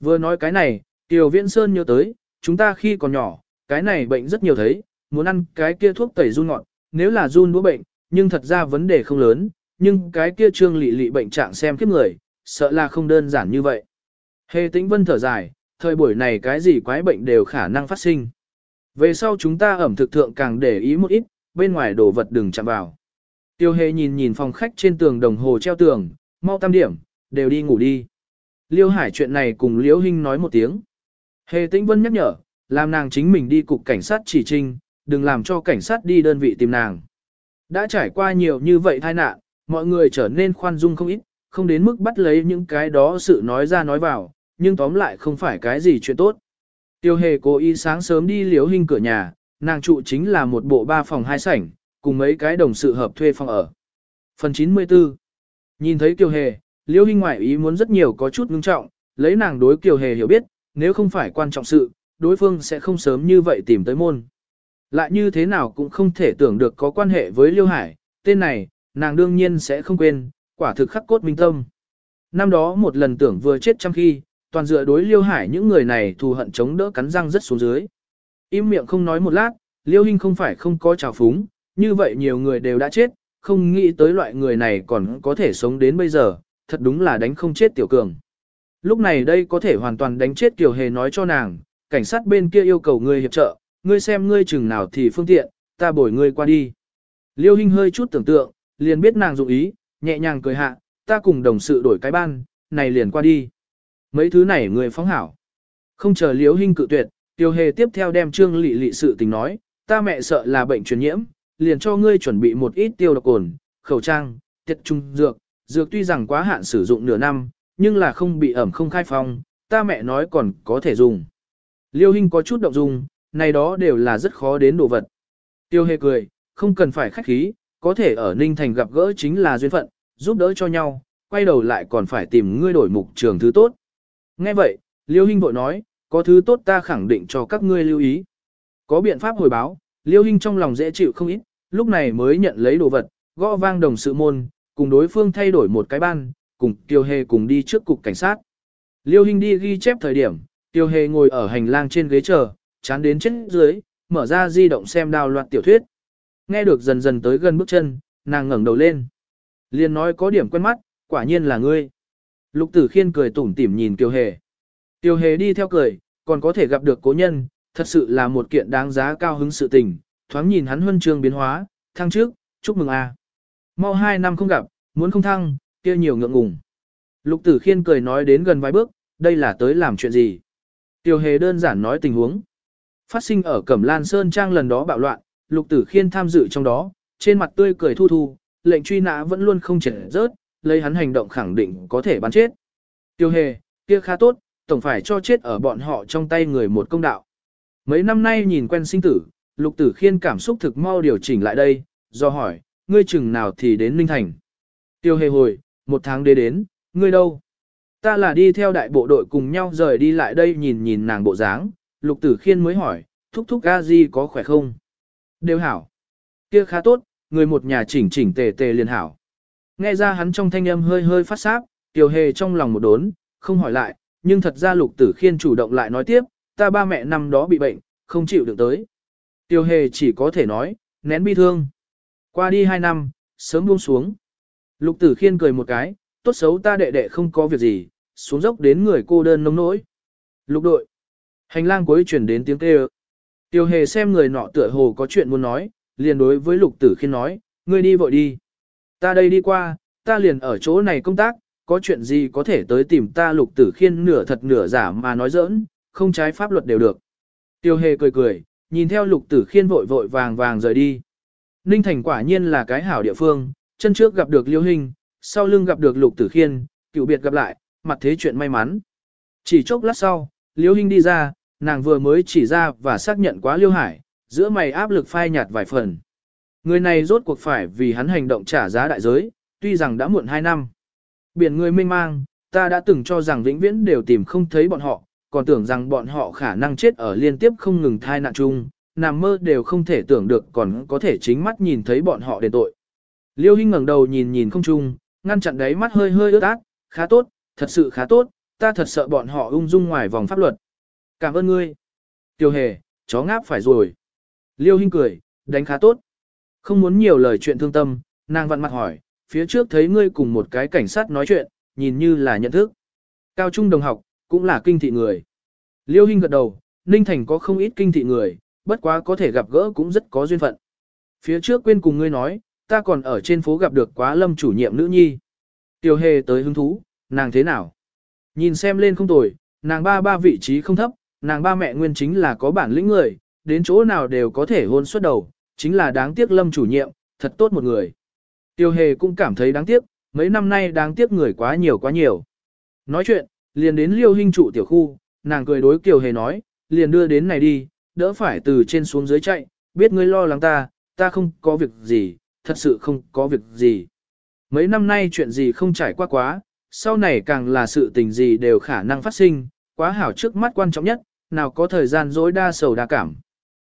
Vừa nói cái này, Tiểu Viễn Sơn nhớ tới, chúng ta khi còn nhỏ, cái này bệnh rất nhiều thấy, muốn ăn cái kia thuốc tẩy run ngọn, nếu là run đũa bệnh, nhưng thật ra vấn đề không lớn, nhưng cái kia trương lị lị bệnh trạng xem kiếp người, sợ là không đơn giản như vậy. Hề tĩnh vân thở dài, thời buổi này cái gì quái bệnh đều khả năng phát sinh. Về sau chúng ta ẩm thực thượng càng để ý một ít, bên ngoài đồ vật đừng chạm vào. Tiêu hề nhìn nhìn phòng khách trên tường đồng hồ treo tường, mau tam điểm, đều đi ngủ đi. Liêu Hải chuyện này cùng Liễu Hinh nói một tiếng. Hề Tĩnh Vân nhắc nhở, làm nàng chính mình đi cục cảnh sát chỉ trinh, đừng làm cho cảnh sát đi đơn vị tìm nàng. Đã trải qua nhiều như vậy tai nạn, mọi người trở nên khoan dung không ít, không đến mức bắt lấy những cái đó sự nói ra nói vào, nhưng tóm lại không phải cái gì chuyện tốt. Tiêu hề cố ý sáng sớm đi liếu hình cửa nhà, nàng trụ chính là một bộ ba phòng hai sảnh, cùng mấy cái đồng sự hợp thuê phòng ở. Phần 94 Nhìn thấy Tiêu Hề, Liêu Hinh ngoại ý muốn rất nhiều có chút ngưng trọng, lấy nàng đối Kiều Hề hiểu biết, nếu không phải quan trọng sự, đối phương sẽ không sớm như vậy tìm tới môn. Lại như thế nào cũng không thể tưởng được có quan hệ với Liêu Hải, tên này, nàng đương nhiên sẽ không quên, quả thực khắc cốt minh tâm. Năm đó một lần tưởng vừa chết trăm khi, toàn dựa đối Liêu Hải những người này thù hận chống đỡ cắn răng rất xuống dưới. Im miệng không nói một lát, Liêu Hinh không phải không có trào phúng, như vậy nhiều người đều đã chết, không nghĩ tới loại người này còn có thể sống đến bây giờ, thật đúng là đánh không chết tiểu cường. Lúc này đây có thể hoàn toàn đánh chết tiểu Hề nói cho nàng, cảnh sát bên kia yêu cầu ngươi hiệp trợ, ngươi xem ngươi chừng nào thì phương tiện, ta bồi ngươi qua đi. Liêu Hinh hơi chút tưởng tượng, liền biết nàng dụng ý, nhẹ nhàng cười hạ, ta cùng đồng sự đổi cái ban, này liền qua đi. Mấy thứ này người phóng hảo. Không chờ Liêu Hinh cự tuyệt, Tiêu Hề tiếp theo đem Trương Lị Lị sự tình nói, ta mẹ sợ là bệnh truyền nhiễm, liền cho ngươi chuẩn bị một ít tiêu độc cồn, khẩu trang, tiệt trung dược, dược tuy rằng quá hạn sử dụng nửa năm, nhưng là không bị ẩm không khai phong, ta mẹ nói còn có thể dùng. Liêu Hinh có chút động dung, này đó đều là rất khó đến đồ vật. Tiêu hề cười, không cần phải khách khí, có thể ở Ninh Thành gặp gỡ chính là duyên phận, giúp đỡ cho nhau, quay đầu lại còn phải tìm ngươi đổi mục trường thứ tốt. Nghe vậy, Liêu Hinh vội nói, có thứ tốt ta khẳng định cho các ngươi lưu ý. Có biện pháp hồi báo, Liêu Hinh trong lòng dễ chịu không ít, lúc này mới nhận lấy đồ vật, gõ vang đồng sự môn, cùng đối phương thay đổi một cái ban, cùng Tiêu Hề cùng đi trước cục cảnh sát. Liêu Hinh đi ghi chép thời điểm, Tiêu Hề ngồi ở hành lang trên ghế chờ, chán đến chết dưới, mở ra di động xem đào loạt tiểu thuyết. Nghe được dần dần tới gần bước chân, nàng ngẩng đầu lên. Liên nói có điểm quen mắt, quả nhiên là ngươi. Lục tử khiên cười tủm tỉm nhìn Tiêu Hề. Tiêu Hề đi theo cười, còn có thể gặp được cố nhân, thật sự là một kiện đáng giá cao hứng sự tình, thoáng nhìn hắn huân chương biến hóa, thăng trước, chúc mừng a. Mau hai năm không gặp, muốn không thăng, kia nhiều ngượng ngùng. Lục tử khiên cười nói đến gần vài bước, đây là tới làm chuyện gì. Tiêu hề đơn giản nói tình huống. Phát sinh ở Cẩm Lan Sơn Trang lần đó bạo loạn, lục tử khiên tham dự trong đó, trên mặt tươi cười thu thu, lệnh truy nã vẫn luôn không trở rớt, lấy hắn hành động khẳng định có thể bắn chết. Tiêu hề, kia khá tốt, tổng phải cho chết ở bọn họ trong tay người một công đạo. Mấy năm nay nhìn quen sinh tử, lục tử khiên cảm xúc thực mau điều chỉnh lại đây, do hỏi, ngươi chừng nào thì đến Ninh Thành. Tiêu hề hồi, một tháng đế đến, ngươi đâu? Ta là đi theo đại bộ đội cùng nhau rời đi lại đây nhìn nhìn nàng bộ dáng, lục tử khiên mới hỏi, thúc thúc a di có khỏe không? Đều hảo. Kia khá tốt, người một nhà chỉnh chỉnh tề tề liền hảo. Nghe ra hắn trong thanh âm hơi hơi phát sáp, tiêu hề trong lòng một đốn, không hỏi lại, nhưng thật ra lục tử khiên chủ động lại nói tiếp, ta ba mẹ năm đó bị bệnh, không chịu được tới. Tiêu hề chỉ có thể nói, nén bi thương. Qua đi hai năm, sớm buông xuống. Lục tử khiên cười một cái, tốt xấu ta đệ đệ không có việc gì, xuống dốc đến người cô đơn nông nỗi. Lục đội. Hành lang cuối chuyển đến tiếng kêu. Tiêu hề xem người nọ tựa hồ có chuyện muốn nói, liền đối với lục tử khiên nói, ngươi đi vội đi. Ta đây đi qua, ta liền ở chỗ này công tác, có chuyện gì có thể tới tìm ta lục tử khiên nửa thật nửa giả mà nói giỡn, không trái pháp luật đều được. Tiêu hề cười cười, nhìn theo lục tử khiên vội vội vàng vàng rời đi. Ninh Thành quả nhiên là cái hảo địa phương, chân trước gặp được Liêu Hình, sau lưng gặp được Lục Tử Khiên, cựu biệt gặp lại, mặt thế chuyện may mắn. Chỉ chốc lát sau, Liêu Hình đi ra, nàng vừa mới chỉ ra và xác nhận quá Liêu Hải, giữa mày áp lực phai nhạt vài phần. Người này rốt cuộc phải vì hắn hành động trả giá đại giới, tuy rằng đã muộn 2 năm. Biển người mênh mang, ta đã từng cho rằng vĩnh viễn đều tìm không thấy bọn họ, còn tưởng rằng bọn họ khả năng chết ở liên tiếp không ngừng thai nạn chung, nằm mơ đều không thể tưởng được còn có thể chính mắt nhìn thấy bọn họ đền tội. Liêu Hinh ngẩng đầu nhìn nhìn không Trung, ngăn chặn đáy mắt hơi hơi ướt át, khá tốt, thật sự khá tốt, ta thật sợ bọn họ ung dung ngoài vòng pháp luật. Cảm ơn ngươi. Tiêu hề, chó ngáp phải rồi. Liêu Hinh cười, đánh khá tốt. Không muốn nhiều lời chuyện thương tâm, nàng vặn mặt hỏi, phía trước thấy ngươi cùng một cái cảnh sát nói chuyện, nhìn như là nhận thức. Cao trung đồng học, cũng là kinh thị người. Liêu Hinh gật đầu, Ninh Thành có không ít kinh thị người, bất quá có thể gặp gỡ cũng rất có duyên phận. Phía trước quên cùng ngươi nói, ta còn ở trên phố gặp được quá lâm chủ nhiệm nữ nhi. tiểu hề tới hứng thú, nàng thế nào? Nhìn xem lên không tồi, nàng ba ba vị trí không thấp, nàng ba mẹ nguyên chính là có bản lĩnh người, đến chỗ nào đều có thể hôn suốt đầu, chính là đáng tiếc lâm chủ nhiệm, thật tốt một người. Tiêu hề cũng cảm thấy đáng tiếc, mấy năm nay đáng tiếc người quá nhiều quá nhiều. Nói chuyện, liền đến liêu hình trụ tiểu khu, nàng cười đối Kiều hề nói, liền đưa đến này đi, đỡ phải từ trên xuống dưới chạy, biết ngươi lo lắng ta, ta không có việc gì, thật sự không có việc gì. Mấy năm nay chuyện gì không trải qua quá, sau này càng là sự tình gì đều khả năng phát sinh, quá hảo trước mắt quan trọng nhất, nào có thời gian dối đa sầu đa cảm.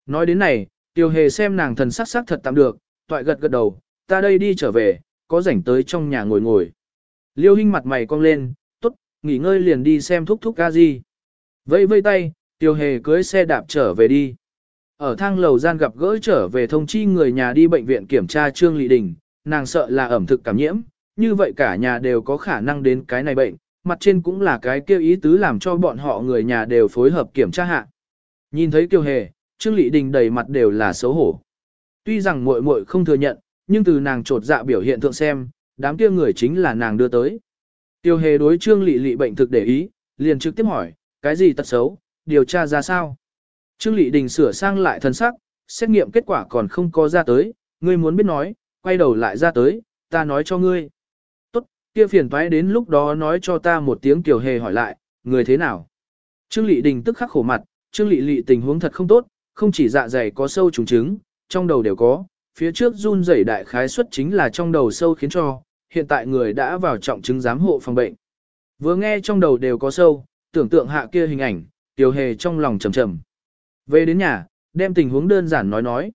Nói đến này, tiêu hề xem nàng thần sắc sắc thật tạm được, toại gật gật đầu, ta đây đi trở về, có rảnh tới trong nhà ngồi ngồi. Liêu Hinh mặt mày cong lên, tốt, nghỉ ngơi liền đi xem thúc thúc ca gì. Vây vây tay, tiêu hề cưới xe đạp trở về đi. Ở thang lầu gian gặp gỡ trở về thông chi người nhà đi bệnh viện kiểm tra Trương Lị Đình, nàng sợ là ẩm thực cảm nhiễm, như vậy cả nhà đều có khả năng đến cái này bệnh, mặt trên cũng là cái kêu ý tứ làm cho bọn họ người nhà đều phối hợp kiểm tra hạ. Nhìn thấy Kiều Hề, Trương Lị Đình đầy mặt đều là xấu hổ. Tuy rằng muội muội không thừa nhận, nhưng từ nàng trột dạ biểu hiện thượng xem, đám kia người chính là nàng đưa tới. Tiêu Hề đối Trương Lị Lị bệnh thực để ý, liền trực tiếp hỏi, cái gì tật xấu, điều tra ra sao? Trương Lị Đình sửa sang lại thân sắc, xét nghiệm kết quả còn không có ra tới, ngươi muốn biết nói, quay đầu lại ra tới, ta nói cho ngươi. Tốt, kia phiền toái đến lúc đó nói cho ta một tiếng kiểu Hề hỏi lại, người thế nào? Trương Lị Đình tức khắc khổ mặt, Trương Lị Lị tình huống thật không tốt, không chỉ dạ dày có sâu trùng trứng, trong đầu đều có, phía trước run rẩy đại khái suất chính là trong đầu sâu khiến cho, hiện tại người đã vào trọng chứng giám hộ phòng bệnh. Vừa nghe trong đầu đều có sâu, tưởng tượng hạ kia hình ảnh, Tiêu Hề trong lòng trầm trầm. Về đến nhà, đem tình huống đơn giản nói nói.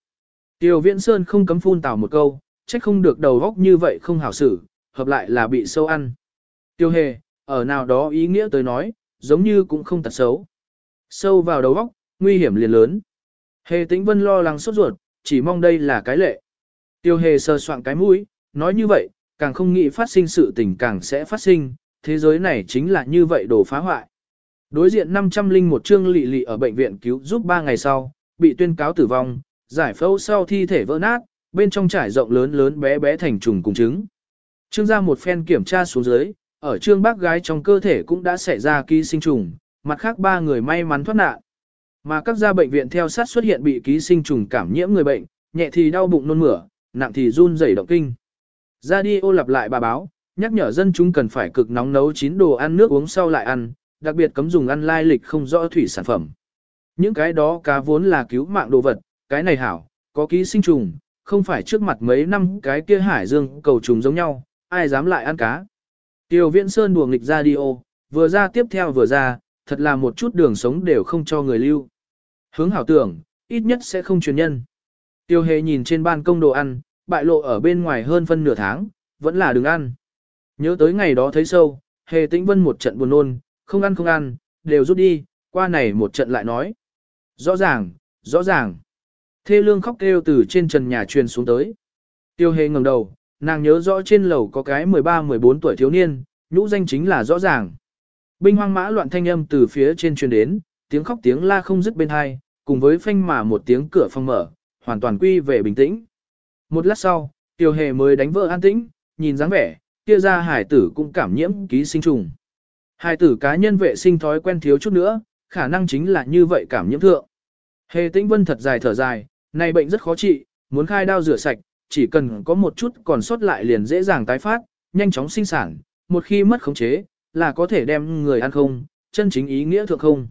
Tiêu Viễn Sơn không cấm phun tào một câu, trách không được đầu góc như vậy không hảo xử, hợp lại là bị sâu ăn. Tiêu Hề, ở nào đó ý nghĩa tới nói, giống như cũng không tật xấu. Sâu vào đầu góc, nguy hiểm liền lớn. Hề tĩnh vân lo lắng sốt ruột, chỉ mong đây là cái lệ. Tiêu hề sờ soạn cái mũi, nói như vậy, càng không nghĩ phát sinh sự tình càng sẽ phát sinh, thế giới này chính là như vậy đổ phá hoại. Đối diện 501 trương lị lị ở bệnh viện cứu giúp 3 ngày sau, bị tuyên cáo tử vong, giải phẫu sau thi thể vỡ nát, bên trong trải rộng lớn lớn bé bé thành trùng cùng trứng. Trương ra một phen kiểm tra xuống dưới, ở trương bác gái trong cơ thể cũng đã xảy ra ký sinh trùng, mặt khác ba người may mắn thoát nạn. Mà các gia bệnh viện theo sát xuất hiện bị ký sinh trùng cảm nhiễm người bệnh, nhẹ thì đau bụng nôn mửa, nặng thì run rẩy động kinh. Radio lặp lại bà báo, nhắc nhở dân chúng cần phải cực nóng nấu chín đồ ăn nước uống sau lại ăn, đặc biệt cấm dùng ăn lai lịch không rõ thủy sản phẩm. Những cái đó cá vốn là cứu mạng đồ vật, cái này hảo, có ký sinh trùng, không phải trước mặt mấy năm cái kia hải dương cầu trùng giống nhau, ai dám lại ăn cá. Tiêu Viễn Sơn đùa nghịch ô, vừa ra tiếp theo vừa ra, thật là một chút đường sống đều không cho người lưu. Hướng hảo tưởng, ít nhất sẽ không truyền nhân. Tiêu hề nhìn trên ban công đồ ăn, bại lộ ở bên ngoài hơn phân nửa tháng, vẫn là đừng ăn. Nhớ tới ngày đó thấy sâu, hề tĩnh vân một trận buồn nôn, không ăn không ăn, đều rút đi, qua này một trận lại nói. Rõ ràng, rõ ràng. Thê lương khóc kêu từ trên trần nhà truyền xuống tới. Tiêu hề ngẩng đầu, nàng nhớ rõ trên lầu có cái 13-14 tuổi thiếu niên, nhũ danh chính là rõ ràng. Binh hoang mã loạn thanh âm từ phía trên truyền đến, tiếng khóc tiếng la không dứt bên hai, cùng với phanh mà một tiếng cửa phòng mở, hoàn toàn quy về bình tĩnh. Một lát sau, Tiêu Hề mới đánh vỡ an tĩnh, nhìn dáng vẻ, kia ra hải tử cũng cảm nhiễm ký sinh trùng hai tử cá nhân vệ sinh thói quen thiếu chút nữa, khả năng chính là như vậy cảm nhiễm thượng. Hề tĩnh vân thật dài thở dài, này bệnh rất khó trị, muốn khai đao rửa sạch, chỉ cần có một chút còn sót lại liền dễ dàng tái phát, nhanh chóng sinh sản, một khi mất khống chế, là có thể đem người ăn không, chân chính ý nghĩa thượng không.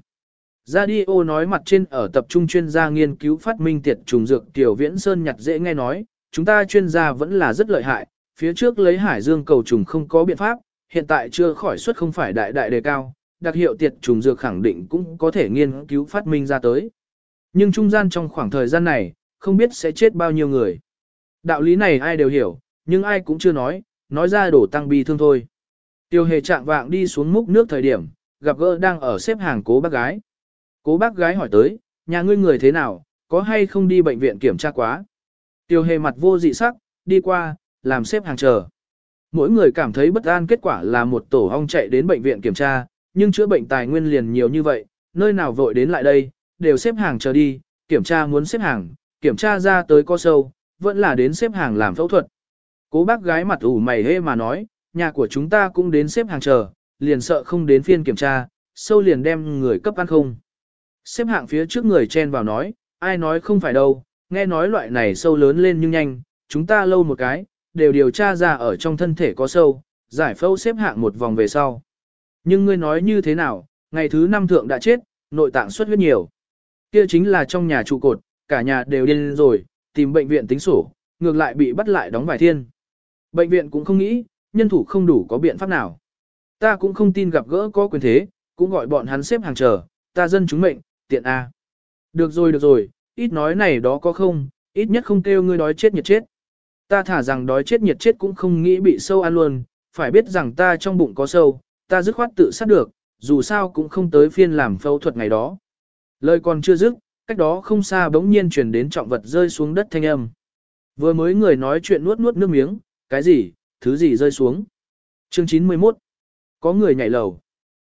Radio nói mặt trên ở tập trung chuyên gia nghiên cứu phát minh tiệt trùng dược tiểu viễn sơn nhặt dễ nghe nói, chúng ta chuyên gia vẫn là rất lợi hại, phía trước lấy hải dương cầu trùng không có biện pháp, hiện tại chưa khỏi suất không phải đại đại đề cao, đặc hiệu tiệt trùng dược khẳng định cũng có thể nghiên cứu phát minh ra tới. Nhưng trung gian trong khoảng thời gian này, không biết sẽ chết bao nhiêu người. Đạo lý này ai đều hiểu, nhưng ai cũng chưa nói, nói ra đổ tăng bi thương thôi. Tiêu hề trạng vạng đi xuống múc nước thời điểm, gặp gỡ đang ở xếp hàng cố bác gái. Cố bác gái hỏi tới, nhà ngươi người thế nào, có hay không đi bệnh viện kiểm tra quá. Tiêu hề mặt vô dị sắc, đi qua, làm xếp hàng chờ. Mỗi người cảm thấy bất an kết quả là một tổ ong chạy đến bệnh viện kiểm tra, nhưng chữa bệnh tài nguyên liền nhiều như vậy, nơi nào vội đến lại đây, đều xếp hàng chờ đi, kiểm tra muốn xếp hàng, kiểm tra ra tới có sâu, vẫn là đến xếp hàng làm phẫu thuật. Cố bác gái mặt ủ mày hê mà nói, nhà của chúng ta cũng đến xếp hàng chờ, liền sợ không đến phiên kiểm tra, sâu liền đem người cấp ăn không. Xếp hạng phía trước người chen vào nói, ai nói không phải đâu, nghe nói loại này sâu lớn lên nhưng nhanh, chúng ta lâu một cái, đều điều tra ra ở trong thân thể có sâu, giải phẫu xếp hạng một vòng về sau. Nhưng ngươi nói như thế nào, ngày thứ năm thượng đã chết, nội tạng xuất huyết nhiều. Kia chính là trong nhà trụ cột, cả nhà đều điên rồi, tìm bệnh viện tính sổ, ngược lại bị bắt lại đóng vài thiên. Bệnh viện cũng không nghĩ, nhân thủ không đủ có biện pháp nào. Ta cũng không tin gặp gỡ có quyền thế, cũng gọi bọn hắn xếp hàng chờ, ta dân chúng mệnh, tiện A. Được rồi được rồi, ít nói này đó có không, ít nhất không kêu ngươi đói chết nhiệt chết. Ta thả rằng đói chết nhiệt chết cũng không nghĩ bị sâu ăn luôn, phải biết rằng ta trong bụng có sâu, ta dứt khoát tự sát được, dù sao cũng không tới phiên làm phẫu thuật ngày đó. Lời còn chưa dứt, cách đó không xa bỗng nhiên truyền đến trọng vật rơi xuống đất thanh âm. Vừa mới người nói chuyện nuốt nuốt nước miếng, cái gì, thứ gì rơi xuống. Chương 91 Có người nhảy lầu.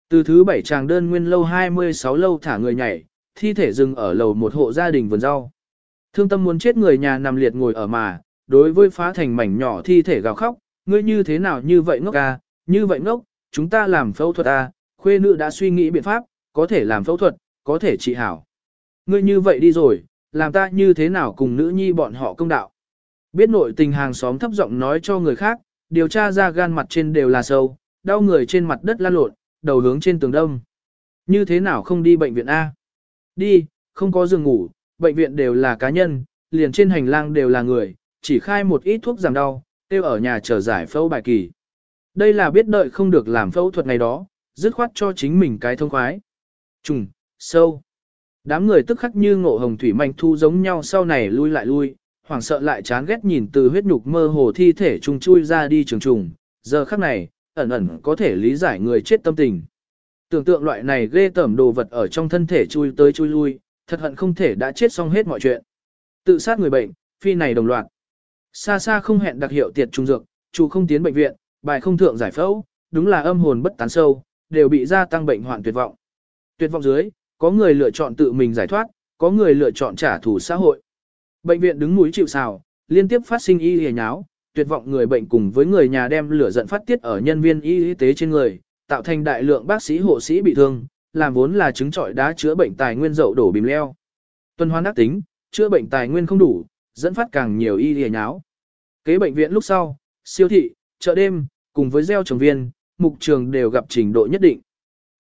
Từ thứ bảy tràng đơn nguyên lâu 26 lâu thả người nhảy, thi thể dừng ở lầu một hộ gia đình vườn rau. Thương tâm muốn chết người nhà nằm liệt ngồi ở mà, đối với phá thành mảnh nhỏ thi thể gào khóc, ngươi như thế nào như vậy ngốc à, như vậy ngốc, chúng ta làm phẫu thuật à, khuê nữ đã suy nghĩ biện pháp, có thể làm phẫu thuật, có thể trị hảo. Ngươi như vậy đi rồi, làm ta như thế nào cùng nữ nhi bọn họ công đạo. Biết nội tình hàng xóm thấp giọng nói cho người khác, điều tra ra gan mặt trên đều là sâu, đau người trên mặt đất lan lộn, đầu hướng trên tường đông. Như thế nào không đi bệnh viện A? Đi, không có giường ngủ, bệnh viện đều là cá nhân, liền trên hành lang đều là người, chỉ khai một ít thuốc giảm đau, tiêu ở nhà chờ giải phẫu bài kỳ. Đây là biết đợi không được làm phẫu thuật ngày đó, dứt khoát cho chính mình cái thông khoái. Trùng, sâu. Đám người tức khắc như ngộ hồng thủy manh thu giống nhau sau này lui lại lui, hoảng sợ lại chán ghét nhìn từ huyết nhục mơ hồ thi thể trùng chui ra đi trường trùng, giờ khắc này, ẩn ẩn có thể lý giải người chết tâm tình. Tưởng tượng loại này ghê tởm đồ vật ở trong thân thể chui tới chui lui, thật hận không thể đã chết xong hết mọi chuyện. Tự sát người bệnh, phi này đồng loạt. Xa xa không hẹn đặc hiệu tiệt trung dược, chủ không tiến bệnh viện, bài không thượng giải phẫu, đúng là âm hồn bất tán sâu, đều bị gia tăng bệnh hoạn tuyệt vọng. Tuyệt vọng dưới, có người lựa chọn tự mình giải thoát, có người lựa chọn trả thù xã hội. Bệnh viện đứng núi chịu sào, liên tiếp phát sinh y hề nháo, tuyệt vọng người bệnh cùng với người nhà đem lửa giận phát tiết ở nhân viên y tế trên người, tạo thành đại lượng bác sĩ hộ sĩ bị thương, làm vốn là chứng trọi đá chữa bệnh tài nguyên dậu đổ bìm leo. Tuần hoan đắc tính, chữa bệnh tài nguyên không đủ, dẫn phát càng nhiều y lìa nháo. Kế bệnh viện lúc sau, siêu thị, chợ đêm, cùng với gieo trồng viên, mục trường đều gặp trình độ nhất định.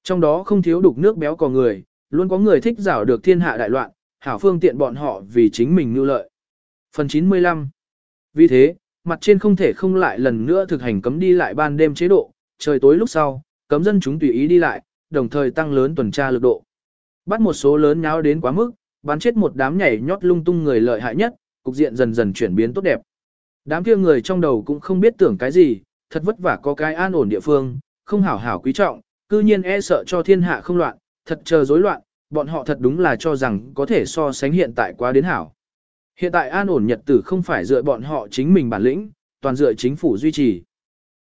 Trong đó không thiếu đục nước béo cò người, luôn có người thích rảo được thiên hạ đại loạn, hảo phương tiện bọn họ vì chính mình nưu lợi. Phần 95 Vì thế, mặt trên không thể không lại lần nữa thực hành cấm đi lại ban đêm chế độ, trời tối lúc sau, cấm dân chúng tùy ý đi lại, đồng thời tăng lớn tuần tra lực độ. Bắt một số lớn nháo đến quá mức, bắn chết một đám nhảy nhót lung tung người lợi hại nhất, cục diện dần dần chuyển biến tốt đẹp. Đám kia người trong đầu cũng không biết tưởng cái gì, thật vất vả có cái an ổn địa phương, không hảo hảo quý trọng, cư nhiên e sợ cho thiên hạ không loạn, thật chờ rối loạn, bọn họ thật đúng là cho rằng có thể so sánh hiện tại quá đến hảo. Hiện tại an ổn nhật tử không phải dựa bọn họ chính mình bản lĩnh, toàn dựa chính phủ duy trì.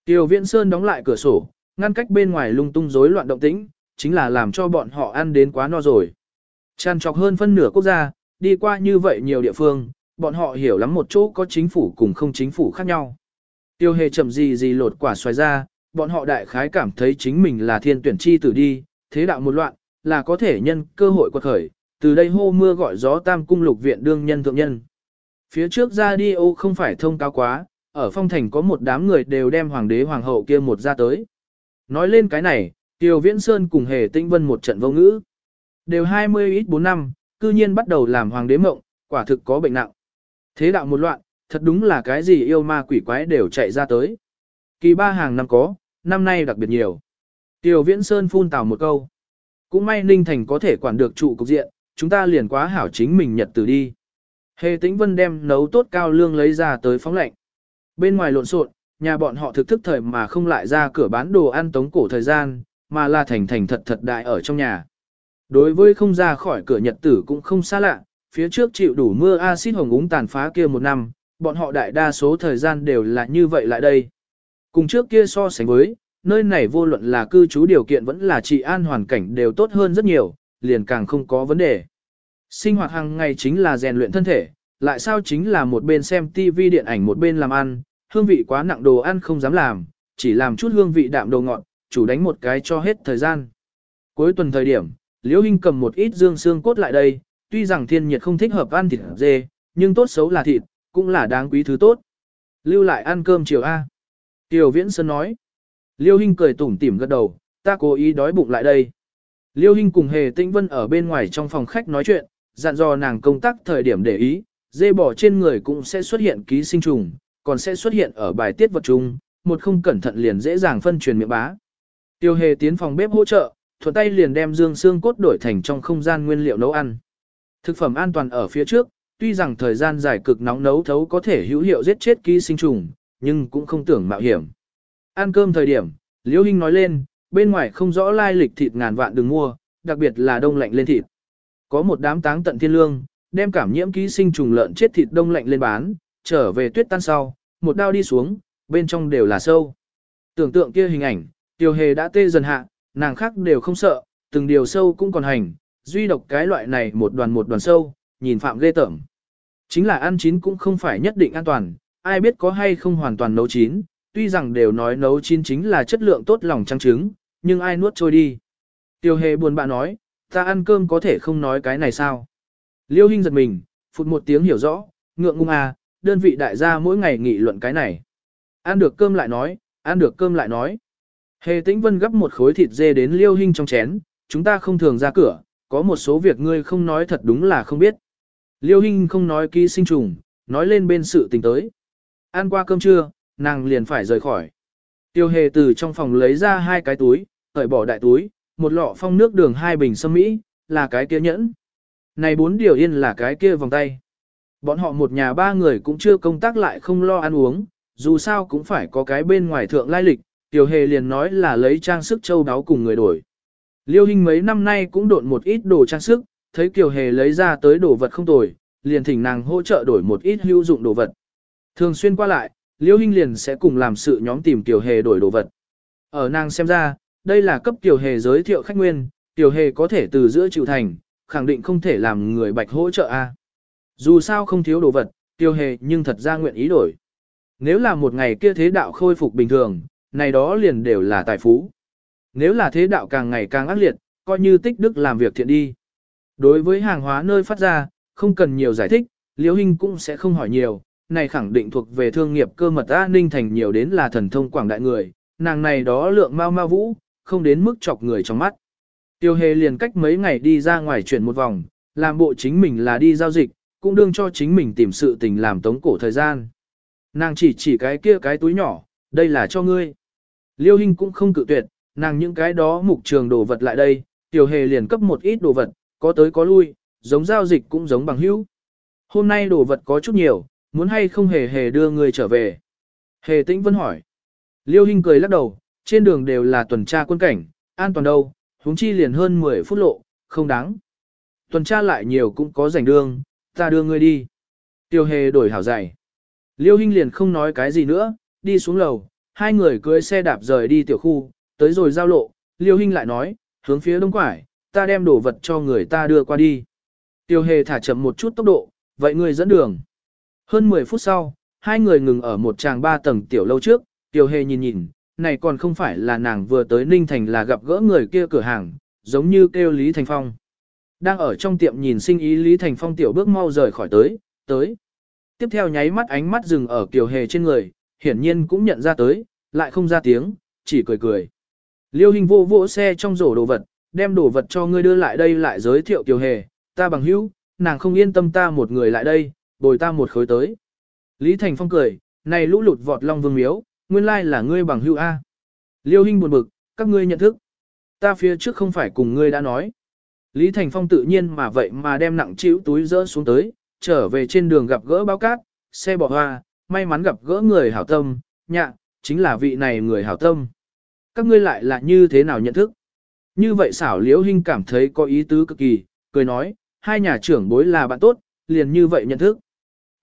Tiêu Viễn Sơn đóng lại cửa sổ, ngăn cách bên ngoài lung tung rối loạn động tĩnh, chính là làm cho bọn họ ăn đến quá no rồi. Tràn trọc hơn phân nửa quốc gia, đi qua như vậy nhiều địa phương, bọn họ hiểu lắm một chỗ có chính phủ cùng không chính phủ khác nhau. Tiêu hề chậm gì gì lột quả xoài ra, bọn họ đại khái cảm thấy chính mình là thiên tuyển chi tử đi, thế đạo một loạn, là có thể nhân cơ hội quật khởi, từ đây hô mưa gọi gió tam cung lục viện đương nhân thượng nhân. Phía trước ra đi ô không phải thông cáo quá, ở phong thành có một đám người đều đem hoàng đế hoàng hậu kia một ra tới. Nói lên cái này, Tiêu Viễn Sơn cùng Hề Tinh Vân một trận vô ngữ. Đều 20 ít 4 năm, cư nhiên bắt đầu làm hoàng đế mộng, quả thực có bệnh nặng. Thế đạo một loạn, thật đúng là cái gì yêu ma quỷ quái đều chạy ra tới. Kỳ ba hàng năm có, năm nay đặc biệt nhiều. Tiêu Viễn Sơn phun tào một câu. Cũng may Ninh Thành có thể quản được trụ cục diện, chúng ta liền quá hảo chính mình nhật từ đi. Hề tĩnh vân đem nấu tốt cao lương lấy ra tới phóng lệnh. Bên ngoài lộn xộn, nhà bọn họ thực thức thời mà không lại ra cửa bán đồ ăn tống cổ thời gian, mà là thành thành thật thật đại ở trong nhà. Đối với không ra khỏi cửa nhật tử cũng không xa lạ, phía trước chịu đủ mưa axit hồng úng tàn phá kia một năm, bọn họ đại đa số thời gian đều là như vậy lại đây. Cùng trước kia so sánh với, nơi này vô luận là cư trú điều kiện vẫn là trị an hoàn cảnh đều tốt hơn rất nhiều, liền càng không có vấn đề. Sinh hoạt hàng ngày chính là rèn luyện thân thể, lại sao chính là một bên xem TV điện ảnh một bên làm ăn, hương vị quá nặng đồ ăn không dám làm, chỉ làm chút hương vị đạm đồ ngọt, chủ đánh một cái cho hết thời gian. Cuối tuần thời điểm, Liễu Hinh cầm một ít dương xương cốt lại đây, tuy rằng thiên nhiệt không thích hợp ăn thịt dê, nhưng tốt xấu là thịt, cũng là đáng quý thứ tốt. Lưu lại ăn cơm chiều A. Tiểu Viễn Sơn nói. Liêu Hinh cười tủm tỉm gật đầu, ta cố ý đói bụng lại đây. Liêu Hinh cùng Hề Tĩnh Vân ở bên ngoài trong phòng khách nói chuyện, dặn dò nàng công tác thời điểm để ý, dê bò trên người cũng sẽ xuất hiện ký sinh trùng, còn sẽ xuất hiện ở bài tiết vật chung, một không cẩn thận liền dễ dàng phân truyền miệng bá. Tiêu Hề tiến phòng bếp hỗ trợ, thuận tay liền đem dương xương cốt đổi thành trong không gian nguyên liệu nấu ăn. Thực phẩm an toàn ở phía trước, tuy rằng thời gian dài cực nóng nấu thấu có thể hữu hiệu giết chết ký sinh trùng, nhưng cũng không tưởng mạo hiểm. Ăn cơm thời điểm, Liễu Hinh nói lên, bên ngoài không rõ lai lịch thịt ngàn vạn đừng mua, đặc biệt là đông lạnh lên thịt. Có một đám táng tận thiên lương, đem cảm nhiễm ký sinh trùng lợn chết thịt đông lạnh lên bán, trở về tuyết tan sau, một đao đi xuống, bên trong đều là sâu. Tưởng tượng kia hình ảnh, tiêu hề đã tê dần hạ, nàng khác đều không sợ, từng điều sâu cũng còn hành, duy độc cái loại này một đoàn một đoàn sâu, nhìn phạm ghê tởm. Chính là ăn chín cũng không phải nhất định an toàn, ai biết có hay không hoàn toàn nấu chín, tuy rằng đều nói nấu chín chính là chất lượng tốt lòng trăng trứng, nhưng ai nuốt trôi đi. Tiêu hề buồn bã nói, ta ăn cơm có thể không nói cái này sao. Liêu Hinh giật mình, phụt một tiếng hiểu rõ, ngượng ngung à, đơn vị đại gia mỗi ngày nghị luận cái này. Ăn được cơm lại nói, ăn được cơm lại nói. Hề tĩnh vân gấp một khối thịt dê đến Liêu Hinh trong chén, chúng ta không thường ra cửa, có một số việc ngươi không nói thật đúng là không biết. Liêu Hinh không nói ký sinh trùng, nói lên bên sự tình tới. Ăn qua cơm trưa, nàng liền phải rời khỏi. Tiêu hề từ trong phòng lấy ra hai cái túi, cởi bỏ đại túi, một lọ phong nước đường hai bình sâm mỹ, là cái kia nhẫn. Này bốn điều yên là cái kia vòng tay. Bọn họ một nhà ba người cũng chưa công tác lại không lo ăn uống, dù sao cũng phải có cái bên ngoài thượng lai lịch, Tiêu hề liền nói là lấy trang sức châu đáo cùng người đổi. Liêu Hinh mấy năm nay cũng độn một ít đồ trang sức, thấy Kiều Hề lấy ra tới đồ vật không tồi, liền thỉnh nàng hỗ trợ đổi một ít hữu dụng đồ vật. Thường xuyên qua lại, Liêu Hinh liền sẽ cùng làm sự nhóm tìm Kiều Hề đổi đồ vật. Ở nàng xem ra, đây là cấp Kiều Hề giới thiệu khách nguyên, Kiều Hề có thể từ giữa chịu thành, khẳng định không thể làm người bạch hỗ trợ a. Dù sao không thiếu đồ vật, Kiều Hề nhưng thật ra nguyện ý đổi. Nếu là một ngày kia thế đạo khôi phục bình thường, này đó liền đều là tài phú. Nếu là thế đạo càng ngày càng ác liệt, coi như tích đức làm việc thiện đi. Đối với hàng hóa nơi phát ra, không cần nhiều giải thích, Liễu Hinh cũng sẽ không hỏi nhiều, này khẳng định thuộc về thương nghiệp cơ mật an ninh thành nhiều đến là thần thông quảng đại người, nàng này đó lượng mau mau vũ, không đến mức chọc người trong mắt. Tiêu hề liền cách mấy ngày đi ra ngoài chuyển một vòng, làm bộ chính mình là đi giao dịch, cũng đương cho chính mình tìm sự tình làm tống cổ thời gian. Nàng chỉ chỉ cái kia cái túi nhỏ, đây là cho ngươi. Liêu Hinh cũng không cự tuyệt, nàng những cái đó mục trường đồ vật lại đây, tiểu hề liền cấp một ít đồ vật, có tới có lui, giống giao dịch cũng giống bằng hữu. Hôm nay đồ vật có chút nhiều, muốn hay không hề hề đưa người trở về. Hề tĩnh vẫn hỏi. Liêu Hinh cười lắc đầu, trên đường đều là tuần tra quân cảnh, an toàn đâu, huống chi liền hơn 10 phút lộ, không đáng. Tuần tra lại nhiều cũng có rảnh đường, ta đưa ngươi đi. Tiêu hề đổi hảo dày. Liêu Hinh liền không nói cái gì nữa, đi xuống lầu, hai người cưới xe đạp rời đi tiểu khu, tới rồi giao lộ, Liêu Hinh lại nói, hướng phía đông quải, ta đem đồ vật cho người ta đưa qua đi. Tiêu hề thả chậm một chút tốc độ, vậy người dẫn đường. Hơn 10 phút sau, hai người ngừng ở một tràng ba tầng tiểu lâu trước, Tiêu hề nhìn nhìn, này còn không phải là nàng vừa tới Ninh Thành là gặp gỡ người kia cửa hàng, giống như kêu Lý Thành Phong. Đang ở trong tiệm nhìn sinh ý Lý Thành Phong tiểu bước mau rời khỏi tới, tới. Tiếp theo nháy mắt ánh mắt dừng ở Kiều Hề trên người, hiển nhiên cũng nhận ra tới, lại không ra tiếng, chỉ cười cười. Liêu hình vô vỗ xe trong rổ đồ vật, đem đồ vật cho ngươi đưa lại đây lại giới thiệu tiểu Hề, ta bằng hữu, nàng không yên tâm ta một người lại đây, bồi ta một khối tới. Lý Thành Phong cười, này lũ lụt vọt long vương miếu, nguyên lai là ngươi bằng hữu A. Liêu Hình buồn bực, các ngươi nhận thức. Ta phía trước không phải cùng ngươi đã nói. Lý Thành Phong tự nhiên mà vậy mà đem nặng chịu túi rỡ xuống tới, trở về trên đường gặp gỡ báo cát, xe bỏ hoa, may mắn gặp gỡ người hảo tâm, nhạ, chính là vị này người hảo tâm. Các ngươi lại là như thế nào nhận thức? Như vậy xảo liễu hình cảm thấy có ý tứ cực kỳ, cười nói, hai nhà trưởng bối là bạn tốt, liền như vậy nhận thức.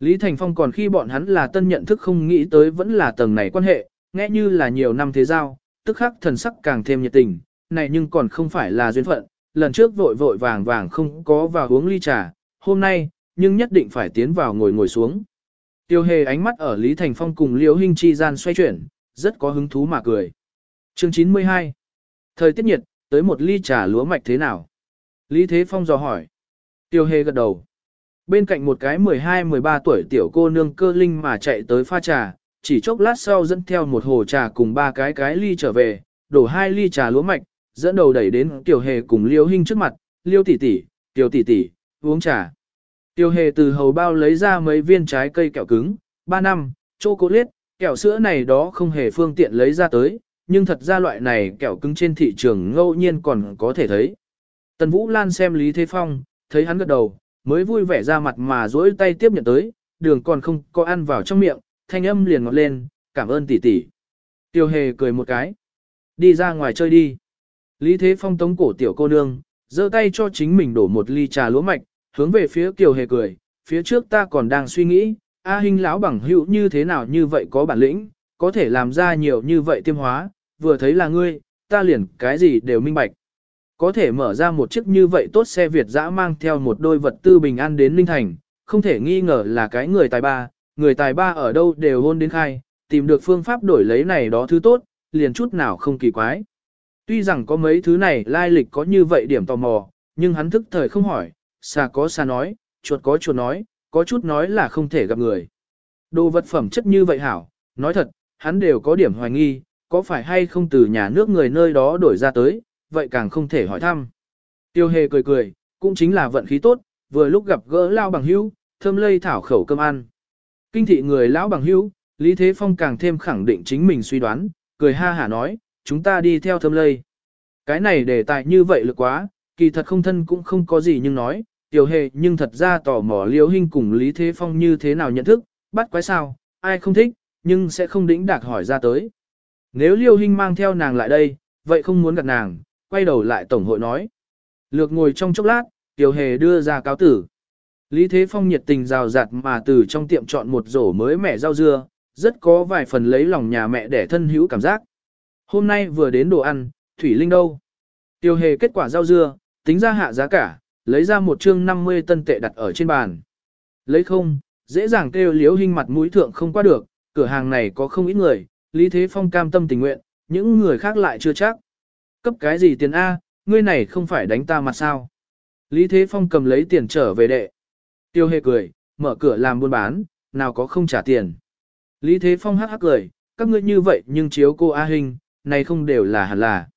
Lý Thành Phong còn khi bọn hắn là tân nhận thức không nghĩ tới vẫn là tầng này quan hệ, nghe như là nhiều năm thế giao, tức khắc thần sắc càng thêm nhiệt tình, này nhưng còn không phải là duyên phận, lần trước vội vội vàng vàng không có vào uống ly trà, hôm nay, nhưng nhất định phải tiến vào ngồi ngồi xuống. Tiêu hề ánh mắt ở Lý Thành Phong cùng Liễu Hinh chi gian xoay chuyển, rất có hứng thú mà cười. Chương 92 Thời tiết nhiệt, tới một ly trà lúa mạch thế nào? Lý Thế Phong dò hỏi. Tiêu hề gật đầu. Bên cạnh một cái 12-13 tuổi tiểu cô nương cơ linh mà chạy tới pha trà, chỉ chốc lát sau dẫn theo một hồ trà cùng ba cái cái ly trở về, đổ hai ly trà lúa mạch, dẫn đầu đẩy đến Tiểu Hề cùng Liêu Hinh trước mặt, Liêu tỷ tỷ, Tiểu tỷ tỷ, uống trà. Tiểu Hề từ hầu bao lấy ra mấy viên trái cây kẹo cứng, 3 năm, chocolate, kẹo sữa này đó không hề phương tiện lấy ra tới, nhưng thật ra loại này kẹo cứng trên thị trường ngẫu nhiên còn có thể thấy. Tần Vũ Lan xem Lý Thế Phong, thấy hắn gật đầu, mới vui vẻ ra mặt mà duỗi tay tiếp nhận tới, đường còn không có ăn vào trong miệng, thanh âm liền ngọt lên, cảm ơn tỷ tỷ. Tiêu hề cười một cái. Đi ra ngoài chơi đi. Lý Thế Phong tống cổ tiểu cô nương, giơ tay cho chính mình đổ một ly trà lúa mạch, hướng về phía Kiều Hề cười, phía trước ta còn đang suy nghĩ, A Hinh lão bằng hữu như thế nào như vậy có bản lĩnh, có thể làm ra nhiều như vậy tiêm hóa, vừa thấy là ngươi, ta liền cái gì đều minh bạch. Có thể mở ra một chiếc như vậy tốt xe Việt dã mang theo một đôi vật tư bình an đến Ninh Thành, không thể nghi ngờ là cái người tài ba, người tài ba ở đâu đều hôn đến khai, tìm được phương pháp đổi lấy này đó thứ tốt, liền chút nào không kỳ quái. Tuy rằng có mấy thứ này lai lịch có như vậy điểm tò mò, nhưng hắn thức thời không hỏi, xa có xa nói, chuột có chuột nói, có chút nói là không thể gặp người. Đồ vật phẩm chất như vậy hảo, nói thật, hắn đều có điểm hoài nghi, có phải hay không từ nhà nước người nơi đó đổi ra tới, vậy càng không thể hỏi thăm. Tiêu hề cười cười, cũng chính là vận khí tốt, vừa lúc gặp gỡ lao bằng hữu, thơm lây thảo khẩu cơm ăn. Kinh thị người lão bằng hữu, Lý Thế Phong càng thêm khẳng định chính mình suy đoán, cười ha hả nói, chúng ta đi theo thơm lây. Cái này đề tài như vậy lực quá, kỳ thật không thân cũng không có gì nhưng nói, tiểu hề nhưng thật ra tò mò liêu hình cùng Lý Thế Phong như thế nào nhận thức, bắt quái sao, ai không thích, nhưng sẽ không đĩnh đạc hỏi ra tới. Nếu liêu hình mang theo nàng lại đây, vậy không muốn gặp nàng, quay đầu lại tổng hội nói. Lược ngồi trong chốc lát, tiểu hề đưa ra cáo tử. Lý Thế Phong nhiệt tình rào rạt mà từ trong tiệm chọn một rổ mới mẻ rau dưa, rất có vài phần lấy lòng nhà mẹ để thân hữu cảm giác. Hôm nay vừa đến đồ ăn, Thủy Linh đâu? tiểu hề kết quả rau dưa, tính ra hạ giá cả, lấy ra một chương 50 tân tệ đặt ở trên bàn. Lấy không, dễ dàng kêu liếu hình mặt mũi thượng không qua được, cửa hàng này có không ít người, Lý Thế Phong cam tâm tình nguyện, những người khác lại chưa chắc. Cấp cái gì tiền A, ngươi này không phải đánh ta mặt sao? Lý Thế Phong cầm lấy tiền trở về đệ. Tiêu hề cười, mở cửa làm buôn bán, nào có không trả tiền. Lý Thế Phong hắc hắc cười, các ngươi như vậy nhưng chiếu cô A Hình, này không đều là hẳn là.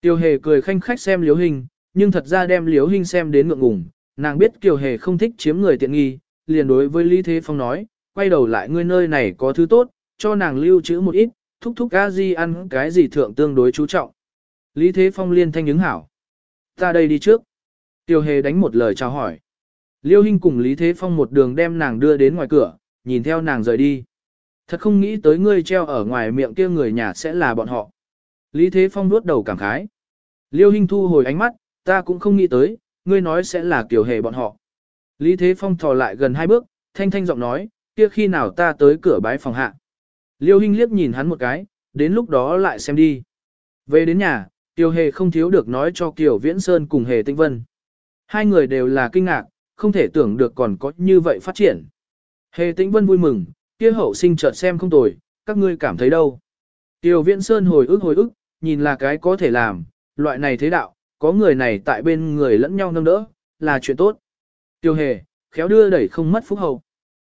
Tiêu hề cười khanh khách xem liếu hình, nhưng thật ra đem liếu hình xem đến ngượng ngùng, nàng biết kiều hề không thích chiếm người tiện nghi, liền đối với Lý Thế Phong nói, quay đầu lại ngươi nơi này có thứ tốt, cho nàng lưu trữ một ít, thúc thúc a di ăn cái gì thượng tương đối chú trọng. Lý Thế Phong liên thanh ứng hảo. Ta đây đi trước. Tiêu hề đánh một lời chào hỏi. Liêu Hinh cùng Lý Thế Phong một đường đem nàng đưa đến ngoài cửa, nhìn theo nàng rời đi. Thật không nghĩ tới ngươi treo ở ngoài miệng kia người nhà sẽ là bọn họ. Lý Thế Phong nuốt đầu cảm khái. Liêu Hinh thu hồi ánh mắt, ta cũng không nghĩ tới, ngươi nói sẽ là kiểu hề bọn họ. Lý Thế Phong thò lại gần hai bước, thanh thanh giọng nói, kia khi nào ta tới cửa bái phòng hạ. Liêu Hinh liếc nhìn hắn một cái, đến lúc đó lại xem đi. Về đến nhà, Tiêu Hề không thiếu được nói cho Kiều Viễn Sơn cùng Hề Tinh Vân. Hai người đều là kinh ngạc, không thể tưởng được còn có như vậy phát triển. Hề Tĩnh Vân vui mừng, kia hậu sinh chợt xem không tồi, các ngươi cảm thấy đâu. Tiêu Viễn Sơn hồi ức hồi ức, nhìn là cái có thể làm, loại này thế đạo, có người này tại bên người lẫn nhau nâng đỡ, là chuyện tốt. Tiêu Hề, khéo đưa đẩy không mất phúc hậu.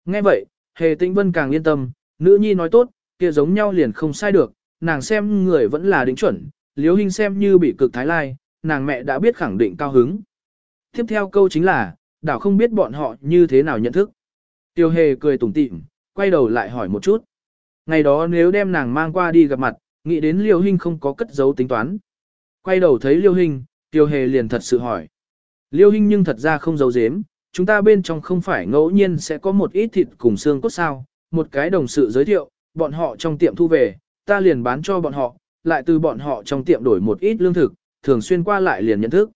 Nghe vậy, Hề Tĩnh Vân càng yên tâm, nữ nhi nói tốt, kia giống nhau liền không sai được, nàng xem người vẫn là đính chuẩn, liếu hình xem như bị cực thái lai, nàng mẹ đã biết khẳng định cao hứng. Tiếp theo câu chính là, đảo không biết bọn họ như thế nào nhận thức. Tiêu hề cười tủm tỉm, quay đầu lại hỏi một chút. Ngày đó nếu đem nàng mang qua đi gặp mặt, nghĩ đến liêu hình không có cất giấu tính toán. Quay đầu thấy liêu hình, tiêu hề liền thật sự hỏi. Liêu hình nhưng thật ra không giấu giếm, chúng ta bên trong không phải ngẫu nhiên sẽ có một ít thịt cùng xương cốt sao, một cái đồng sự giới thiệu, bọn họ trong tiệm thu về, ta liền bán cho bọn họ, lại từ bọn họ trong tiệm đổi một ít lương thực, thường xuyên qua lại liền nhận thức.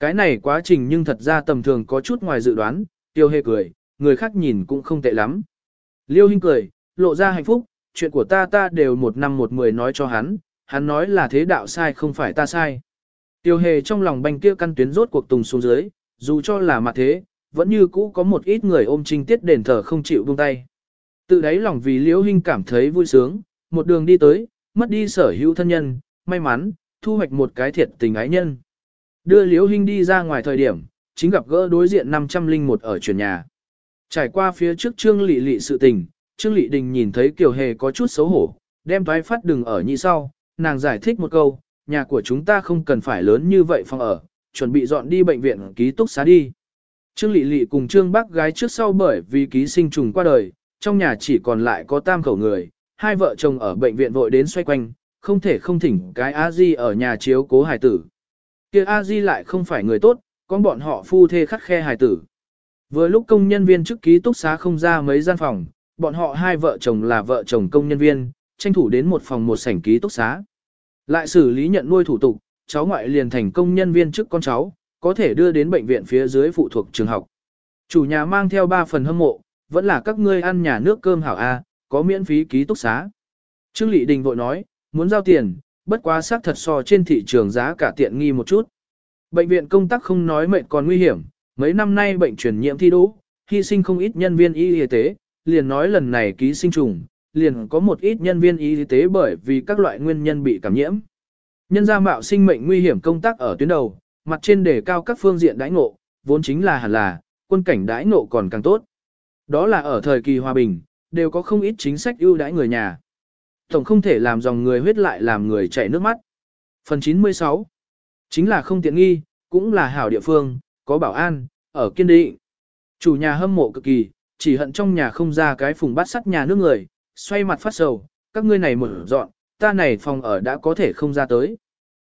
Cái này quá trình nhưng thật ra tầm thường có chút ngoài dự đoán, tiêu hề cười, người khác nhìn cũng không tệ lắm. Liêu Hinh cười, lộ ra hạnh phúc, chuyện của ta ta đều một năm một mười nói cho hắn, hắn nói là thế đạo sai không phải ta sai. Tiêu hề trong lòng banh kia căn tuyến rốt cuộc tùng xuống dưới, dù cho là mặt thế, vẫn như cũ có một ít người ôm trinh tiết đền thờ không chịu buông tay. Tự đáy lòng vì Liễu Hinh cảm thấy vui sướng, một đường đi tới, mất đi sở hữu thân nhân, may mắn, thu hoạch một cái thiệt tình ái nhân. Đưa Liễu Hinh đi ra ngoài thời điểm, chính gặp gỡ đối diện 501 ở chuyển nhà. Trải qua phía trước Trương Lệ Lệ sự tình, Trương Lệ Đình nhìn thấy Kiều Hề có chút xấu hổ, đem thoái phát đừng ở nhị sau, nàng giải thích một câu, nhà của chúng ta không cần phải lớn như vậy phòng ở, chuẩn bị dọn đi bệnh viện ký túc xá đi. Trương Lệ Lệ cùng Trương Bác gái trước sau bởi vì ký sinh trùng qua đời, trong nhà chỉ còn lại có tam khẩu người, hai vợ chồng ở bệnh viện vội đến xoay quanh, không thể không thỉnh cái a di ở nhà chiếu cố hài tử. Kia a di lại không phải người tốt, con bọn họ phu thê khắc khe hài tử. Vừa lúc công nhân viên chức ký túc xá không ra mấy gian phòng, bọn họ hai vợ chồng là vợ chồng công nhân viên, tranh thủ đến một phòng một sảnh ký túc xá. Lại xử lý nhận nuôi thủ tục, cháu ngoại liền thành công nhân viên chức con cháu, có thể đưa đến bệnh viện phía dưới phụ thuộc trường học. Chủ nhà mang theo ba phần hâm mộ, vẫn là các ngươi ăn nhà nước cơm hảo A, có miễn phí ký túc xá. Trương Lị Đình vội nói, muốn giao tiền, bất quá xác thật so trên thị trường giá cả tiện nghi một chút. Bệnh viện công tác không nói mệnh còn nguy hiểm, mấy năm nay bệnh truyền nhiễm thi đỗ, hy sinh không ít nhân viên y y tế, liền nói lần này ký sinh trùng, liền có một ít nhân viên y tế bởi vì các loại nguyên nhân bị cảm nhiễm. Nhân gia mạo sinh mệnh nguy hiểm công tác ở tuyến đầu, mặt trên đề cao các phương diện đãi ngộ, vốn chính là hẳn là, quân cảnh đãi ngộ còn càng tốt. Đó là ở thời kỳ hòa bình, đều có không ít chính sách ưu đãi người nhà. Tổng không thể làm dòng người huyết lại làm người chảy nước mắt. Phần 96 Chính là không tiện nghi, cũng là hảo địa phương, có bảo an, ở kiên định. Chủ nhà hâm mộ cực kỳ, chỉ hận trong nhà không ra cái phùng bát sắt nhà nước người, xoay mặt phát sầu, các ngươi này mở dọn, ta này phòng ở đã có thể không ra tới.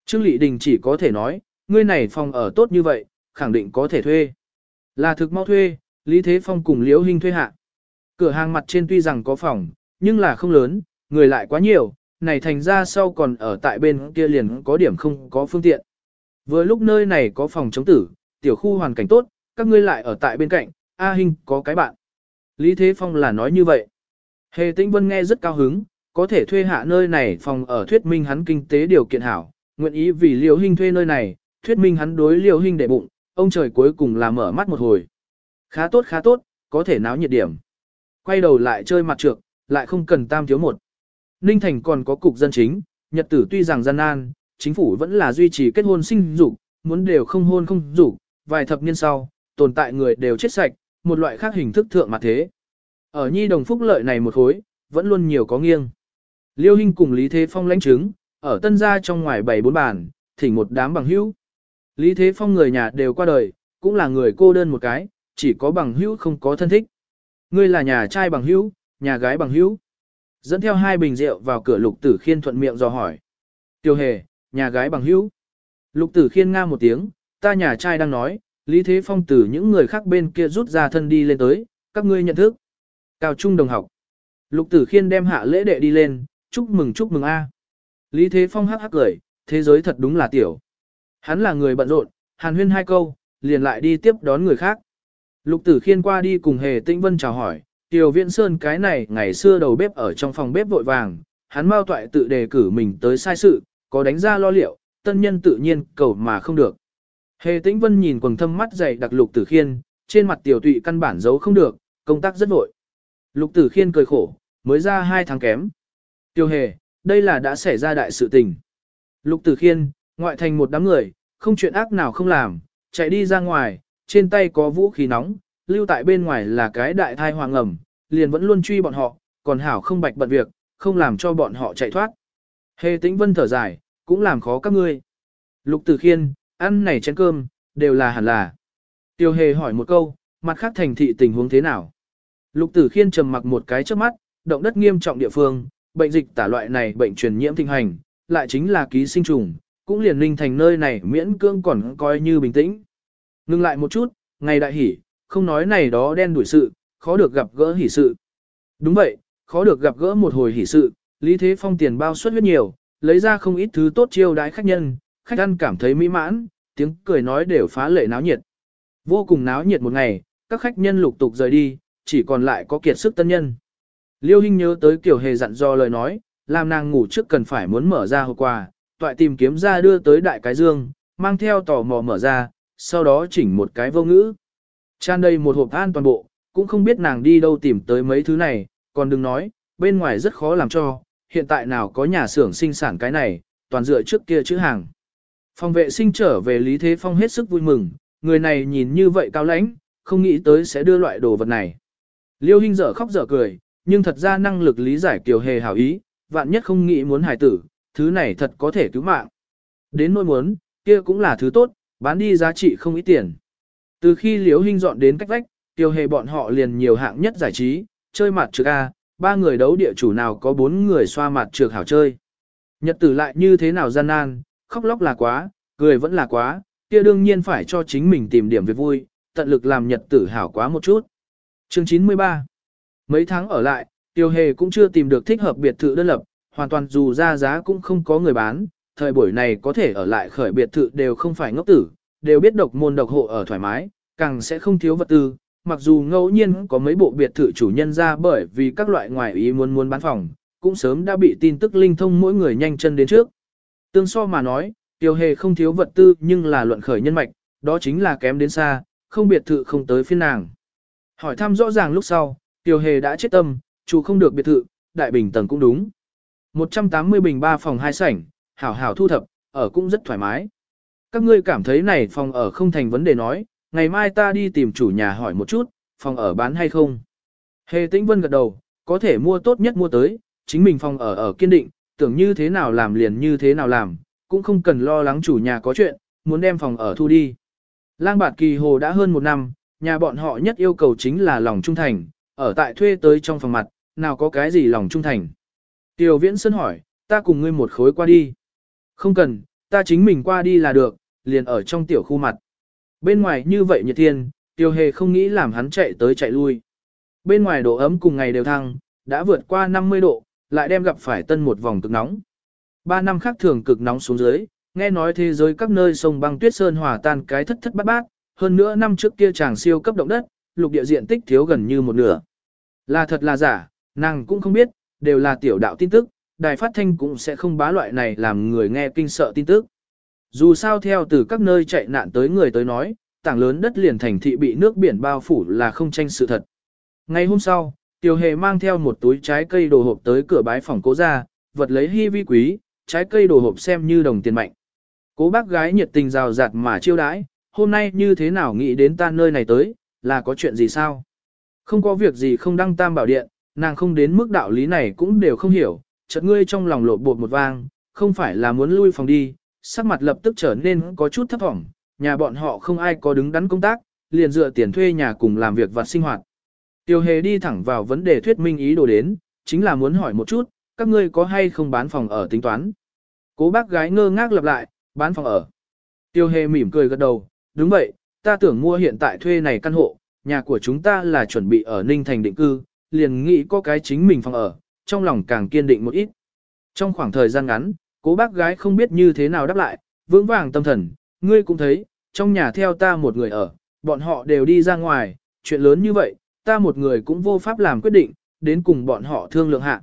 Trương Lị Đình chỉ có thể nói, ngươi này phòng ở tốt như vậy, khẳng định có thể thuê. Là thực mau thuê, Lý Thế Phong cùng Liễu Hinh thuê hạ. Cửa hàng mặt trên tuy rằng có phòng, nhưng là không lớn, người lại quá nhiều, này thành ra sau còn ở tại bên kia liền có điểm không có phương tiện. Vừa lúc nơi này có phòng chống tử, tiểu khu hoàn cảnh tốt, các ngươi lại ở tại bên cạnh, A Hinh có cái bạn. Lý Thế Phong là nói như vậy. Hề Tĩnh Vân nghe rất cao hứng, có thể thuê hạ nơi này phòng ở thuyết minh hắn kinh tế điều kiện hảo, nguyện ý vì Liễu Hinh thuê nơi này, thuyết minh hắn đối Liễu Hinh để bụng, ông trời cuối cùng là mở mắt một hồi. Khá tốt khá tốt, có thể náo nhiệt điểm. Quay đầu lại chơi mặt trược, lại không cần tam thiếu một. Ninh Thành còn có cục dân chính, nhật tử tuy rằng gian nan, chính phủ vẫn là duy trì kết hôn sinh dục, muốn đều không hôn không dục, vài thập niên sau, tồn tại người đều chết sạch, một loại khác hình thức thượng mặt thế. Ở nhi đồng phúc lợi này một khối, vẫn luôn nhiều có nghiêng. Liêu Hinh cùng Lý Thế Phong lãnh chứng, ở tân gia trong ngoài bảy bốn bàn, thỉnh một đám bằng hữu. Lý Thế Phong người nhà đều qua đời, cũng là người cô đơn một cái, chỉ có bằng hữu không có thân thích. Ngươi là nhà trai bằng hữu, nhà gái bằng hữu. Dẫn theo hai bình rượu vào cửa lục tử khiên thuận miệng dò hỏi. Tiêu hề, nhà gái bằng hữu. Lục tử khiên nga một tiếng, ta nhà trai đang nói, Lý Thế Phong từ những người khác bên kia rút ra thân đi lên tới, các ngươi nhận thức. Cao trung đồng học. Lục tử khiên đem hạ lễ đệ đi lên, chúc mừng chúc mừng a. Lý Thế Phong hắc hắc cười, thế giới thật đúng là tiểu. Hắn là người bận rộn, hàn huyên hai câu, liền lại đi tiếp đón người khác. Lục tử khiên qua đi cùng hề tĩnh vân chào hỏi, Tiểu Viễn Sơn cái này ngày xưa đầu bếp ở trong phòng bếp vội vàng, hắn mau toại tự đề cử mình tới sai sự, có đánh ra lo liệu, tân nhân tự nhiên cầu mà không được. Hề tĩnh vân nhìn quần thâm mắt dày đặc lục tử khiên, trên mặt tiểu tụy căn bản giấu không được, công tác rất vội. Lục tử khiên cười khổ, mới ra hai tháng kém. Tiêu hề, đây là đã xảy ra đại sự tình. Lục tử khiên, ngoại thành một đám người, không chuyện ác nào không làm, chạy đi ra ngoài, trên tay có vũ khí nóng, lưu tại bên ngoài là cái đại thai hoàng ẩm, liền vẫn luôn truy bọn họ, còn hảo không bạch bận việc, không làm cho bọn họ chạy thoát. Hề tĩnh vân thở dài, cũng làm khó các ngươi. Lục tử khiên, ăn này chén cơm, đều là hẳn là. Tiêu hề hỏi một câu, mặt khác thành thị tình huống thế nào? Lục tử khiên trầm mặc một cái trước mắt, động đất nghiêm trọng địa phương, bệnh dịch tả loại này bệnh truyền nhiễm thịnh hành, lại chính là ký sinh trùng, cũng liền linh thành nơi này miễn cưỡng còn coi như bình tĩnh. Ngưng lại một chút, ngày đại hỉ, không nói này đó đen đuổi sự, khó được gặp gỡ hỉ sự. Đúng vậy, khó được gặp gỡ một hồi hỉ sự, Lý Thế Phong tiền bao suất huyết nhiều, lấy ra không ít thứ tốt chiêu đãi khách nhân, khách ăn cảm thấy mỹ mãn, tiếng cười nói đều phá lệ náo nhiệt. Vô cùng náo nhiệt một ngày, các khách nhân lục tục rời đi, chỉ còn lại có kiệt sức tân nhân. Liêu Hinh nhớ tới kiểu hề dặn do lời nói, làm nàng ngủ trước cần phải muốn mở ra hộp quà, toại tìm kiếm ra đưa tới đại cái dương, mang theo tò mò mở ra, sau đó chỉnh một cái vô ngữ. Tràn đầy một hộp an toàn bộ, cũng không biết nàng đi đâu tìm tới mấy thứ này, còn đừng nói, bên ngoài rất khó làm cho, hiện tại nào có nhà xưởng sinh sản cái này, toàn dựa trước kia chữ hàng. Phòng vệ sinh trở về Lý Thế Phong hết sức vui mừng, người này nhìn như vậy cao lãnh, không nghĩ tới sẽ đưa loại đồ vật này. Liêu Hinh dở khóc dở cười, nhưng thật ra năng lực lý giải kiều hề hảo ý, vạn nhất không nghĩ muốn hài tử, thứ này thật có thể cứu mạng. Đến nỗi muốn, kia cũng là thứ tốt, bán đi giá trị không ít tiền. Từ khi liễu Hinh dọn đến cách vách, tiêu hề bọn họ liền nhiều hạng nhất giải trí, chơi mặt trược A, ba người đấu địa chủ nào có bốn người xoa mặt trược hảo chơi. Nhật tử lại như thế nào gian nan, khóc lóc là quá, cười vẫn là quá, kia đương nhiên phải cho chính mình tìm điểm việc vui, tận lực làm nhật tử hảo quá một chút. Chương 93 Mấy tháng ở lại, Tiêu Hề cũng chưa tìm được thích hợp biệt thự đơn lập, hoàn toàn dù ra giá cũng không có người bán, thời buổi này có thể ở lại khởi biệt thự đều không phải ngốc tử, đều biết độc môn độc hộ ở thoải mái, càng sẽ không thiếu vật tư, mặc dù ngẫu nhiên có mấy bộ biệt thự chủ nhân ra bởi vì các loại ngoại ý muốn muốn bán phòng, cũng sớm đã bị tin tức linh thông mỗi người nhanh chân đến trước. Tương so mà nói, Tiêu Hề không thiếu vật tư nhưng là luận khởi nhân mạch, đó chính là kém đến xa, không biệt thự không tới phiên nàng. Hỏi thăm rõ ràng lúc sau, Tiêu Hề đã chết tâm, chủ không được biệt thự, đại bình tầng cũng đúng. 180 bình 3 phòng 2 sảnh, hảo hảo thu thập, ở cũng rất thoải mái. Các ngươi cảm thấy này phòng ở không thành vấn đề nói, ngày mai ta đi tìm chủ nhà hỏi một chút, phòng ở bán hay không. Hề Tĩnh Vân gật đầu, có thể mua tốt nhất mua tới, chính mình phòng ở ở kiên định, tưởng như thế nào làm liền như thế nào làm, cũng không cần lo lắng chủ nhà có chuyện, muốn đem phòng ở thu đi. Lang bạt kỳ hồ đã hơn một năm, nhà bọn họ nhất yêu cầu chính là lòng trung thành, ở tại thuê tới trong phòng mặt, nào có cái gì lòng trung thành. Tiểu viễn Sơn hỏi, ta cùng ngươi một khối qua đi. Không cần, ta chính mình qua đi là được, liền ở trong tiểu khu mặt. Bên ngoài như vậy nhiệt thiên, tiêu hề không nghĩ làm hắn chạy tới chạy lui. Bên ngoài độ ấm cùng ngày đều thăng, đã vượt qua 50 độ, lại đem gặp phải tân một vòng cực nóng. Ba năm khác thường cực nóng xuống dưới, nghe nói thế giới các nơi sông băng tuyết sơn hòa tan cái thất thất bát bát, hơn nữa năm trước kia chàng siêu cấp động đất, lục địa diện tích thiếu gần như một nửa. Là thật là giả, nàng cũng không biết, đều là tiểu đạo tin tức, đài phát thanh cũng sẽ không bá loại này làm người nghe kinh sợ tin tức. Dù sao theo từ các nơi chạy nạn tới người tới nói, tảng lớn đất liền thành thị bị nước biển bao phủ là không tranh sự thật. Ngày hôm sau, Tiểu Hề mang theo một túi trái cây đồ hộp tới cửa bái phòng cố gia, vật lấy hy vi quý, trái cây đồ hộp xem như đồng tiền mạnh. Cố bác gái nhiệt tình rào rạt mà chiêu đãi, hôm nay như thế nào nghĩ đến ta nơi này tới, là có chuyện gì sao? Không có việc gì không đăng tam bảo điện, nàng không đến mức đạo lý này cũng đều không hiểu, chợt ngươi trong lòng lộ bột một vang, không phải là muốn lui phòng đi, sắc mặt lập tức trở nên có chút thấp vọng, nhà bọn họ không ai có đứng đắn công tác, liền dựa tiền thuê nhà cùng làm việc và sinh hoạt. Tiêu hề đi thẳng vào vấn đề thuyết minh ý đồ đến, chính là muốn hỏi một chút, các ngươi có hay không bán phòng ở tính toán. Cố bác gái ngơ ngác lặp lại, bán phòng ở. Tiêu hề mỉm cười gật đầu, đúng vậy, ta tưởng mua hiện tại thuê này căn hộ, nhà của chúng ta là chuẩn bị ở Ninh Thành định cư, liền nghĩ có cái chính mình phòng ở, trong lòng càng kiên định một ít. Trong khoảng thời gian ngắn, cố bác gái không biết như thế nào đáp lại, vững vàng tâm thần, ngươi cũng thấy, trong nhà theo ta một người ở, bọn họ đều đi ra ngoài, chuyện lớn như vậy, ta một người cũng vô pháp làm quyết định, đến cùng bọn họ thương lượng hạ.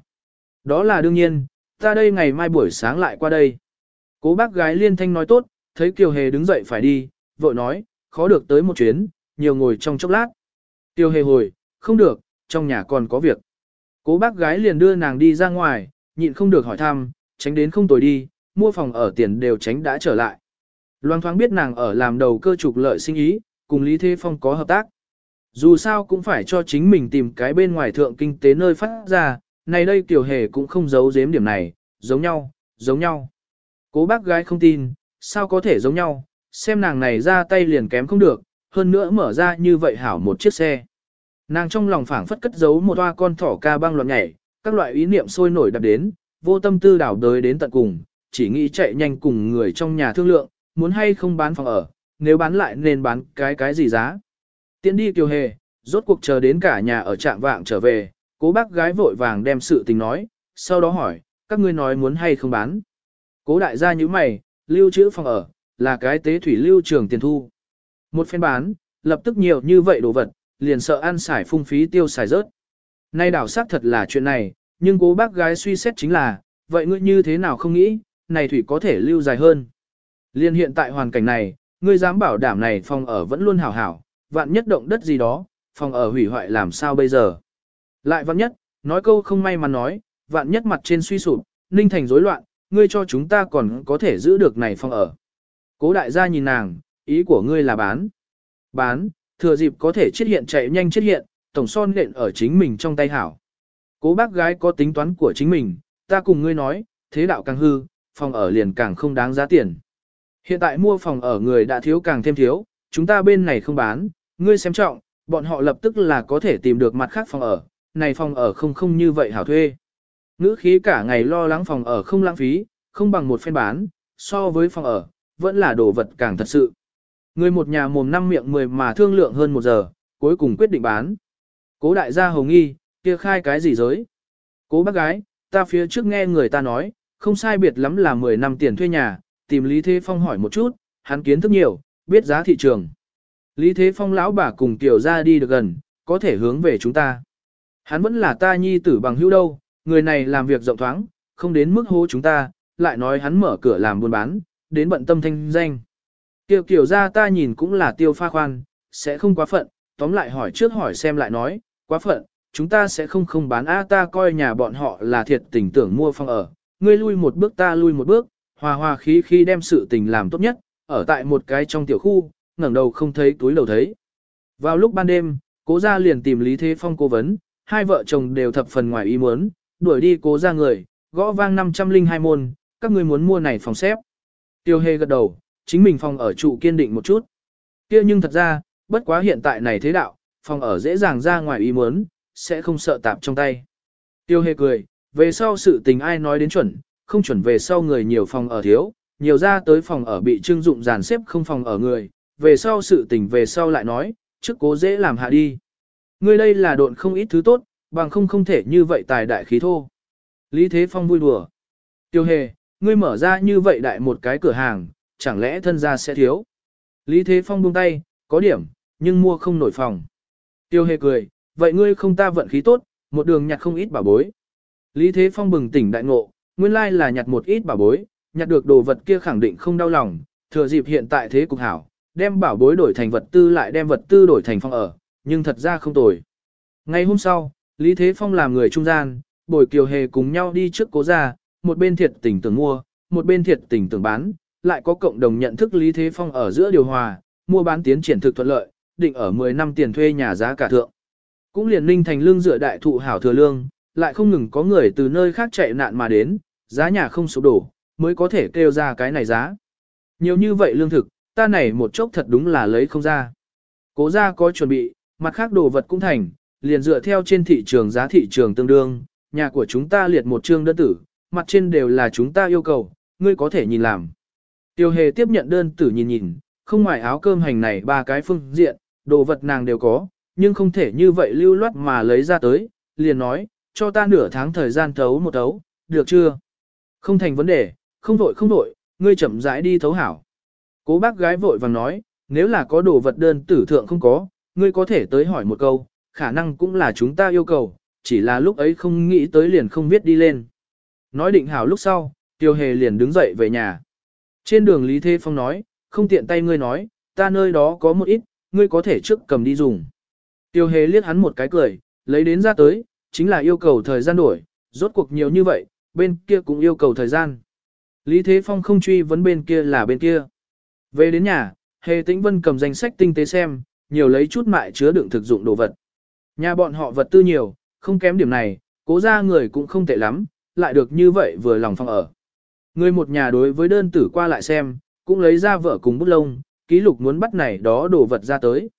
Đó là đương nhiên, ta đây ngày mai buổi sáng lại qua đây. Cố bác gái liên thanh nói tốt, thấy Kiều Hề đứng dậy phải đi, vội nói, khó được tới một chuyến, nhiều ngồi trong chốc lát. Tiêu Hề hồi, không được, trong nhà còn có việc. Cố bác gái liền đưa nàng đi ra ngoài, nhịn không được hỏi thăm, tránh đến không tồi đi, mua phòng ở tiền đều tránh đã trở lại. Loan thoáng biết nàng ở làm đầu cơ trục lợi sinh ý, cùng Lý Thế Phong có hợp tác. Dù sao cũng phải cho chính mình tìm cái bên ngoài thượng kinh tế nơi phát ra, này đây tiểu hề cũng không giấu giếm điểm này, giống nhau, giống nhau. Cố bác gái không tin, sao có thể giống nhau, xem nàng này ra tay liền kém không được, hơn nữa mở ra như vậy hảo một chiếc xe. Nàng trong lòng phảng phất cất giấu một toa con thỏ ca băng loạn nhảy, các loại ý niệm sôi nổi đập đến, vô tâm tư đảo đới đến tận cùng, chỉ nghĩ chạy nhanh cùng người trong nhà thương lượng, muốn hay không bán phòng ở, nếu bán lại nên bán cái cái gì giá. Tiến đi kiều hề, rốt cuộc chờ đến cả nhà ở trạng vạng trở về, cố bác gái vội vàng đem sự tình nói, sau đó hỏi, các ngươi nói muốn hay không bán. Cố đại gia như mày, lưu trữ phòng ở, là cái tế thủy lưu trường tiền thu. Một phen bán, lập tức nhiều như vậy đồ vật, liền sợ ăn xài phung phí tiêu xài rớt. Nay đảo xác thật là chuyện này, nhưng cố bác gái suy xét chính là, vậy ngươi như thế nào không nghĩ, này thủy có thể lưu dài hơn. Liên hiện tại hoàn cảnh này, ngươi dám bảo đảm này phòng ở vẫn luôn hảo hảo, vạn nhất động đất gì đó, phòng ở hủy hoại làm sao bây giờ. Lại vạn nhất, nói câu không may mà nói, vạn nhất mặt trên suy sụp, ninh thành rối loạn, ngươi cho chúng ta còn có thể giữ được này phòng ở. Cố đại gia nhìn nàng, ý của ngươi là bán. Bán, thừa dịp có thể chết hiện chạy nhanh chết hiện, tổng son nện ở chính mình trong tay hảo. Cố bác gái có tính toán của chính mình, ta cùng ngươi nói, thế đạo càng hư, phòng ở liền càng không đáng giá tiền. Hiện tại mua phòng ở người đã thiếu càng thêm thiếu, chúng ta bên này không bán, ngươi xem trọng, bọn họ lập tức là có thể tìm được mặt khác phòng ở, này phòng ở không không như vậy hảo thuê. Ngữ khí cả ngày lo lắng phòng ở không lãng phí, không bằng một phen bán, so với phòng ở, vẫn là đồ vật càng thật sự. Người một nhà mồm năm miệng mười mà thương lượng hơn một giờ, cuối cùng quyết định bán. Cố đại gia hồng nghi, kia khai cái gì giới? Cố bác gái, ta phía trước nghe người ta nói, không sai biệt lắm là 10 năm tiền thuê nhà, tìm Lý Thế Phong hỏi một chút, hắn kiến thức nhiều, biết giá thị trường. Lý Thế Phong lão bà cùng tiểu ra đi được gần, có thể hướng về chúng ta. Hắn vẫn là ta nhi tử bằng hữu đâu, người này làm việc rộng thoáng, không đến mức hố chúng ta, lại nói hắn mở cửa làm buôn bán, đến bận tâm thanh danh. Kiều kiểu ra ta nhìn cũng là tiêu pha khoan, sẽ không quá phận, tóm lại hỏi trước hỏi xem lại nói, quá phận, chúng ta sẽ không không bán a ta coi nhà bọn họ là thiệt tình tưởng mua phòng ở, ngươi lui một bước ta lui một bước, hòa hòa khí khi đem sự tình làm tốt nhất, ở tại một cái trong tiểu khu, ngẩng đầu không thấy túi đầu thấy. Vào lúc ban đêm, cố gia liền tìm Lý Thế Phong cố vấn, hai vợ chồng đều thập phần ngoài ý muốn, đuổi đi cố gia người, gõ vang 502 môn, các ngươi muốn mua này phòng xếp. Tiêu hề gật đầu, chính mình phòng ở trụ kiên định một chút. kia nhưng thật ra, bất quá hiện tại này thế đạo, phòng ở dễ dàng ra ngoài ý muốn, sẽ không sợ tạp trong tay. Tiêu hề cười, về sau sự tình ai nói đến chuẩn, không chuẩn về sau người nhiều phòng ở thiếu, nhiều ra tới phòng ở bị trưng dụng dàn xếp không phòng ở người, về sau sự tình về sau lại nói, trước cố dễ làm hạ đi. Ngươi đây là độn không ít thứ tốt, bằng không không thể như vậy tài đại khí thô. Lý Thế Phong vui đùa. Tiêu hề, ngươi mở ra như vậy đại một cái cửa hàng, chẳng lẽ thân gia sẽ thiếu. Lý Thế Phong buông tay, có điểm, nhưng mua không nổi phòng. Tiêu hề cười, vậy ngươi không ta vận khí tốt, một đường nhặt không ít bảo bối. Lý Thế Phong bừng tỉnh đại ngộ, nguyên lai là nhặt một ít bảo bối, nhặt được đồ vật kia khẳng định không đau lòng, thừa dịp hiện tại thế cục hảo, đem bảo bối đổi thành vật tư lại đem vật tư đổi thành phòng ở, nhưng thật ra không tồi. Ngày hôm sau, Lý Thế Phong làm người trung gian, bồi kiều hề cùng nhau đi trước cố ra, một bên thiệt tình tưởng mua, một bên thiệt tình tưởng bán, lại có cộng đồng nhận thức Lý Thế Phong ở giữa điều hòa, mua bán tiến triển thực thuận lợi, định ở 10 năm tiền thuê nhà giá cả thượng. Cũng liền ninh thành lương dựa đại thụ hảo thừa lương, lại không ngừng có người từ nơi khác chạy nạn mà đến, giá nhà không sụp đổ, mới có thể kêu ra cái này giá. Nhiều như vậy lương thực, ta này một chốc thật đúng là lấy không ra. Cố ra có chuẩn bị, mặt khác đồ vật cũng thành, liền dựa theo trên thị trường giá thị trường tương đương, nhà của chúng ta liệt một chương đơn tử, mặt trên đều là chúng ta yêu cầu, ngươi có thể nhìn làm. Tiêu hề tiếp nhận đơn tử nhìn nhìn, không ngoài áo cơm hành này ba cái phương diện, đồ vật nàng đều có, nhưng không thể như vậy lưu loát mà lấy ra tới, liền nói, cho ta nửa tháng thời gian thấu một thấu, được chưa? Không thành vấn đề, không vội không vội, ngươi chậm rãi đi thấu hảo. Cố bác gái vội vàng nói, nếu là có đồ vật đơn tử thượng không có, ngươi có thể tới hỏi một câu, khả năng cũng là chúng ta yêu cầu, chỉ là lúc ấy không nghĩ tới liền không viết đi lên. Nói định hảo lúc sau, Tiêu Hề liền đứng dậy về nhà. Trên đường Lý Thế Phong nói, không tiện tay ngươi nói, ta nơi đó có một ít, ngươi có thể trước cầm đi dùng. Tiêu Hề liếc hắn một cái cười, lấy đến ra tới, chính là yêu cầu thời gian đổi, rốt cuộc nhiều như vậy, bên kia cũng yêu cầu thời gian. Lý Thế Phong không truy vấn bên kia là bên kia. Về đến nhà, Hề Tĩnh Vân cầm danh sách tinh tế xem, nhiều lấy chút mại chứa đựng thực dụng đồ vật. Nhà bọn họ vật tư nhiều, không kém điểm này, cố ra người cũng không tệ lắm, lại được như vậy vừa lòng phong ở. Người một nhà đối với đơn tử qua lại xem, cũng lấy ra vợ cùng bút lông, ký lục muốn bắt này đó đồ vật ra tới.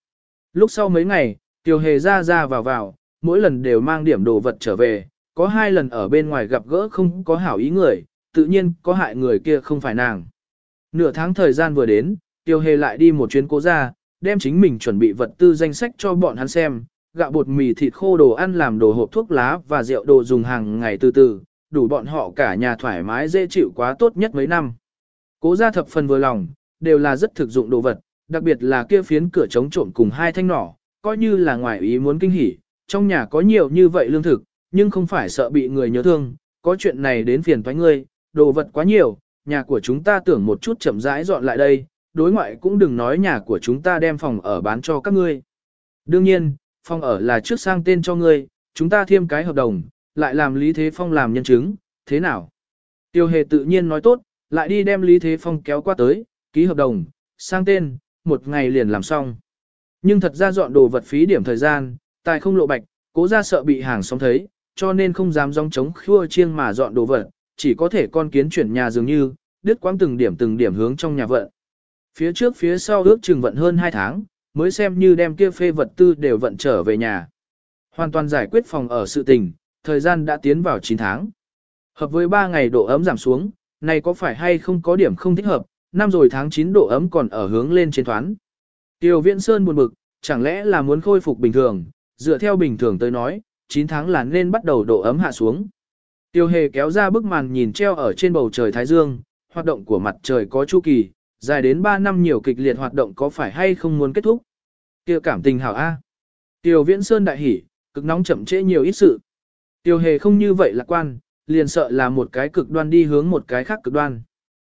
Lúc sau mấy ngày, Tiêu Hề ra ra vào vào, mỗi lần đều mang điểm đồ vật trở về, có hai lần ở bên ngoài gặp gỡ không có hảo ý người, tự nhiên có hại người kia không phải nàng. Nửa tháng thời gian vừa đến, Tiêu Hề lại đi một chuyến cố ra, đem chính mình chuẩn bị vật tư danh sách cho bọn hắn xem, gạo bột mì thịt khô đồ ăn làm đồ hộp thuốc lá và rượu đồ dùng hàng ngày từ từ, đủ bọn họ cả nhà thoải mái dễ chịu quá tốt nhất mấy năm. Cố gia thập phần vừa lòng, đều là rất thực dụng đồ vật, đặc biệt là kia phiến cửa chống trộm cùng hai thanh nỏ, coi như là ngoài ý muốn kinh hỉ, trong nhà có nhiều như vậy lương thực, nhưng không phải sợ bị người nhớ thương, có chuyện này đến phiền toái ngươi, đồ vật quá nhiều, nhà của chúng ta tưởng một chút chậm rãi dọn lại đây, đối ngoại cũng đừng nói nhà của chúng ta đem phòng ở bán cho các ngươi. Đương nhiên, phòng ở là trước sang tên cho ngươi, chúng ta thêm cái hợp đồng, lại làm Lý Thế Phong làm nhân chứng, thế nào? Tiêu hề tự nhiên nói tốt, lại đi đem Lý Thế Phong kéo qua tới, ký hợp đồng, sang tên, một ngày liền làm xong. Nhưng thật ra dọn đồ vật phí điểm thời gian, tài không lộ bạch, cố ra sợ bị hàng xóm thấy, cho nên không dám dòng chống khua chiêng mà dọn đồ vật, chỉ có thể con kiến chuyển nhà dường như, đứt quãng từng điểm từng điểm hướng trong nhà vận. Phía trước phía sau ước chừng vận hơn 2 tháng, mới xem như đem kia phê vật tư đều vận trở về nhà. Hoàn toàn giải quyết phòng ở sự tình, thời gian đã tiến vào 9 tháng. Hợp với 3 ngày độ ấm giảm xuống, này có phải hay không có điểm không thích hợp, năm rồi tháng 9 độ ấm còn ở hướng lên trên thoán. Tiêu Viễn Sơn buồn bực, chẳng lẽ là muốn khôi phục bình thường, dựa theo bình thường tới nói, 9 tháng là nên bắt đầu độ ấm hạ xuống. Tiêu hề kéo ra bức màn nhìn treo ở trên bầu trời Thái Dương, hoạt động của mặt trời có chu kỳ, dài đến 3 năm nhiều kịch liệt hoạt động có phải hay không muốn kết thúc. Tiêu cảm tình hảo A. Tiêu Viễn Sơn đại hỉ, cực nóng chậm trễ nhiều ít sự. Tiêu hề không như vậy lạc quan, liền sợ là một cái cực đoan đi hướng một cái khác cực đoan.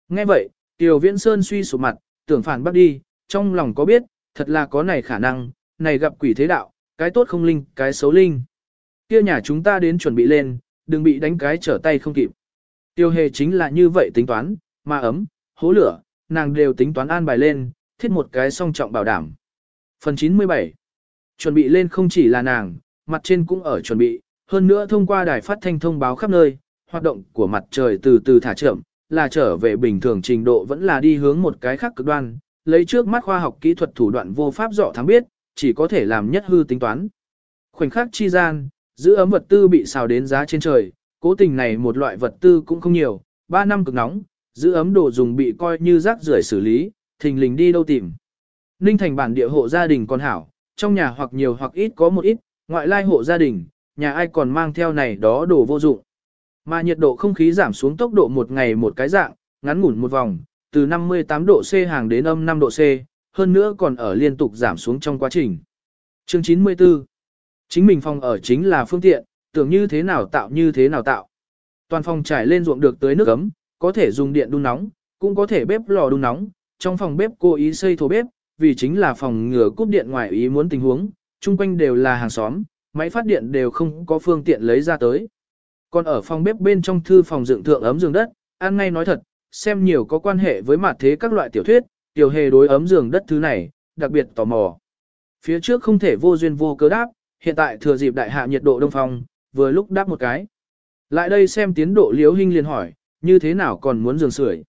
Nghe vậy, Tiêu Viễn Sơn suy sụp mặt, tưởng phản bắt đi, trong lòng có biết, thật là có này khả năng, này gặp quỷ thế đạo, cái tốt không linh, cái xấu linh. Kia nhà chúng ta đến chuẩn bị lên, đừng bị đánh cái trở tay không kịp. Tiêu hề chính là như vậy tính toán, ma ấm, hố lửa, nàng đều tính toán an bài lên, thiết một cái song trọng bảo đảm. Phần 97 Chuẩn bị lên không chỉ là nàng, mặt trên cũng ở chuẩn bị, hơn nữa thông qua đài phát thanh thông báo khắp nơi, hoạt động của mặt trời từ từ thả chậm, là trở về bình thường trình độ vẫn là đi hướng một cái khác cực đoan, lấy trước mắt khoa học kỹ thuật thủ đoạn vô pháp dọ thắng biết, chỉ có thể làm nhất hư tính toán. Khoảnh khắc chi gian, giữ ấm vật tư bị xào đến giá trên trời, cố tình này một loại vật tư cũng không nhiều, 3 năm cực nóng, giữ ấm đồ dùng bị coi như rác rưởi xử lý, thình lình đi đâu tìm. Ninh thành bản địa hộ gia đình còn hảo, trong nhà hoặc nhiều hoặc ít có một ít, ngoại lai hộ gia đình, nhà ai còn mang theo này đó đồ vô dụng. Mà nhiệt độ không khí giảm xuống tốc độ một ngày một cái dạng, ngắn ngủn một vòng, từ 58 độ C hàng đến âm 5 độ C, hơn nữa còn ở liên tục giảm xuống trong quá trình. Chương 94 Chính mình phòng ở chính là phương tiện, tưởng như thế nào tạo như thế nào tạo. Toàn phòng trải lên ruộng được tới nước ấm, có thể dùng điện đun nóng, cũng có thể bếp lò đun nóng, trong phòng bếp cô ý xây thổ bếp, vì chính là phòng ngừa cúp điện ngoài ý muốn tình huống, chung quanh đều là hàng xóm, máy phát điện đều không có phương tiện lấy ra tới. Còn ở phòng bếp bên trong thư phòng dựng thượng ấm giường đất, An ngay nói thật, xem nhiều có quan hệ với mặt thế các loại tiểu thuyết, tiểu hề đối ấm giường đất thứ này, đặc biệt tò mò. Phía trước không thể vô duyên vô cớ đáp, hiện tại thừa dịp đại hạ nhiệt độ đông phòng, vừa lúc đáp một cái. Lại đây xem tiến độ liếu hình liền hỏi, như thế nào còn muốn giường sưởi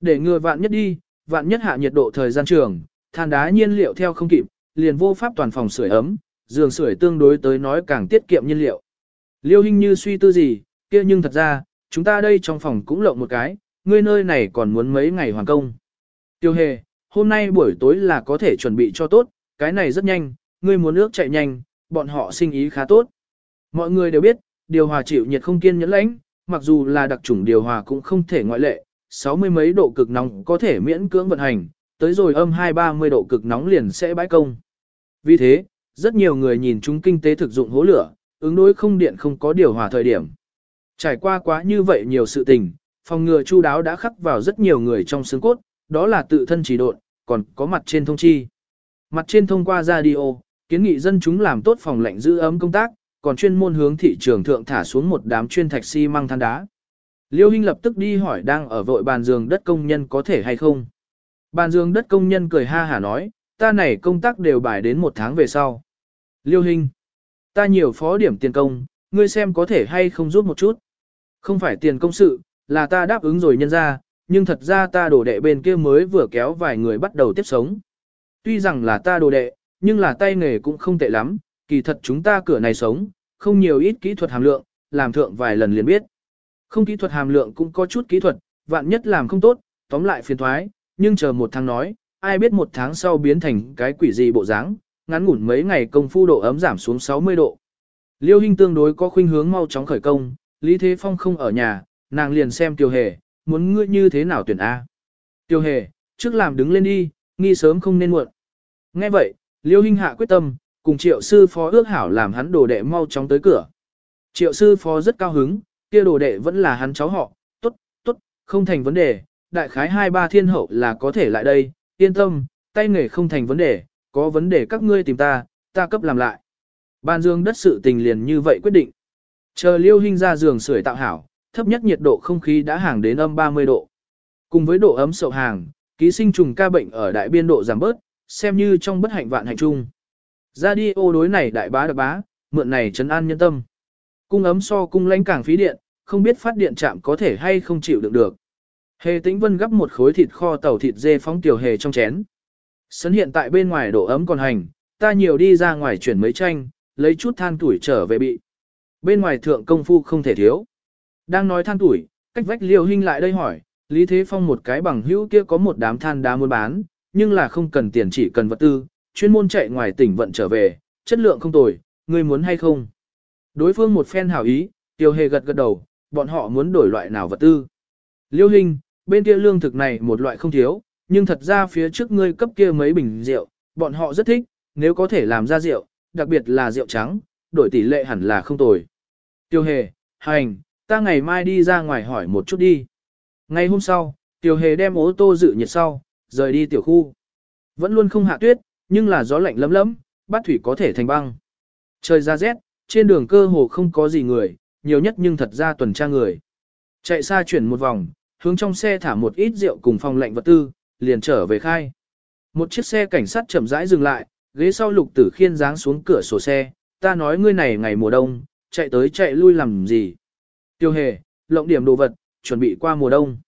Để ngừa vạn nhất đi, vạn nhất hạ nhiệt độ thời gian trường, than đá nhiên liệu theo không kịp, liền vô pháp toàn phòng sưởi ấm, giường sưởi tương đối tới nói càng tiết kiệm nhiên liệu. Liêu hình như suy tư gì, kia nhưng thật ra, chúng ta đây trong phòng cũng lộng một cái, ngươi nơi này còn muốn mấy ngày hoàn công. Tiêu hề, hôm nay buổi tối là có thể chuẩn bị cho tốt, cái này rất nhanh, ngươi muốn nước chạy nhanh, bọn họ sinh ý khá tốt. Mọi người đều biết, điều hòa chịu nhiệt không kiên nhẫn lãnh, mặc dù là đặc chủng điều hòa cũng không thể ngoại lệ, sáu mươi mấy độ cực nóng có thể miễn cưỡng vận hành, tới rồi âm hai ba mươi độ cực nóng liền sẽ bãi công. Vì thế, rất nhiều người nhìn chúng kinh tế thực dụng hố lửa, ứng đối không điện không có điều hòa thời điểm. Trải qua quá như vậy nhiều sự tình, phòng ngừa chu đáo đã khắc vào rất nhiều người trong xương cốt, đó là tự thân chỉ độn, còn có mặt trên thông chi. Mặt trên thông qua radio, kiến nghị dân chúng làm tốt phòng lạnh giữ ấm công tác, còn chuyên môn hướng thị trường thượng thả xuống một đám chuyên thạch xi măng than đá. Liêu Hinh lập tức đi hỏi đang ở vội bàn giường đất công nhân có thể hay không. Bàn giường đất công nhân cười ha hả nói, ta này công tác đều bài đến một tháng về sau. Liêu Hinh, ta nhiều phó điểm tiền công, ngươi xem có thể hay không giúp một chút. Không phải tiền công sự, là ta đáp ứng rồi nhân ra, nhưng thật ra ta đồ đệ bên kia mới vừa kéo vài người bắt đầu tiếp sống. Tuy rằng là ta đồ đệ, nhưng là tay nghề cũng không tệ lắm, kỳ thật chúng ta cửa này sống, không nhiều ít kỹ thuật hàm lượng, làm thượng vài lần liền biết. Không kỹ thuật hàm lượng cũng có chút kỹ thuật, vạn nhất làm không tốt, tóm lại phiền thoái, nhưng chờ một tháng nói, ai biết một tháng sau biến thành cái quỷ gì bộ dáng, ngắn ngủn mấy ngày công phu độ ấm giảm xuống 60 độ. Liêu Hinh tương đối có khuynh hướng mau chóng khởi công, Lý Thế Phong không ở nhà, nàng liền xem Tiêu Hề, muốn ngươi như thế nào tuyển A. Tiêu hề, trước làm đứng lên đi, nghi sớm không nên muộn. Nghe vậy, Liêu Hinh hạ quyết tâm, cùng triệu sư phó ước hảo làm hắn đồ đệ mau chóng tới cửa. Triệu sư phó rất cao hứng, kia đồ đệ vẫn là hắn cháu họ, tốt, tốt, không thành vấn đề, đại khái hai ba thiên hậu là có thể lại đây, yên tâm, tay nghề không thành vấn đề, có vấn đề các ngươi tìm ta, ta cấp làm lại. Ban dương đất sự tình liền như vậy quyết định. Chờ liêu hình ra giường sưởi tạo hảo, thấp nhất nhiệt độ không khí đã hàng đến âm 30 độ. Cùng với độ ấm sậu hàng, ký sinh trùng ca bệnh ở đại biên độ giảm bớt, xem như trong bất hạnh vạn hạnh chung. Ra đi ô đối này đại bá đập bá, mượn này trấn an nhân tâm. Cung ấm so cung lãnh càng phí điện, không biết phát điện chạm có thể hay không chịu đựng được. Hề tĩnh vân gấp một khối thịt kho tàu thịt dê phóng tiểu hề trong chén. Sấn hiện tại bên ngoài độ ấm còn hành, ta nhiều đi ra ngoài chuyển mấy tranh, lấy chút than tuổi trở về bị. Bên ngoài thượng công phu không thể thiếu. Đang nói than tuổi, cách vách liều hình lại đây hỏi, Lý Thế Phong một cái bằng hữu kia có một đám than đá muốn bán, nhưng là không cần tiền chỉ cần vật tư, chuyên môn chạy ngoài tỉnh vận trở về, chất lượng không tồi, ngươi muốn hay không? Đối phương một phen hảo ý, tiêu hề gật gật đầu, bọn họ muốn đổi loại nào vật tư. Liêu hình, bên kia lương thực này một loại không thiếu, nhưng thật ra phía trước ngươi cấp kia mấy bình rượu, bọn họ rất thích, nếu có thể làm ra rượu, đặc biệt là rượu trắng, đổi tỷ lệ hẳn là không tồi. Tiêu hề, hành, ta ngày mai đi ra ngoài hỏi một chút đi. Ngày hôm sau, Tiêu hề đem ô tô dự nhiệt sau, rời đi tiểu khu. Vẫn luôn không hạ tuyết, nhưng là gió lạnh lấm lấm, bát thủy có thể thành băng. Trời ra rét, trên đường cơ hồ không có gì người, nhiều nhất nhưng thật ra tuần tra người. Chạy xa chuyển một vòng, hướng trong xe thả một ít rượu cùng phòng lạnh vật tư, liền trở về khai. Một chiếc xe cảnh sát chậm rãi dừng lại, ghế sau lục tử khiên dáng xuống cửa sổ xe, ta nói ngươi này ngày mùa đông, chạy tới chạy lui làm gì. Tiêu hề, lộng điểm đồ vật, chuẩn bị qua mùa đông.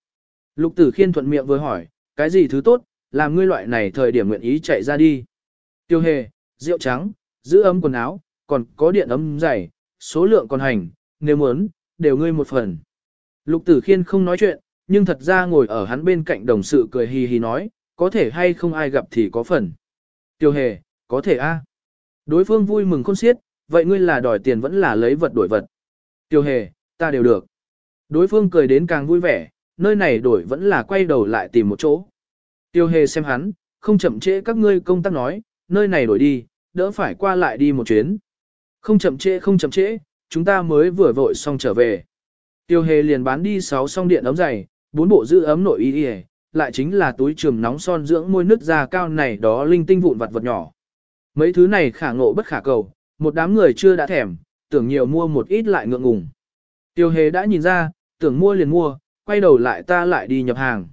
Lục tử khiên thuận miệng vừa hỏi, cái gì thứ tốt, làm ngươi loại này thời điểm nguyện ý chạy ra đi. Tiêu hề, rượu trắng, giữ ấm quần áo, còn có điện ấm dày, số lượng còn hành, nếu muốn, đều ngươi một phần. Lục tử khiên không nói chuyện, nhưng thật ra ngồi ở hắn bên cạnh đồng sự cười hì hì nói, có thể hay không ai gặp thì có phần. Tiêu hề, có thể a. Đối phương vui mừng khôn xiết, vậy ngươi là đòi tiền vẫn là lấy vật đổi vật. Tiêu hề, ta đều được. Đối phương cười đến càng vui vẻ, nơi này đổi vẫn là quay đầu lại tìm một chỗ. Tiêu hề xem hắn, không chậm trễ các ngươi công tác nói, nơi này đổi đi, đỡ phải qua lại đi một chuyến. Không chậm trễ không chậm trễ, chúng ta mới vừa vội xong trở về. Tiêu hề liền bán đi 6 song điện ấm giày, bốn bộ giữ ấm nội y y, lại chính là túi trường nóng son dưỡng môi nước da cao này đó linh tinh vụn vặt vật nhỏ. Mấy thứ này khả ngộ bất khả cầu, một đám người chưa đã thèm, tưởng nhiều mua một ít lại ngượng ngùng. Tiêu hề đã nhìn ra, tưởng mua liền mua, quay đầu lại ta lại đi nhập hàng.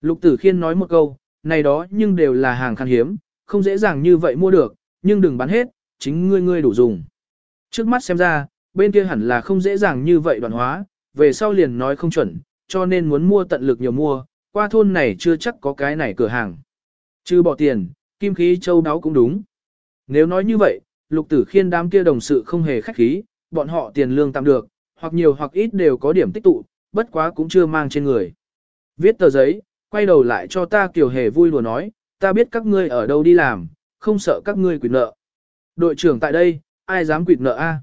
Lục tử khiên nói một câu, này đó nhưng đều là hàng khan hiếm, không dễ dàng như vậy mua được, nhưng đừng bán hết, chính ngươi ngươi đủ dùng. Trước mắt xem ra, bên kia hẳn là không dễ dàng như vậy đoạn hóa, về sau liền nói không chuẩn, cho nên muốn mua tận lực nhiều mua, qua thôn này chưa chắc có cái này cửa hàng. Chứ bỏ tiền, kim khí châu đáo cũng đúng. Nếu nói như vậy, lục tử khiên đám kia đồng sự không hề khách khí, bọn họ tiền lương tạm được, hoặc nhiều hoặc ít đều có điểm tích tụ, bất quá cũng chưa mang trên người. Viết tờ giấy, quay đầu lại cho ta kiểu hề vui lùa nói, ta biết các ngươi ở đâu đi làm, không sợ các ngươi quỵt nợ. Đội trưởng tại đây, ai dám quỵt nợ a?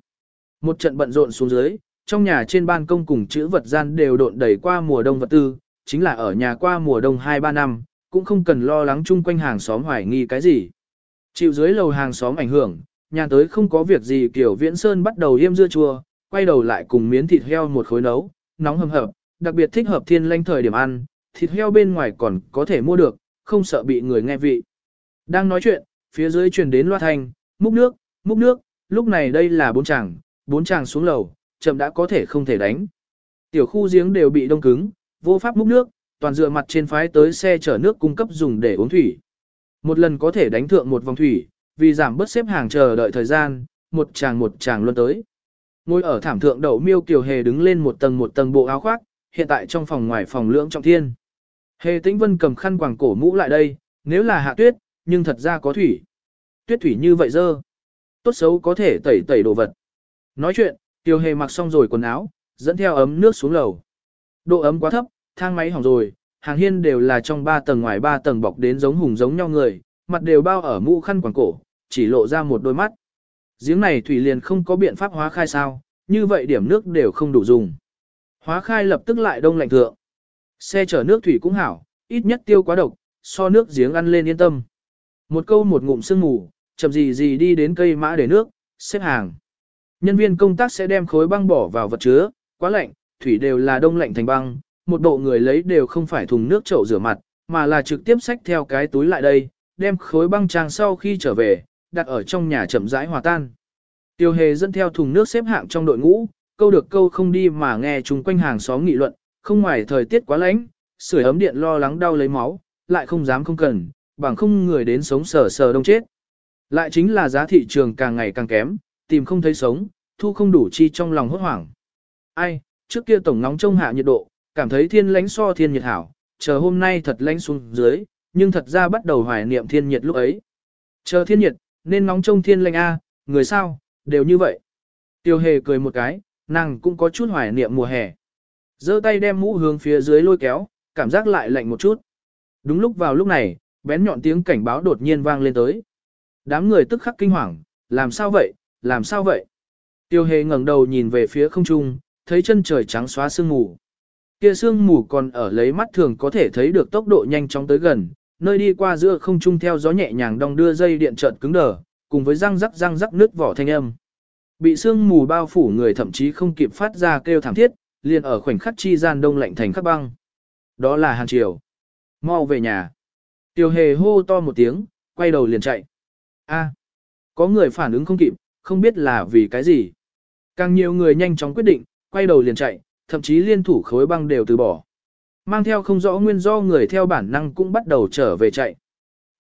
Một trận bận rộn xuống dưới, trong nhà trên ban công cùng chữ vật gian đều độn đầy qua mùa đông vật tư, chính là ở nhà qua mùa đông 2-3 năm, cũng không cần lo lắng chung quanh hàng xóm hoài nghi cái gì. Chịu dưới lầu hàng xóm ảnh hưởng, nhà tới không có việc gì kiểu viễn sơn bắt đầu yêm dưa chua, quay đầu lại cùng miến thịt heo một khối nấu, nóng hầm hập, đặc biệt thích hợp thiên lanh thời điểm ăn, thịt heo bên ngoài còn có thể mua được, không sợ bị người nghe vị. Đang nói chuyện, phía dưới truyền đến loa thanh, múc nước, múc nước, lúc này đây là bốn chàng, bốn chàng xuống lầu, chậm đã có thể không thể đánh. Tiểu khu giếng đều bị đông cứng, vô pháp múc nước, toàn dựa mặt trên phái tới xe chở nước cung cấp dùng để uống thủy. Một lần có thể đánh thượng một vòng thủy, vì giảm bớt xếp hàng chờ đợi thời gian, một chàng một chàng luôn tới. Ngồi ở thảm thượng đậu miêu kiều hề đứng lên một tầng một tầng bộ áo khoác, hiện tại trong phòng ngoài phòng lưỡng trọng thiên. Hề tĩnh vân cầm khăn quàng cổ mũ lại đây, nếu là hạ tuyết, nhưng thật ra có thủy. Tuyết thủy như vậy dơ. Tốt xấu có thể tẩy tẩy đồ vật. Nói chuyện, Tiêu hề mặc xong rồi quần áo, dẫn theo ấm nước xuống lầu. Độ ấm quá thấp, thang máy hỏng rồi, hàng hiên đều là trong 3 tầng ngoài 3 tầng bọc đến giống hùng giống nhau người, mặt đều bao ở mũ khăn quàng cổ, chỉ lộ ra một đôi mắt. Giếng này thủy liền không có biện pháp hóa khai sao, như vậy điểm nước đều không đủ dùng. Hóa khai lập tức lại đông lạnh thượng. Xe chở nước thủy cũng hảo, ít nhất tiêu quá độc, so nước giếng ăn lên yên tâm. Một câu một ngụm sương mù, chậm gì gì đi đến cây mã để nước, xếp hàng. Nhân viên công tác sẽ đem khối băng bỏ vào vật chứa, quá lạnh, thủy đều là đông lạnh thành băng, một bộ người lấy đều không phải thùng nước chậu rửa mặt, mà là trực tiếp xách theo cái túi lại đây, đem khối băng trang sau khi trở về, đặt ở trong nhà chậm rãi hòa tan. Tiêu hề dẫn theo thùng nước xếp hạng trong đội ngũ, câu được câu không đi mà nghe chung quanh hàng xóm nghị luận, không ngoài thời tiết quá lạnh, sưởi ấm điện lo lắng đau lấy máu, lại không dám không cần, bằng không người đến sống sờ sờ đông chết. Lại chính là giá thị trường càng ngày càng kém, tìm không thấy sống, thu không đủ chi trong lòng hốt hoảng. Ai, trước kia tổng nóng trong hạ nhiệt độ, cảm thấy thiên lãnh so thiên nhiệt hảo, chờ hôm nay thật lãnh xuống dưới, nhưng thật ra bắt đầu hoài niệm thiên nhiệt lúc ấy. Chờ thiên nhiệt, nên nóng trông thiên lãnh A, người sao, đều như vậy. Tiêu hề cười một cái, nàng cũng có chút hoài niệm mùa hè. giơ tay đem mũ hướng phía dưới lôi kéo, cảm giác lại lạnh một chút. Đúng lúc vào lúc này, bén nhọn tiếng cảnh báo đột nhiên vang lên tới. Đám người tức khắc kinh hoàng, làm sao vậy, làm sao vậy? Tiêu hề ngẩng đầu nhìn về phía không trung, thấy chân trời trắng xóa sương mù. Kia sương mù còn ở lấy mắt thường có thể thấy được tốc độ nhanh chóng tới gần, nơi đi qua giữa không trung theo gió nhẹ nhàng đong đưa dây điện chợt cứng đờ, cùng với răng rắc răng rắc nước vỏ thanh âm. Bị sương mù bao phủ người thậm chí không kịp phát ra kêu thảm thiết, liền ở khoảnh khắc chi gian đông lạnh thành khắc băng. Đó là Hàn Triều. Mau về nhà. Tiêu hề hô to một tiếng, quay đầu liền chạy. A, có người phản ứng không kịp, không biết là vì cái gì. Càng nhiều người nhanh chóng quyết định, quay đầu liền chạy, thậm chí liên thủ khối băng đều từ bỏ. Mang theo không rõ nguyên do người theo bản năng cũng bắt đầu trở về chạy.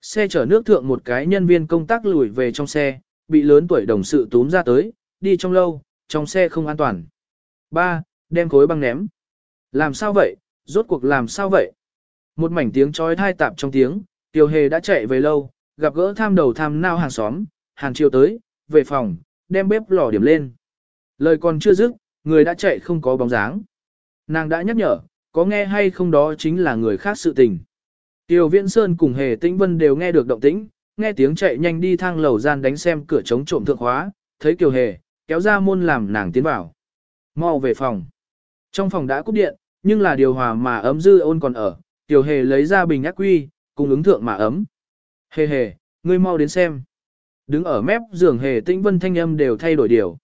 Xe chở nước thượng một cái nhân viên công tác lùi về trong xe, bị lớn tuổi đồng sự túm ra tới, đi trong lâu, trong xe không an toàn. Ba, đem khối băng ném. Làm sao vậy, rốt cuộc làm sao vậy? Một mảnh tiếng trói thai tạp trong tiếng, Tiêu Hề đã chạy về lâu, gặp gỡ tham đầu tham nao hàng xóm, hàng chiều tới, về phòng, đem bếp lò điểm lên. Lời còn chưa dứt, người đã chạy không có bóng dáng. Nàng đã nhắc nhở, có nghe hay không đó chính là người khác sự tình. Tiêu Viễn Sơn cùng Hề Tĩnh Vân đều nghe được động tĩnh, nghe tiếng chạy nhanh đi thang lầu gian đánh xem cửa chống trộm thượng khóa, thấy Kiều Hề, kéo ra môn làm nàng tiến vào. Mau về phòng. Trong phòng đã cúp điện, nhưng là điều hòa mà ấm dư ôn còn ở, Tiểu Hề lấy ra bình ác quy, cùng ứng thượng mà ấm. Hề hề, ngươi mau đến xem. Đứng ở mép giường Hề Tĩnh Vân thanh âm đều thay đổi điều.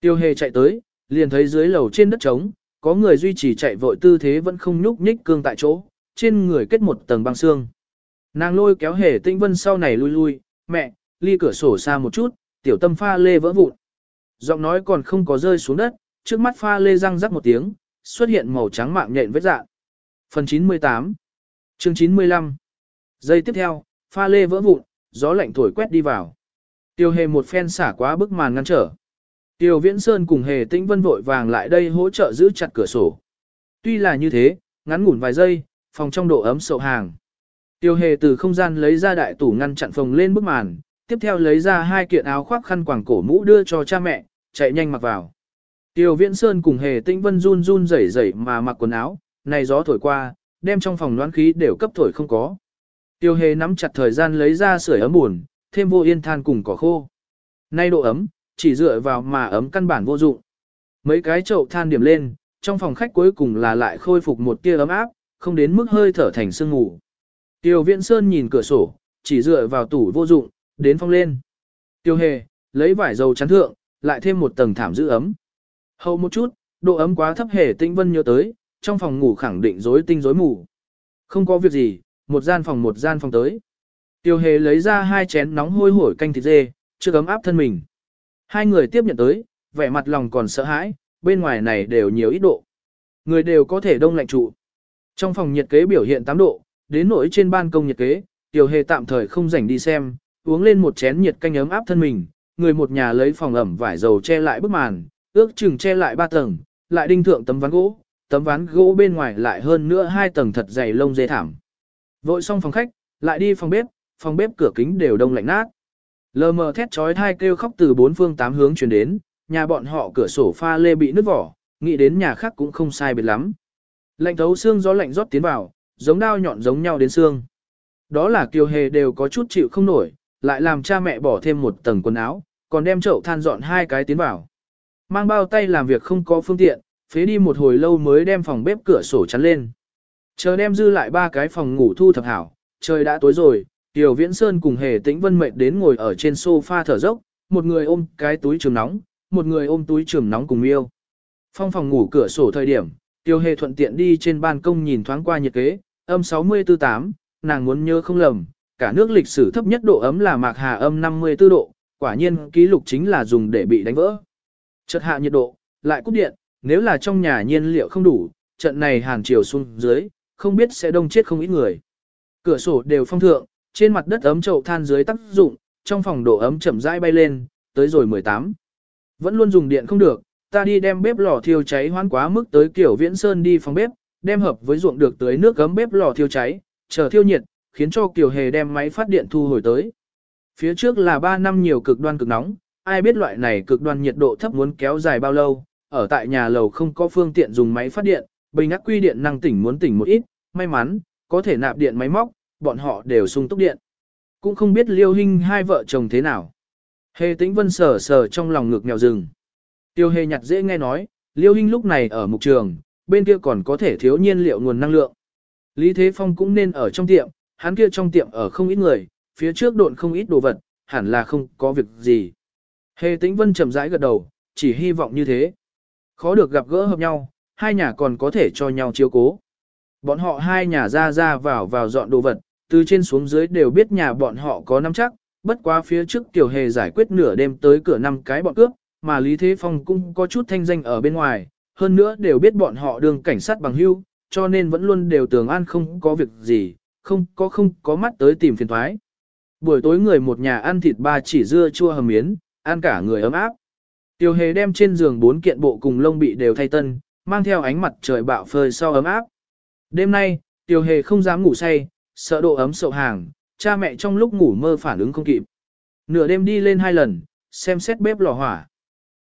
Tiêu Hề chạy tới, liền thấy dưới lầu trên đất trống, có người duy trì chạy vội tư thế vẫn không nhúc nhích cương tại chỗ, trên người kết một tầng băng xương. Nàng lôi kéo Hề Tĩnh Vân sau này lui lui, mẹ, ly cửa sổ xa một chút, tiểu tâm pha lê vỡ vụn. Giọng nói còn không có rơi xuống đất, trước mắt pha lê răng rắc một tiếng, xuất hiện màu trắng mạng nhện vết dạng. Phần 98 Chương 95 Giây tiếp theo, pha lê vỡ vụn, gió lạnh thổi quét đi vào. Tiêu hề một phen xả quá bức màn ngăn trở. Tiêu viễn sơn cùng hề tĩnh vân vội vàng lại đây hỗ trợ giữ chặt cửa sổ. Tuy là như thế, ngắn ngủn vài giây, phòng trong độ ấm sậu hàng. Tiêu hề từ không gian lấy ra đại tủ ngăn chặn phòng lên bức màn, tiếp theo lấy ra hai kiện áo khoác khăn quàng cổ mũ đưa cho cha mẹ, chạy nhanh mặc vào. Tiêu Viễn Sơn cùng Hề Tĩnh Vân run run rẩy rẩy mà mặc quần áo, này gió thổi qua, đem trong phòng loan khí đều cấp thổi không có. Tiêu Hề nắm chặt thời gian lấy ra sưởi ấm buồn, thêm vô yên than cùng cỏ khô. Nay độ ấm, chỉ dựa vào mà ấm căn bản vô dụng. Mấy cái chậu than điểm lên, trong phòng khách cuối cùng là lại khôi phục một tia ấm áp, không đến mức hơi thở thành sương ngủ. Tiêu Viễn Sơn nhìn cửa sổ, chỉ dựa vào tủ vô dụng, đến phong lên. Tiêu Hề, lấy vải dầu chắn thượng, lại thêm một tầng thảm giữ ấm. Hậu một chút, độ ấm quá thấp hề tinh vân nhớ tới, trong phòng ngủ khẳng định rối tinh rối mù. Không có việc gì, một gian phòng một gian phòng tới. Tiêu hề lấy ra hai chén nóng hôi hổi canh thịt dê, chưa ấm áp thân mình. Hai người tiếp nhận tới, vẻ mặt lòng còn sợ hãi, bên ngoài này đều nhiều ít độ. Người đều có thể đông lạnh trụ. Trong phòng nhiệt kế biểu hiện 8 độ, đến nỗi trên ban công nhiệt kế, Tiêu hề tạm thời không rảnh đi xem, uống lên một chén nhiệt canh ấm áp thân mình, người một nhà lấy phòng ẩm vải dầu che lại bức màn, ước chừng che lại ba tầng, lại đinh thượng tấm ván gỗ, tấm ván gỗ bên ngoài lại hơn nữa hai tầng thật dày lông dê thảm. Vội xong phòng khách, lại đi phòng bếp, phòng bếp cửa kính đều đông lạnh nát. Lờ mờ thét chói thai kêu khóc từ bốn phương tám hướng truyền đến, nhà bọn họ cửa sổ pha lê bị nứt vỏ, nghĩ đến nhà khác cũng không sai biệt lắm. Lạnh thấu xương gió lạnh rót tiến vào, giống đao nhọn giống nhau đến xương. Đó là kiều hề đều có chút chịu không nổi, lại làm cha mẹ bỏ thêm một tầng quần áo, còn đem chậu than dọn hai cái tiến vào. Mang bao tay làm việc không có phương tiện, phế đi một hồi lâu mới đem phòng bếp cửa sổ chắn lên. Chờ đem dư lại ba cái phòng ngủ thu thập hảo, trời đã tối rồi, Tiểu Viễn Sơn cùng Hề Tĩnh Vân mệt đến ngồi ở trên sofa thở dốc, một người ôm cái túi trường nóng, một người ôm túi trường nóng cùng yêu. Phong phòng ngủ cửa sổ thời điểm, Tiêu Hề thuận tiện đi trên ban công nhìn thoáng qua nhiệt kế, âm 648, nàng muốn nhớ không lầm, cả nước lịch sử thấp nhất độ ấm là Mạc Hà âm 54 độ, quả nhiên ký lục chính là dùng để bị đánh vỡ. Chợt hạ nhiệt độ, lại cúp điện, nếu là trong nhà nhiên liệu không đủ, trận này hàn chiều xuống dưới, không biết sẽ đông chết không ít người. Cửa sổ đều phong thượng, trên mặt đất ấm chậu than dưới tác dụng, trong phòng độ ấm chậm rãi bay lên, tới rồi 18. Vẫn luôn dùng điện không được, ta đi đem bếp lò thiêu cháy hoán quá mức tới kiểu viễn sơn đi phòng bếp, đem hợp với ruộng được tới nước gấm bếp lò thiêu cháy, chờ thiêu nhiệt, khiến cho Kiều Hề đem máy phát điện thu hồi tới. Phía trước là 3 năm nhiều cực đoan cực nóng, ai biết loại này cực đoan nhiệt độ thấp muốn kéo dài bao lâu, ở tại nhà lầu không có phương tiện dùng máy phát điện, bình ắc quy điện năng tỉnh muốn tỉnh một ít, may mắn, có thể nạp điện máy móc, bọn họ đều sung túc điện. Cũng không biết liêu hình hai vợ chồng thế nào. Hề tĩnh vân sờ sờ trong lòng ngực nghèo rừng. Tiêu hề nhặt dễ nghe nói, liêu hình lúc này ở mục trường, bên kia còn có thể thiếu nhiên liệu nguồn năng lượng. Lý Thế Phong cũng nên ở trong tiệm, hắn kia trong tiệm ở không ít người, phía trước độn không ít đồ vật, hẳn là không có việc gì. Hề tĩnh vân chậm rãi gật đầu, chỉ hy vọng như thế. Khó được gặp gỡ hợp nhau, hai nhà còn có thể cho nhau chiếu cố. Bọn họ hai nhà ra ra vào vào dọn đồ vật, từ trên xuống dưới đều biết nhà bọn họ có nắm chắc, bất quá phía trước tiểu hề giải quyết nửa đêm tới cửa năm cái bọn cướp, mà Lý Thế Phong cũng có chút thanh danh ở bên ngoài, hơn nữa đều biết bọn họ đường cảnh sát bằng hưu, cho nên vẫn luôn đều tưởng an không có việc gì, không có không có mắt tới tìm phiền thoái. Buổi tối người một nhà ăn thịt ba chỉ dưa chua hầm miến, ăn cả người ấm áp. Tiểu hề đem trên giường bốn kiện bộ cùng lông bị đều thay tân, mang theo ánh mặt trời bạo phơi sau ấm áp. Đêm nay, Tiểu hề không dám ngủ say, sợ độ ấm sậu hàng, cha mẹ trong lúc ngủ mơ phản ứng không kịp. Nửa đêm đi lên hai lần, xem xét bếp lò hỏa.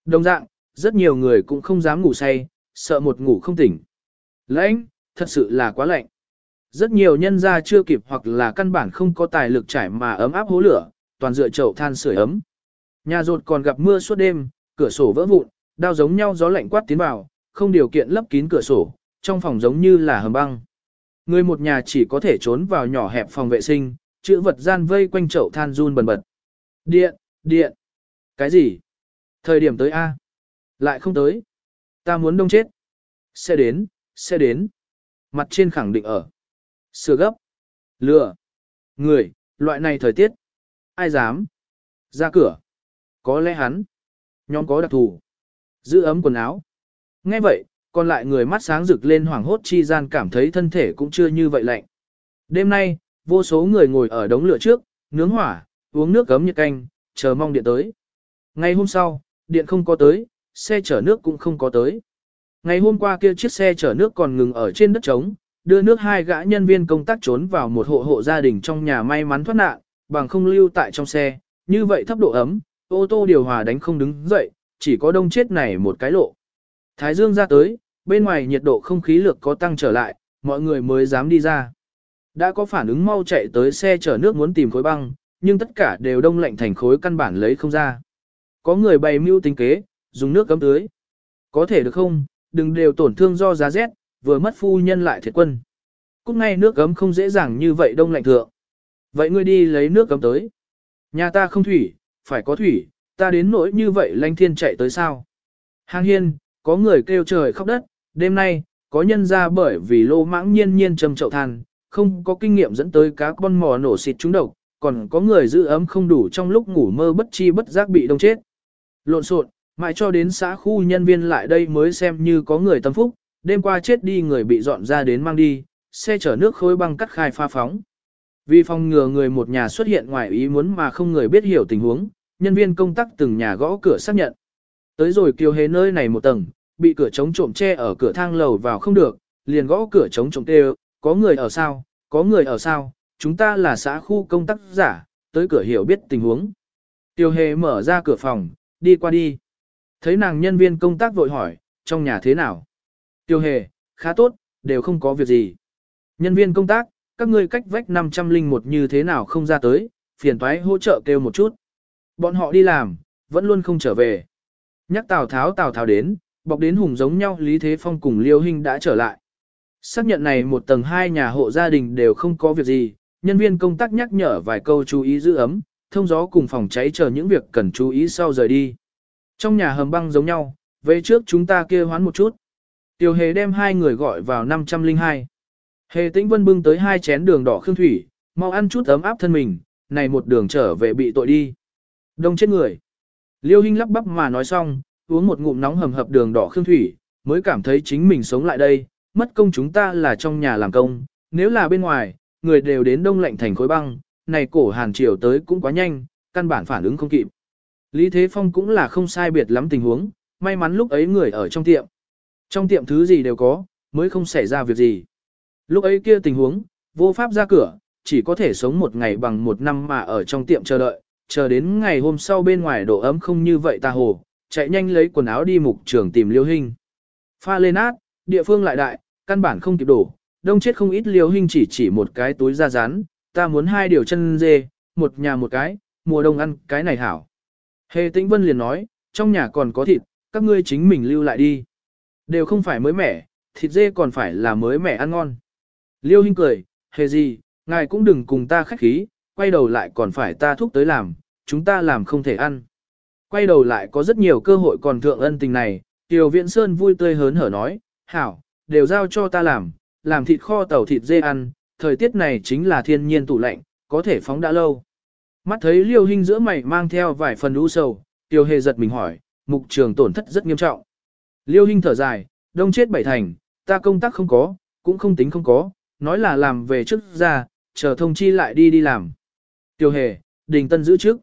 Đồng dạng, rất nhiều người cũng không dám ngủ say, sợ một ngủ không tỉnh. Lạnh, thật sự là quá lạnh. Rất nhiều nhân gia chưa kịp hoặc là căn bản không có tài lực trải mà ấm áp hố lửa, toàn dựa chậu than sưởi ấm. Nhà rột còn gặp mưa suốt đêm, cửa sổ vỡ vụn, đao giống nhau gió lạnh quát tiến vào, không điều kiện lấp kín cửa sổ, trong phòng giống như là hầm băng. Người một nhà chỉ có thể trốn vào nhỏ hẹp phòng vệ sinh, chữ vật gian vây quanh chậu than run bần bật. Điện, điện. Cái gì? Thời điểm tới A. Lại không tới. Ta muốn đông chết. Sẽ đến, sẽ đến. Mặt trên khẳng định ở. Sửa gấp. Lừa. Người, loại này thời tiết. Ai dám? Ra cửa. Có lẽ hắn. Nhóm có đặc thù. Giữ ấm quần áo. Nghe vậy, còn lại người mắt sáng rực lên hoảng hốt chi gian cảm thấy thân thể cũng chưa như vậy lạnh. Đêm nay, vô số người ngồi ở đống lửa trước, nướng hỏa, uống nước cấm nhiệt canh, chờ mong điện tới. Ngày hôm sau, điện không có tới, xe chở nước cũng không có tới. Ngày hôm qua kia chiếc xe chở nước còn ngừng ở trên đất trống, đưa nước hai gã nhân viên công tác trốn vào một hộ hộ gia đình trong nhà may mắn thoát nạn, bằng không lưu tại trong xe, như vậy thấp độ ấm, ô tô điều hòa đánh không đứng dậy, chỉ có đông chết này một cái lộ. Thái dương ra tới, bên ngoài nhiệt độ không khí lược có tăng trở lại, mọi người mới dám đi ra. Đã có phản ứng mau chạy tới xe chở nước muốn tìm khối băng, nhưng tất cả đều đông lạnh thành khối căn bản lấy không ra. Có người bày mưu tính kế, dùng nước cấm tưới. Có thể được không, đừng đều tổn thương do giá rét, vừa mất phu nhân lại thiệt quân. Cúc ngay nước cấm không dễ dàng như vậy đông lạnh thượng. Vậy ngươi đi lấy nước cấm tới. Nhà ta không thủy, phải có thủy, ta đến nỗi như vậy lanh thiên chạy tới sao. Hàng hiên, có người kêu trời khóc đất, đêm nay, có nhân ra bởi vì lô mãng nhiên nhiên trầm chậu than, không có kinh nghiệm dẫn tới cá con mò nổ xịt trúng độc, còn có người giữ ấm không đủ trong lúc ngủ mơ bất chi bất giác bị đông chết. Lộn xộn, mãi cho đến xã khu nhân viên lại đây mới xem như có người tâm phúc, đêm qua chết đi người bị dọn ra đến mang đi, xe chở nước khối băng cắt khai pha phóng. Vì phòng ngừa người một nhà xuất hiện ngoài ý muốn mà không người biết hiểu tình huống, nhân viên công tác từng nhà gõ cửa xác nhận. Tới rồi kiều hề nơi này một tầng, bị cửa chống trộm che ở cửa thang lầu vào không được, liền gõ cửa chống trộm kêu có người ở sao, có người ở sao, chúng ta là xã khu công tác giả, tới cửa hiểu biết tình huống. Tiêu hề mở ra cửa phòng, đi qua đi. Thấy nàng nhân viên công tác vội hỏi, trong nhà thế nào? Tiêu hề, khá tốt, đều không có việc gì. Nhân viên công tác, các ngươi cách vách 500 linh một như thế nào không ra tới, phiền toái hỗ trợ kêu một chút. Bọn họ đi làm, vẫn luôn không trở về. Nhắc Tào Tháo Tào Tháo đến, bọc đến hùng giống nhau Lý Thế Phong cùng Liêu Hinh đã trở lại. Xác nhận này một tầng hai nhà hộ gia đình đều không có việc gì, nhân viên công tác nhắc nhở vài câu chú ý giữ ấm, thông gió cùng phòng cháy chờ những việc cần chú ý sau rời đi. Trong nhà hầm băng giống nhau, về trước chúng ta kia hoán một chút. Tiểu hề đem hai người gọi vào 502. Hề tĩnh vân bưng tới hai chén đường đỏ khương thủy, mau ăn chút ấm áp thân mình, này một đường trở về bị tội đi. Đông chết người. Liêu Hinh lắp bắp mà nói xong, uống một ngụm nóng hầm hập đường đỏ khương thủy, mới cảm thấy chính mình sống lại đây, mất công chúng ta là trong nhà làm công, nếu là bên ngoài, người đều đến đông lạnh thành khối băng, này cổ hàn triều tới cũng quá nhanh, căn bản phản ứng không kịp. Lý Thế Phong cũng là không sai biệt lắm tình huống, may mắn lúc ấy người ở trong tiệm. Trong tiệm thứ gì đều có, mới không xảy ra việc gì. Lúc ấy kia tình huống, vô pháp ra cửa, chỉ có thể sống một ngày bằng một năm mà ở trong tiệm chờ đợi, chờ đến ngày hôm sau bên ngoài độ ấm không như vậy ta hồ, chạy nhanh lấy quần áo đi mục trường tìm liêu hình. Pha lên át, địa phương lại đại, căn bản không kịp đổ, đông chết không ít liêu hình chỉ chỉ một cái túi da rán, ta muốn hai điều chân dê, một nhà một cái, mùa đông ăn cái này hảo. Hề tĩnh vân liền nói, trong nhà còn có thịt, các ngươi chính mình lưu lại đi. Đều không phải mới mẻ, thịt dê còn phải là mới mẻ ăn ngon. Liêu Hinh cười, hề gì, ngài cũng đừng cùng ta khách khí, quay đầu lại còn phải ta thúc tới làm, chúng ta làm không thể ăn. Quay đầu lại có rất nhiều cơ hội còn thượng ân tình này, Tiểu Viễn Sơn vui tươi hớn hở nói, hảo, đều giao cho ta làm, làm thịt kho tàu thịt dê ăn, thời tiết này chính là thiên nhiên tủ lạnh, có thể phóng đã lâu. Mắt thấy Liêu Hinh giữa mày mang theo vài phần u sầu, Tiêu Hề giật mình hỏi, mục trường tổn thất rất nghiêm trọng. Liêu Hinh thở dài, đông chết bảy thành, ta công tác không có, cũng không tính không có, nói là làm về trước ra, chờ thông chi lại đi đi làm. Tiêu Hề, đình tân giữ trước.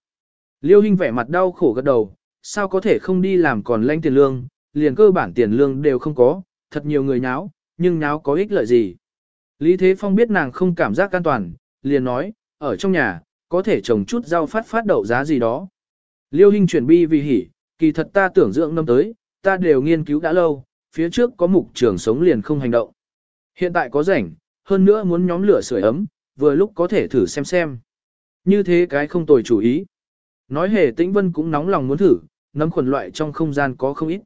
Liêu Hinh vẻ mặt đau khổ gật đầu, sao có thể không đi làm còn lãnh tiền lương, liền cơ bản tiền lương đều không có, thật nhiều người nháo, nhưng nháo có ích lợi gì. Lý Thế Phong biết nàng không cảm giác an toàn, liền nói, ở trong nhà, có thể trồng chút rau phát phát đậu giá gì đó. Liêu Hinh chuyển bi vì hỉ, kỳ thật ta tưởng dưỡng năm tới, ta đều nghiên cứu đã lâu, phía trước có mục trường sống liền không hành động. Hiện tại có rảnh, hơn nữa muốn nhóm lửa sưởi ấm, vừa lúc có thể thử xem xem. Như thế cái không tồi chủ ý. Nói hề tĩnh vân cũng nóng lòng muốn thử, nấm khuẩn loại trong không gian có không ít.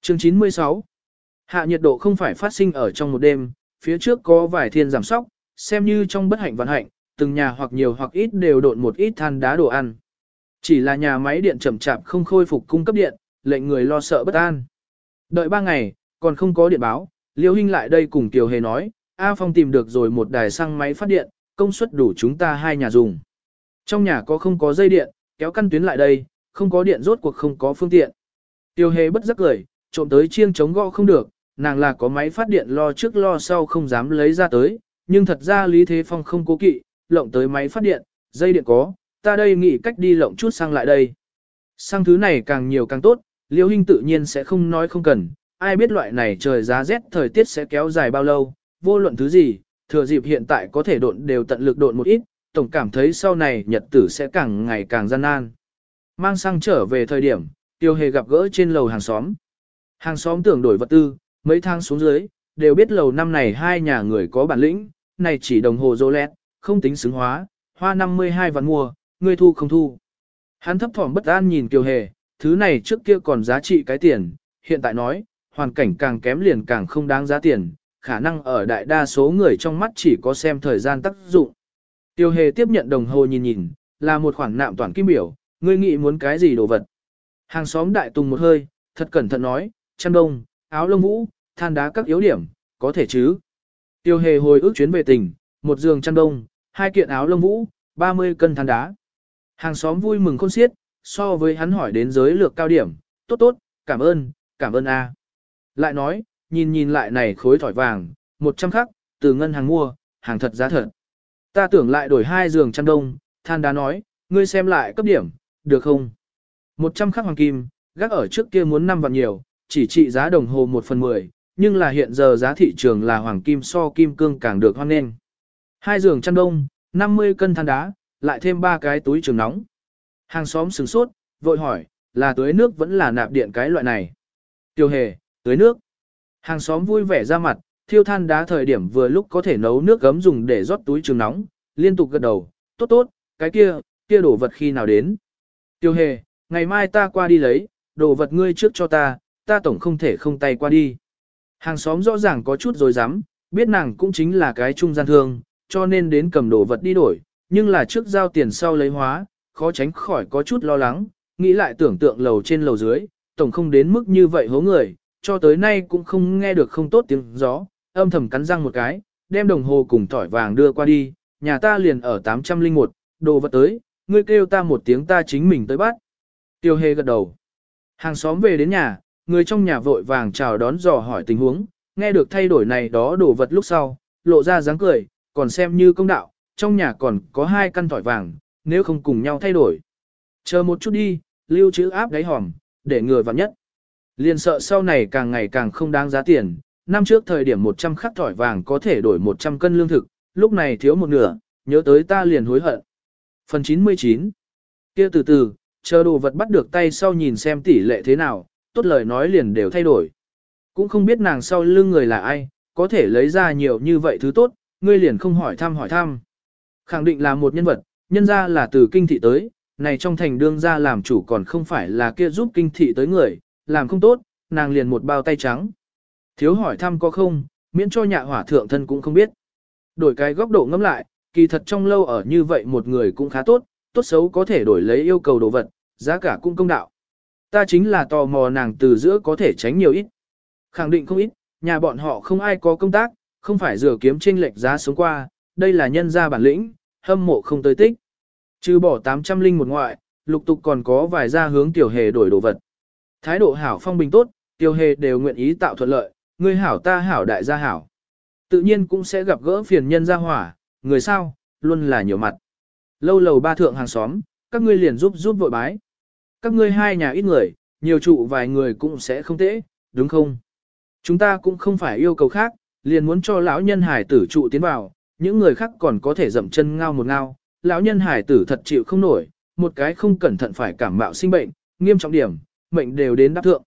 Chương 96 Hạ nhiệt độ không phải phát sinh ở trong một đêm, phía trước có vài thiên giảm sóc, xem như trong bất hạnh vận hạnh, từng nhà hoặc nhiều hoặc ít đều độn một ít than đá đồ ăn. Chỉ là nhà máy điện chậm chạp không khôi phục cung cấp điện, lệnh người lo sợ bất an. Đợi ba ngày, còn không có điện báo, Liêu Hinh lại đây cùng Kiều Hề nói, A Phong tìm được rồi một đài xăng máy phát điện, công suất đủ chúng ta hai nhà dùng. Trong nhà có không có dây điện, kéo căn tuyến lại đây, không có điện rốt cuộc không có phương tiện. Tiêu Hề bất giác cười, trộm tới chiêng chống gõ không được, nàng là có máy phát điện lo trước lo sau không dám lấy ra tới, nhưng thật ra Lý Thế Phong không cố kỵ, lộng tới máy phát điện, dây điện có, ta đây nghĩ cách đi lộng chút sang lại đây. Sang thứ này càng nhiều càng tốt, Liêu Hinh tự nhiên sẽ không nói không cần, ai biết loại này trời giá rét thời tiết sẽ kéo dài bao lâu, vô luận thứ gì, thừa dịp hiện tại có thể độn đều tận lực độn một ít, tổng cảm thấy sau này nhật tử sẽ càng ngày càng gian nan. Mang sang trở về thời điểm, tiêu hề gặp gỡ trên lầu hàng xóm. Hàng xóm tưởng đổi vật tư, mấy thang xuống dưới, đều biết lầu năm này hai nhà người có bản lĩnh, này chỉ đồng hồ dô lẹt, không tính xứng hóa, hoa 52 vạn mua, ngươi thu không thu. Hắn thấp thỏm bất an nhìn Kiều Hề, thứ này trước kia còn giá trị cái tiền, hiện tại nói, hoàn cảnh càng kém liền càng không đáng giá tiền, khả năng ở đại đa số người trong mắt chỉ có xem thời gian tác dụng. Tiêu Hề tiếp nhận đồng hồ nhìn nhìn, là một khoản nạm toàn kim biểu, ngươi nghĩ muốn cái gì đồ vật. Hàng xóm đại tùng một hơi, thật cẩn thận nói, chăn đông, áo lông vũ, than đá các yếu điểm, có thể chứ. Tiêu Hề hồi ước chuyến về tỉnh, một giường chăn đông, hai kiện áo lông vũ, 30 cân than đá. Hàng xóm vui mừng khôn xiết, so với hắn hỏi đến giới lược cao điểm, tốt tốt, cảm ơn, cảm ơn a. Lại nói, nhìn nhìn lại này khối thỏi vàng, 100 khắc, từ ngân hàng mua, hàng thật giá thật. Ta tưởng lại đổi hai giường chăn đông, than đá nói, ngươi xem lại cấp điểm, được không? 100 khắc hoàng kim, gác ở trước kia muốn năm vạn nhiều, chỉ trị giá đồng hồ 1 phần 10, nhưng là hiện giờ giá thị trường là hoàng kim so kim cương càng được hoan nghênh. Hai giường chăn đông, 50 cân than đá, lại thêm ba cái túi trường nóng. Hàng xóm sửng sốt, vội hỏi, là tưới nước vẫn là nạp điện cái loại này. Tiêu hề, tưới nước. Hàng xóm vui vẻ ra mặt, thiêu than đá thời điểm vừa lúc có thể nấu nước gấm dùng để rót túi trường nóng, liên tục gật đầu, tốt tốt, cái kia, kia đổ vật khi nào đến. Tiêu hề, ngày mai ta qua đi lấy, đồ vật ngươi trước cho ta, ta tổng không thể không tay qua đi. Hàng xóm rõ ràng có chút rồi dám, biết nàng cũng chính là cái trung gian thương, cho nên đến cầm đồ vật đi đổi, nhưng là trước giao tiền sau lấy hóa, khó tránh khỏi có chút lo lắng, nghĩ lại tưởng tượng lầu trên lầu dưới, tổng không đến mức như vậy hố người, cho tới nay cũng không nghe được không tốt tiếng gió, âm thầm cắn răng một cái, đem đồng hồ cùng tỏi vàng đưa qua đi, nhà ta liền ở 801, đồ vật tới, ngươi kêu ta một tiếng ta chính mình tới bắt. Tiêu hề gật đầu. Hàng xóm về đến nhà, người trong nhà vội vàng chào đón dò hỏi tình huống, nghe được thay đổi này đó đồ vật lúc sau, lộ ra dáng cười, còn xem như công đạo, trong nhà còn có hai căn tỏi vàng, nếu không cùng nhau thay đổi. Chờ một chút đi, lưu trữ áp đáy hòm, để người vào nhất. Liền sợ sau này càng ngày càng không đáng giá tiền, năm trước thời điểm 100 khắc tỏi vàng có thể đổi 100 cân lương thực, lúc này thiếu một nửa, nhớ tới ta liền hối hận. Phần 99 kia từ từ, chờ đồ vật bắt được tay sau nhìn xem tỷ lệ thế nào, tốt lời nói liền đều thay đổi. Cũng không biết nàng sau lưng người là ai, có thể lấy ra nhiều như vậy thứ tốt, ngươi liền không hỏi thăm hỏi thăm. Khẳng định là một nhân vật, nhân ra là từ kinh thị tới, này trong thành đương ra làm chủ còn không phải là kia giúp kinh thị tới người, làm không tốt, nàng liền một bao tay trắng. Thiếu hỏi thăm có không, miễn cho nhạ hỏa thượng thân cũng không biết. Đổi cái góc độ ngẫm lại, kỳ thật trong lâu ở như vậy một người cũng khá tốt, tốt xấu có thể đổi lấy yêu cầu đồ vật, giá cả cũng công đạo. Ta chính là tò mò nàng từ giữa có thể tránh nhiều ít. Khẳng định không ít, nhà bọn họ không ai có công tác, không phải rửa kiếm tranh lệch giá sống qua, đây là nhân gia bản lĩnh, hâm mộ không tới tích. Trừ bỏ 800 linh một ngoại, lục tục còn có vài gia hướng tiểu hề đổi đồ vật. Thái độ hảo phong bình tốt, tiểu hề đều nguyện ý tạo thuận lợi, người hảo ta hảo đại gia hảo. Tự nhiên cũng sẽ gặp gỡ phiền nhân gia hỏa, người sao, luôn là nhiều mặt. Lâu lầu ba thượng hàng xóm, các ngươi liền giúp giúp vội bái. Các ngươi hai nhà ít người, nhiều trụ vài người cũng sẽ không tễ, đúng không? Chúng ta cũng không phải yêu cầu khác, liền muốn cho lão nhân hải tử trụ tiến vào, những người khác còn có thể dậm chân ngao một ngao, lão nhân hải tử thật chịu không nổi, một cái không cẩn thận phải cảm mạo sinh bệnh, nghiêm trọng điểm, mệnh đều đến đáp thượng.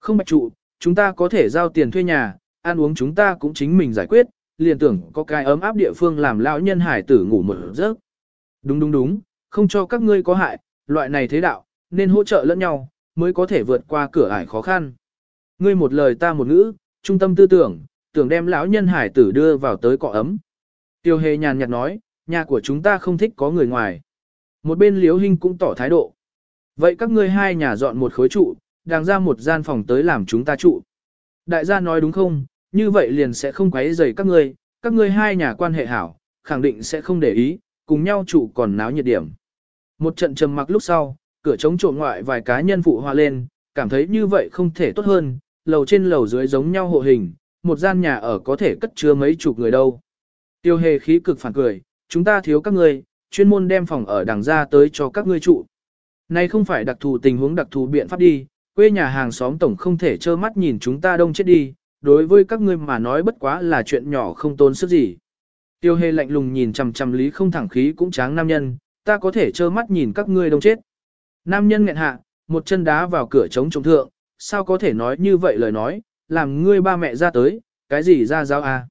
Không bạch trụ, chúng ta có thể giao tiền thuê nhà, ăn uống chúng ta cũng chính mình giải quyết, liền tưởng có cái ấm áp địa phương làm lão nhân hải tử ngủ một giấc. Đúng đúng đúng, không cho các ngươi có hại, loại này thế đạo, nên hỗ trợ lẫn nhau, mới có thể vượt qua cửa ải khó khăn. Ngươi một lời ta một ngữ, trung tâm tư tưởng, tưởng đem lão nhân hải tử đưa vào tới cọ ấm. Tiêu hề nhàn nhạt nói, nhà của chúng ta không thích có người ngoài. Một bên liếu hình cũng tỏ thái độ. Vậy các ngươi hai nhà dọn một khối trụ, đang ra một gian phòng tới làm chúng ta trụ. Đại gia nói đúng không, như vậy liền sẽ không quấy rầy các ngươi, các ngươi hai nhà quan hệ hảo, khẳng định sẽ không để ý, cùng nhau trụ còn náo nhiệt điểm. Một trận trầm mặc lúc sau, cửa chống trộm ngoại vài cá nhân phụ hòa lên, cảm thấy như vậy không thể tốt hơn, lầu trên lầu dưới giống nhau hộ hình, một gian nhà ở có thể cất chứa mấy chục người đâu. Tiêu hề khí cực phản cười, chúng ta thiếu các ngươi, chuyên môn đem phòng ở đằng ra tới cho các ngươi trụ. Này không phải đặc thù tình huống đặc thù biện pháp đi, quê nhà hàng xóm tổng không thể trơ mắt nhìn chúng ta đông chết đi, đối với các ngươi mà nói bất quá là chuyện nhỏ không tốn sức gì. Tiêu hề lạnh lùng nhìn chằm chằm lý không thẳng khí cũng tráng nam nhân, ta có thể trơ mắt nhìn các ngươi đông chết. Nam nhân nghẹn hạ, một chân đá vào cửa chống trống thượng, sao có thể nói như vậy lời nói, làm ngươi ba mẹ ra tới, cái gì ra giáo à.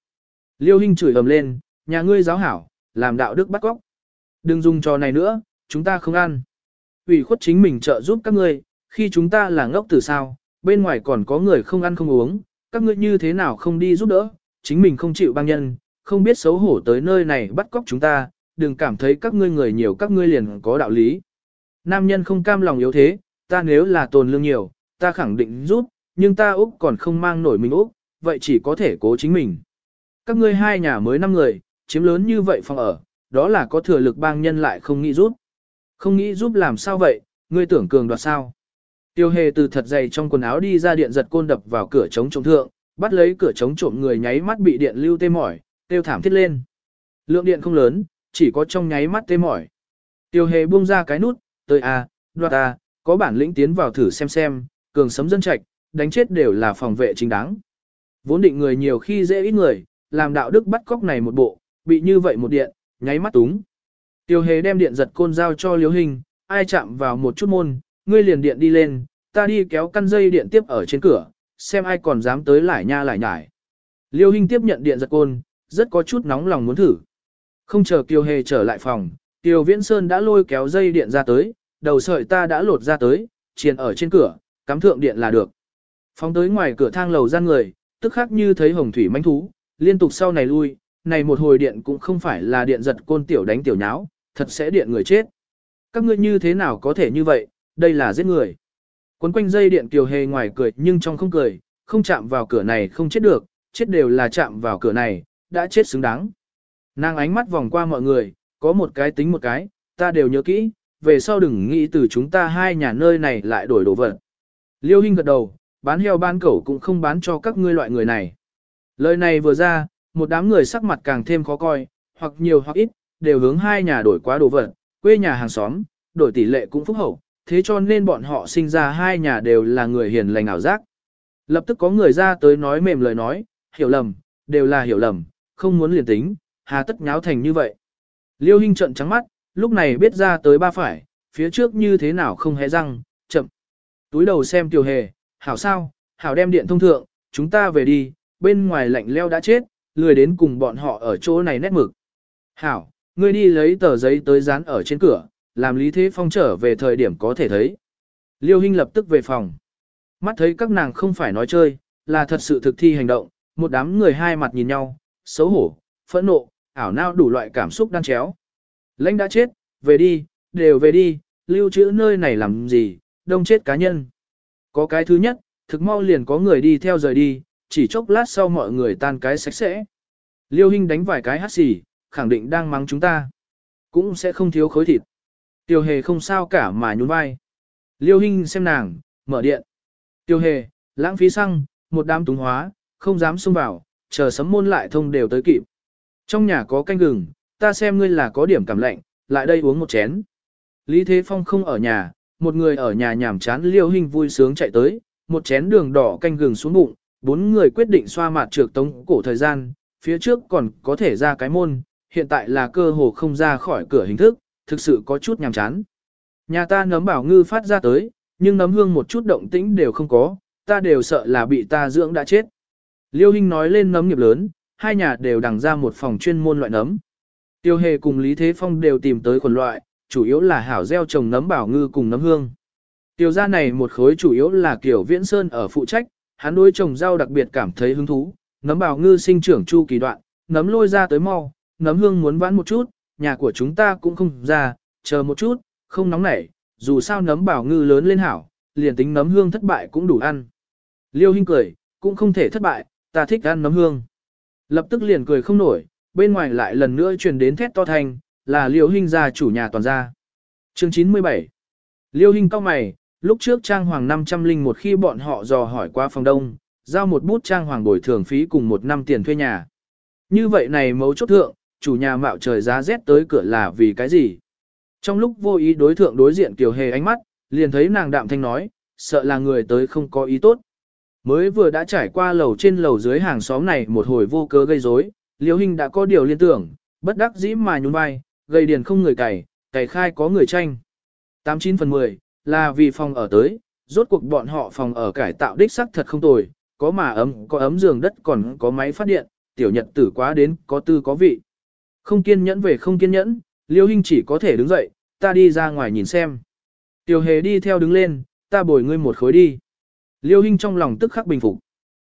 Liêu Hinh chửi ầm lên, nhà ngươi giáo hảo, làm đạo đức bắt góc. Đừng dùng trò này nữa, chúng ta không ăn. ủy khuất chính mình trợ giúp các ngươi, khi chúng ta là ngốc từ sao, bên ngoài còn có người không ăn không uống, các ngươi như thế nào không đi giúp đỡ, chính mình không chịu băng nhân, không biết xấu hổ tới nơi này bắt cóc chúng ta, đừng cảm thấy các ngươi người nhiều các ngươi liền có đạo lý. Nam nhân không cam lòng yếu thế, ta nếu là tồn lương nhiều, ta khẳng định giúp, nhưng ta Úc còn không mang nổi mình Úc, vậy chỉ có thể cố chính mình. Các ngươi hai nhà mới năm người, chiếm lớn như vậy phòng ở, đó là có thừa lực bang nhân lại không nghĩ giúp. Không nghĩ giúp làm sao vậy, ngươi tưởng cường đoạt sao. Tiêu hề từ thật dày trong quần áo đi ra điện giật côn đập vào cửa chống trộm thượng, bắt lấy cửa chống trộm người nháy mắt bị điện lưu tê mỏi, tiêu thảm thiết lên. Lượng điện không lớn, chỉ có trong nháy mắt tê mỏi. Tiêu hề buông ra cái nút, tới à, đoạt à, có bản lĩnh tiến vào thử xem xem, cường sấm dân trạch, đánh chết đều là phòng vệ chính đáng. Vốn định người nhiều khi dễ ít người, làm đạo đức bắt cóc này một bộ, bị như vậy một điện, nháy mắt túng. Tiêu hề đem điện giật côn giao cho liếu hình, ai chạm vào một chút môn, ngươi liền điện đi lên, ta đi kéo căn dây điện tiếp ở trên cửa, xem ai còn dám tới lại nha lại nhải. Liêu Hinh tiếp nhận điện giật côn, rất có chút nóng lòng muốn thử. Không chờ Kiều Hề trở lại phòng, Tiêu Viễn Sơn đã lôi kéo dây điện ra tới, đầu sợi ta đã lột ra tới, triền ở trên cửa, cắm thượng điện là được. Phóng tới ngoài cửa thang lầu gian người, tức khắc như thấy hồng thủy manh thú, liên tục sau này lui, này một hồi điện cũng không phải là điện giật côn tiểu đánh tiểu nháo, thật sẽ điện người chết. Các ngươi như thế nào có thể như vậy, đây là giết người. Quấn quanh dây điện kiều hề ngoài cười nhưng trong không cười, không chạm vào cửa này không chết được, chết đều là chạm vào cửa này, đã chết xứng đáng. Nàng ánh mắt vòng qua mọi người, có một cái tính một cái, ta đều nhớ kỹ, về sau đừng nghĩ từ chúng ta hai nhà nơi này lại đổi đồ vật. Liêu Hinh gật đầu, bán heo bán cẩu cũng không bán cho các ngươi loại người này. Lời này vừa ra, một đám người sắc mặt càng thêm khó coi, hoặc nhiều hoặc ít, đều hướng hai nhà đổi quá đồ vật, quê nhà hàng xóm, đổi tỷ lệ cũng phúc hậu, thế cho nên bọn họ sinh ra hai nhà đều là người hiền lành ảo giác. Lập tức có người ra tới nói mềm lời nói, hiểu lầm, đều là hiểu lầm, không muốn liền tính, hà tất nháo thành như vậy. Liêu Hinh trận trắng mắt, lúc này biết ra tới ba phải, phía trước như thế nào không hé răng, chậm. Túi đầu xem tiểu hề, hảo sao, hảo đem điện thông thượng, chúng ta về đi, bên ngoài lạnh leo đã chết, lười đến cùng bọn họ ở chỗ này nét mực. Hảo, ngươi đi lấy tờ giấy tới dán ở trên cửa, làm Lý Thế Phong trở về thời điểm có thể thấy. Liêu Hinh lập tức về phòng. Mắt thấy các nàng không phải nói chơi, là thật sự thực thi hành động, một đám người hai mặt nhìn nhau, xấu hổ, phẫn nộ, ảo nao đủ loại cảm xúc đan chéo. Lãnh đã chết, về đi, đều về đi, lưu trữ nơi này làm gì, đông chết cá nhân. Có cái thứ nhất, thực mau liền có người đi theo rời đi, chỉ chốc lát sau mọi người tan cái sạch sẽ. Liêu Hinh đánh vài cái hát xì, khẳng định đang mắng chúng ta. Cũng sẽ không thiếu khối thịt. Tiêu hề không sao cả mà nhún vai. Liêu Hinh xem nàng, mở điện. Tiêu hề, lãng phí xăng, một đám túng hóa, không dám xông vào, chờ sấm môn lại thông đều tới kịp. Trong nhà có canh gừng, ta xem ngươi là có điểm cảm lạnh, lại đây uống một chén. Lý Thế Phong không ở nhà, một người ở nhà nhảm chán liêu Hinh vui sướng chạy tới, một chén đường đỏ canh gừng xuống bụng, bốn người quyết định xoa mặt trược tống cổ thời gian, phía trước còn có thể ra cái môn, hiện tại là cơ hồ không ra khỏi cửa hình thức, thực sự có chút nhàm chán. Nhà ta nấm bảo ngư phát ra tới, nhưng nấm hương một chút động tĩnh đều không có, ta đều sợ là bị ta dưỡng đã chết. Liêu Hinh nói lên nấm nghiệp lớn, hai nhà đều đằng ra một phòng chuyên môn loại nấm. Tiêu hề cùng Lý Thế Phong đều tìm tới quần loại, chủ yếu là hảo gieo trồng nấm bảo ngư cùng nấm hương. Tiêu gia này một khối chủ yếu là kiểu viễn sơn ở phụ trách, hắn đối trồng rau đặc biệt cảm thấy hứng thú, nấm bảo ngư sinh trưởng chu kỳ đoạn, nấm lôi ra tới mau, nấm hương muốn vãn một chút, nhà của chúng ta cũng không ra, chờ một chút, không nóng nảy, dù sao nấm bảo ngư lớn lên hảo, liền tính nấm hương thất bại cũng đủ ăn. Liêu Hinh cười, cũng không thể thất bại, ta thích ăn nấm hương. Lập tức liền cười không nổi, bên ngoài lại lần nữa truyền đến thét to thành, là Liêu Hinh gia chủ nhà toàn gia. Chương 97 Liêu Hinh cao mày, lúc trước trang hoàng 500 linh một khi bọn họ dò hỏi qua phòng đông, giao một bút trang hoàng bồi thường phí cùng một năm tiền thuê nhà. Như vậy này mấu chốt thượng, chủ nhà mạo trời giá rét tới cửa là vì cái gì? Trong lúc vô ý đối thượng đối diện Kiều Hề ánh mắt, liền thấy nàng đạm thanh nói, sợ là người tới không có ý tốt. Mới vừa đã trải qua lầu trên lầu dưới hàng xóm này một hồi vô cớ gây rối, Liễu Hinh đã có điều liên tưởng, bất đắc dĩ mà nhún vai, gây điền không người cày, cày khai có người tranh. 89 phần 10, là vì phòng ở tới, rốt cuộc bọn họ phòng ở cải tạo đích sắc thật không tồi, có mà ấm, có ấm giường đất còn có máy phát điện, tiểu nhật tử quá đến, có tư có vị. Không kiên nhẫn về không kiên nhẫn, Liêu Hinh chỉ có thể đứng dậy, ta đi ra ngoài nhìn xem. Tiểu hề đi theo đứng lên, ta bồi ngươi một khối đi. Liêu Hinh trong lòng tức khắc bình phục.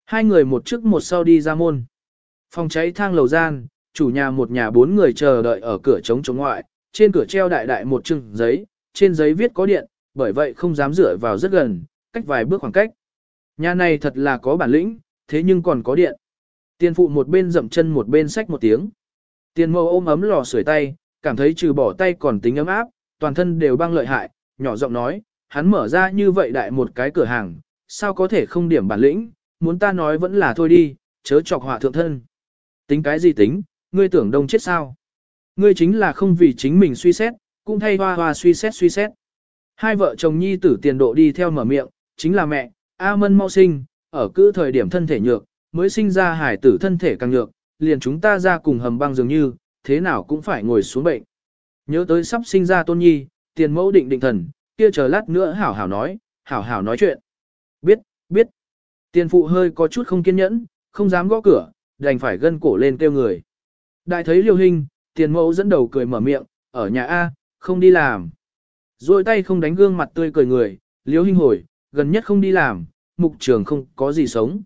Hai người một trước một sau đi ra môn. Phòng cháy thang lầu gian, chủ nhà một nhà bốn người chờ đợi ở cửa chống chống ngoại, trên cửa treo đại đại một chừng giấy, trên giấy viết có điện, bởi vậy không dám rửa vào rất gần, cách vài bước khoảng cách. Nhà này thật là có bản lĩnh, thế nhưng còn có điện. Tiên phụ một bên dậm chân một bên sách một tiếng. Tiền mâu ôm ấm lò sưởi tay, cảm thấy trừ bỏ tay còn tính ấm áp, toàn thân đều băng lợi hại, nhỏ giọng nói, hắn mở ra như vậy đại một cái cửa hàng, sao có thể không điểm bản lĩnh, muốn ta nói vẫn là thôi đi, chớ chọc họa thượng thân. Tính cái gì tính, ngươi tưởng đông chết sao? Ngươi chính là không vì chính mình suy xét, cũng thay hoa hoa suy xét suy xét. Hai vợ chồng nhi tử tiền độ đi theo mở miệng, chính là mẹ, A Mân mau sinh, ở cứ thời điểm thân thể nhược, mới sinh ra hải tử thân thể càng nhược, liền chúng ta ra cùng hầm băng dường như, thế nào cũng phải ngồi xuống bệnh. Nhớ tới sắp sinh ra tôn nhi, tiền mẫu định định thần, kia chờ lát nữa hảo hảo nói, hảo hảo nói chuyện. Biết, biết. Tiền phụ hơi có chút không kiên nhẫn, không dám gõ cửa, đành phải gân cổ lên kêu người. Đại thấy liêu hình, tiền mẫu dẫn đầu cười mở miệng, ở nhà A, không đi làm. Rồi tay không đánh gương mặt tươi cười người, liêu hình hồi, gần nhất không đi làm, mục trường không có gì sống.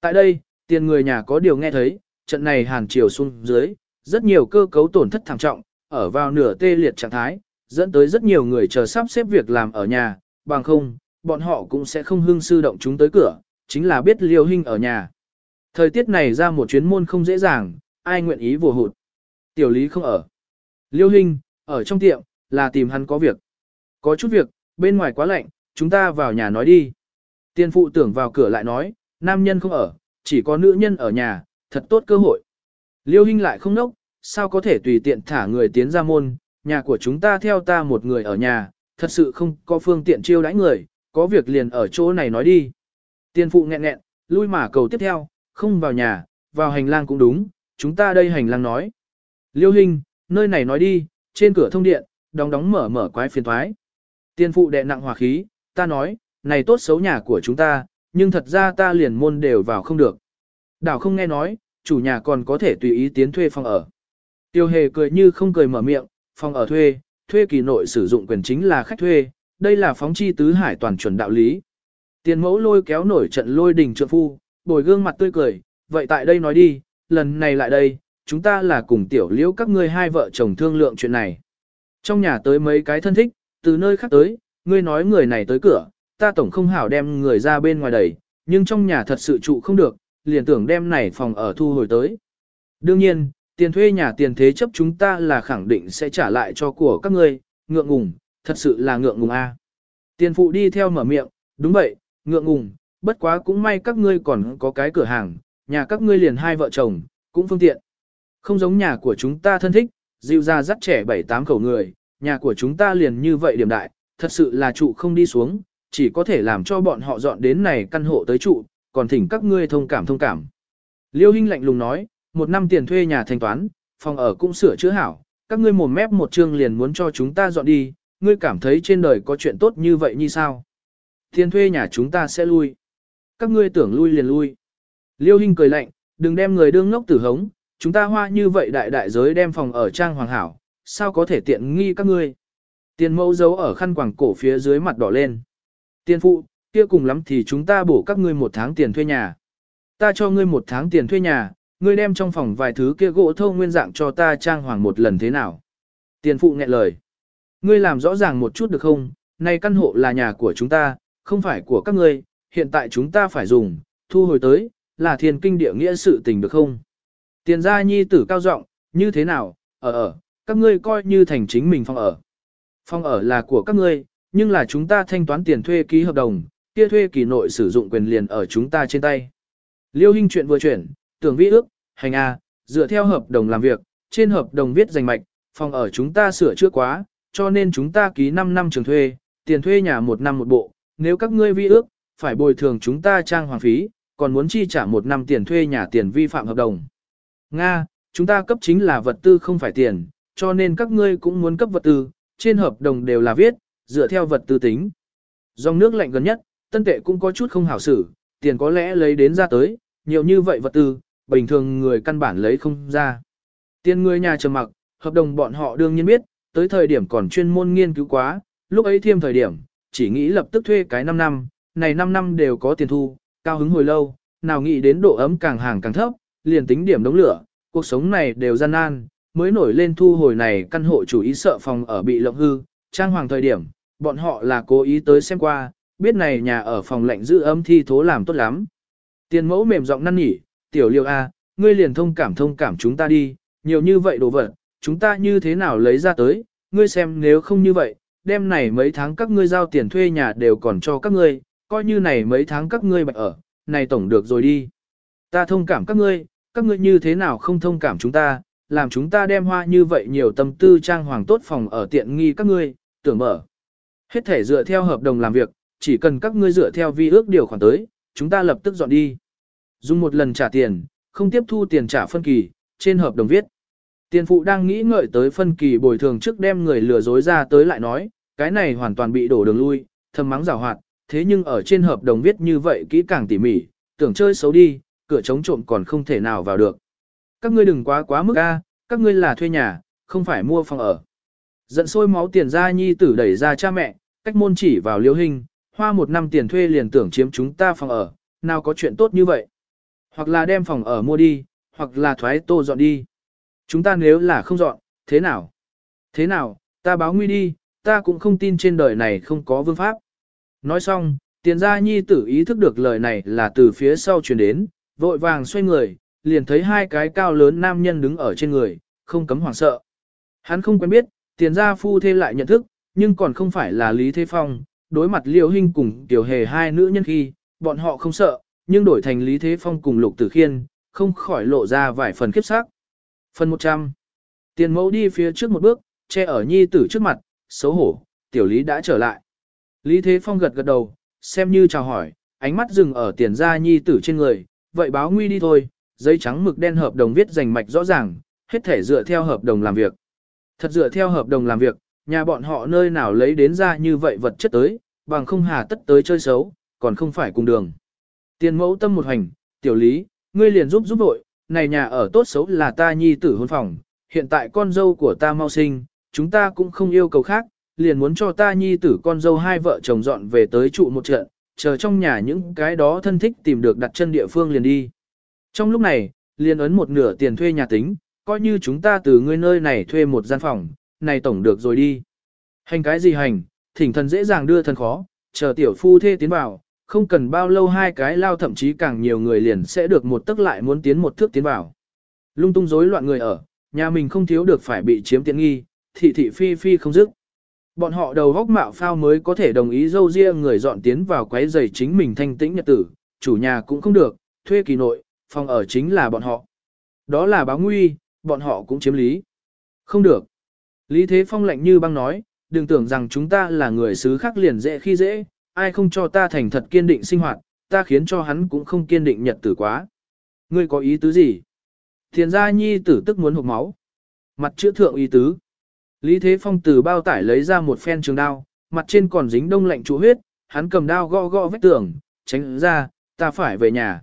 Tại đây, tiền người nhà có điều nghe thấy, trận này hàn chiều xuống dưới, rất nhiều cơ cấu tổn thất thảm trọng, ở vào nửa tê liệt trạng thái, dẫn tới rất nhiều người chờ sắp xếp việc làm ở nhà, bằng không, bọn họ cũng sẽ không hưng sư động chúng tới cửa, chính là biết liêu hình ở nhà. Thời tiết này ra một chuyến môn không dễ dàng, ai nguyện ý vùa hụt. Tiểu lý không ở. Liêu hình, ở trong tiệm, là tìm hắn có việc. Có chút việc, bên ngoài quá lạnh, chúng ta vào nhà nói đi. Tiên phụ tưởng vào cửa lại nói, nam nhân không ở, chỉ có nữ nhân ở nhà, thật tốt cơ hội. Liêu Hinh lại không nốc, sao có thể tùy tiện thả người tiến ra môn, nhà của chúng ta theo ta một người ở nhà, thật sự không có phương tiện chiêu đãi người, có việc liền ở chỗ này nói đi. Tiên phụ nghẹn nghẹn, lui mà cầu tiếp theo, không vào nhà, vào hành lang cũng đúng, chúng ta đây hành lang nói. Liêu Hinh, nơi này nói đi, trên cửa thông điện, đóng đóng mở mở quái phiền thoái. Tiên phụ đệ nặng hòa khí, ta nói, này tốt xấu nhà của chúng ta, nhưng thật ra ta liền môn đều vào không được. Đảo không nghe nói, chủ nhà còn có thể tùy ý tiến thuê phòng ở. Tiêu hề cười như không cười mở miệng, phòng ở thuê, thuê kỳ nội sử dụng quyền chính là khách thuê, đây là phóng chi tứ hải toàn chuẩn đạo lý. Tiền mẫu lôi kéo nổi trận lôi đình trượng phu, bồi gương mặt tươi cười, vậy tại đây nói đi, lần này lại đây, chúng ta là cùng tiểu liễu các ngươi hai vợ chồng thương lượng chuyện này. Trong nhà tới mấy cái thân thích, từ nơi khác tới, ngươi nói người này tới cửa, ta tổng không hảo đem người ra bên ngoài đẩy, nhưng trong nhà thật sự trụ không được, liền tưởng đem này phòng ở thu hồi tới. Đương nhiên, tiền thuê nhà tiền thế chấp chúng ta là khẳng định sẽ trả lại cho của các ngươi, ngượng ngùng, thật sự là ngượng ngùng a. Tiền phụ đi theo mở miệng, đúng vậy, ngượng ngùng, bất quá cũng may các ngươi còn có cái cửa hàng, nhà các ngươi liền hai vợ chồng, cũng phương tiện. Không giống nhà của chúng ta thân thích, dịu ra dắt trẻ bảy tám khẩu người, nhà của chúng ta liền như vậy điểm đại, thật sự là trụ không đi xuống, chỉ có thể làm cho bọn họ dọn đến này căn hộ tới trụ, còn thỉnh các ngươi thông cảm thông cảm. Liêu Hinh lạnh lùng nói, một năm tiền thuê nhà thanh toán, phòng ở cũng sửa chữa hảo, các ngươi mồm mép một chương liền muốn cho chúng ta dọn đi, ngươi cảm thấy trên đời có chuyện tốt như vậy như sao? Tiền thuê nhà chúng ta sẽ lui. Các ngươi tưởng lui liền lui. Liêu Hinh cười lạnh, đừng đem người đương ngốc tử hống, chúng ta hoa như vậy đại đại giới đem phòng ở trang hoàng hảo, sao có thể tiện nghi các ngươi. Tiền mẫu giấu ở khăn quàng cổ phía dưới mặt đỏ lên. Tiền phụ, kia cùng lắm thì chúng ta bổ các ngươi một tháng tiền thuê nhà. Ta cho ngươi một tháng tiền thuê nhà, ngươi đem trong phòng vài thứ kia gỗ thô nguyên dạng cho ta trang hoàng một lần thế nào. Tiền phụ nghẹn lời. Ngươi làm rõ ràng một chút được không, này căn hộ là nhà của chúng ta, không phải của các ngươi, hiện tại chúng ta phải dùng, thu hồi tới, là thiền kinh địa nghĩa sự tình được không? Tiền gia nhi tử cao giọng, như thế nào, ở ở, các ngươi coi như thành chính mình phòng ở. Phòng ở là của các ngươi, nhưng là chúng ta thanh toán tiền thuê ký hợp đồng, kia thuê kỳ nội sử dụng quyền liền ở chúng ta trên tay. Liêu Hinh chuyện vừa chuyển, tưởng vi ước, hành A, dựa theo hợp đồng làm việc, trên hợp đồng viết danh mạch, phòng ở chúng ta sửa chữa quá, cho nên chúng ta ký 5 năm trường thuê, tiền thuê nhà một năm một bộ, nếu các ngươi vi ước, phải bồi thường chúng ta trang hoàng phí, còn muốn chi trả một năm tiền thuê nhà tiền vi phạm hợp đồng. Nga, chúng ta cấp chính là vật tư không phải tiền, cho nên các ngươi cũng muốn cấp vật tư, trên hợp đồng đều là viết, dựa theo vật tư tính. Dòng nước lạnh gần nhất, tân tệ cũng có chút không hảo xử, tiền có lẽ lấy đến ra tới, nhiều như vậy vật tư, bình thường người căn bản lấy không ra. Tiền người nhà trầm mặc, hợp đồng bọn họ đương nhiên biết, tới thời điểm còn chuyên môn nghiên cứu quá, lúc ấy thêm thời điểm, chỉ nghĩ lập tức thuê cái 5 năm, này 5 năm đều có tiền thu, cao hứng hồi lâu, nào nghĩ đến độ ấm càng hàng càng thấp, liền tính điểm đống lửa, cuộc sống này đều gian nan, mới nổi lên thu hồi này căn hộ chủ ý sợ phòng ở bị lộng hư, trang hoàng thời điểm, bọn họ là cố ý tới xem qua, biết này nhà ở phòng lạnh giữ ấm thi thố làm tốt lắm. Tiền mẫu mềm giọng năn nỉ, tiểu liêu A, ngươi liền thông cảm thông cảm chúng ta đi, nhiều như vậy đồ vật, chúng ta như thế nào lấy ra tới, ngươi xem nếu không như vậy, đêm này mấy tháng các ngươi giao tiền thuê nhà đều còn cho các ngươi, coi như này mấy tháng các ngươi bạch ở, này tổng được rồi đi. Ta thông cảm các ngươi, các ngươi như thế nào không thông cảm chúng ta, làm chúng ta đem hoa như vậy nhiều tâm tư trang hoàng tốt phòng ở tiện nghi các ngươi, tưởng mở. Hết thể dựa theo hợp đồng làm việc, chỉ cần các ngươi dựa theo vi ước điều khoản tới, chúng ta lập tức dọn đi. Dùng một lần trả tiền, không tiếp thu tiền trả phân kỳ, trên hợp đồng viết. Tiền phụ đang nghĩ ngợi tới phân kỳ bồi thường trước đem người lừa dối ra tới lại nói, cái này hoàn toàn bị đổ đường lui, thầm mắng rào hoạt, thế nhưng ở trên hợp đồng viết như vậy kỹ càng tỉ mỉ, tưởng chơi xấu đi, cửa chống trộm còn không thể nào vào được. Các ngươi đừng quá quá mức a, các ngươi là thuê nhà, không phải mua phòng ở. Giận sôi máu tiền ra nhi tử đẩy ra cha mẹ, cách môn chỉ vào liêu hình, hoa một năm tiền thuê liền tưởng chiếm chúng ta phòng ở, nào có chuyện tốt như vậy. Hoặc là đem phòng ở mua đi, hoặc là thoái tô dọn đi. Chúng ta nếu là không dọn, thế nào? Thế nào, ta báo nguy đi, ta cũng không tin trên đời này không có vương pháp. Nói xong, tiền gia nhi tử ý thức được lời này là từ phía sau truyền đến, vội vàng xoay người, liền thấy hai cái cao lớn nam nhân đứng ở trên người, không cấm hoảng sợ. Hắn không quen biết, tiền gia phu thê lại nhận thức, nhưng còn không phải là Lý Thế Phong, đối mặt Liêu Hinh cùng Tiểu Hề hai nữ nhân khi, bọn họ không sợ, nhưng đổi thành Lý Thế Phong cùng Lục Tử Khiên, không khỏi lộ ra vài phần khiếp sắc. Phần 100. Tiền mẫu đi phía trước một bước, che ở nhi tử trước mặt, xấu hổ, tiểu Lý đã trở lại. Lý Thế Phong gật gật đầu, xem như chào hỏi, ánh mắt dừng ở tiền gia nhi tử trên người, vậy báo nguy đi thôi, giấy trắng mực đen hợp đồng viết rành mạch rõ ràng, hết thể dựa theo hợp đồng làm việc. Thật dựa theo hợp đồng làm việc, nhà bọn họ nơi nào lấy đến ra như vậy vật chất tới, bằng không hà tất tới chơi xấu, còn không phải cùng đường. Tiền mẫu tâm một hành, tiểu lý, ngươi liền giúp giúp vội, này nhà ở tốt xấu là ta nhi tử hôn phòng, hiện tại con dâu của ta mau sinh, chúng ta cũng không yêu cầu khác, liền muốn cho ta nhi tử con dâu hai vợ chồng dọn về tới trụ một trận, chờ trong nhà những cái đó thân thích tìm được đặt chân địa phương liền đi. Trong lúc này, liền ấn một nửa tiền thuê nhà tính, coi như chúng ta từ ngươi nơi này thuê một gian phòng, này tổng được rồi đi. Hành cái gì hành, thỉnh thần dễ dàng đưa thần khó, chờ tiểu phu thê tiến vào, không cần bao lâu hai cái lao thậm chí càng nhiều người liền sẽ được một tức lại muốn tiến một thước tiến vào. Lung tung rối loạn người ở, nhà mình không thiếu được phải bị chiếm tiện nghi, thị thị phi phi không dứt. Bọn họ đầu góc mạo phao mới có thể đồng ý dâu riêng người dọn tiến vào quấy giày chính mình thanh tĩnh nhật tử, chủ nhà cũng không được, thuê kỳ nội, phòng ở chính là bọn họ. Đó là báo nguy, bọn họ cũng chiếm lý. Không được. Lý Thế Phong lạnh như băng nói, đừng tưởng rằng chúng ta là người xứ khác liền dễ khi dễ, ai không cho ta thành thật kiên định sinh hoạt, ta khiến cho hắn cũng không kiên định nhật tử quá. Ngươi có ý tứ gì? Thiền gia nhi tử tức muốn hụt máu. Mặt chữa thượng ý tứ. Lý Thế Phong từ bao tải lấy ra một phen trường đao, mặt trên còn dính đông lạnh chú huyết, hắn cầm đao gõ gõ vết tường, tránh ra, ta phải về nhà.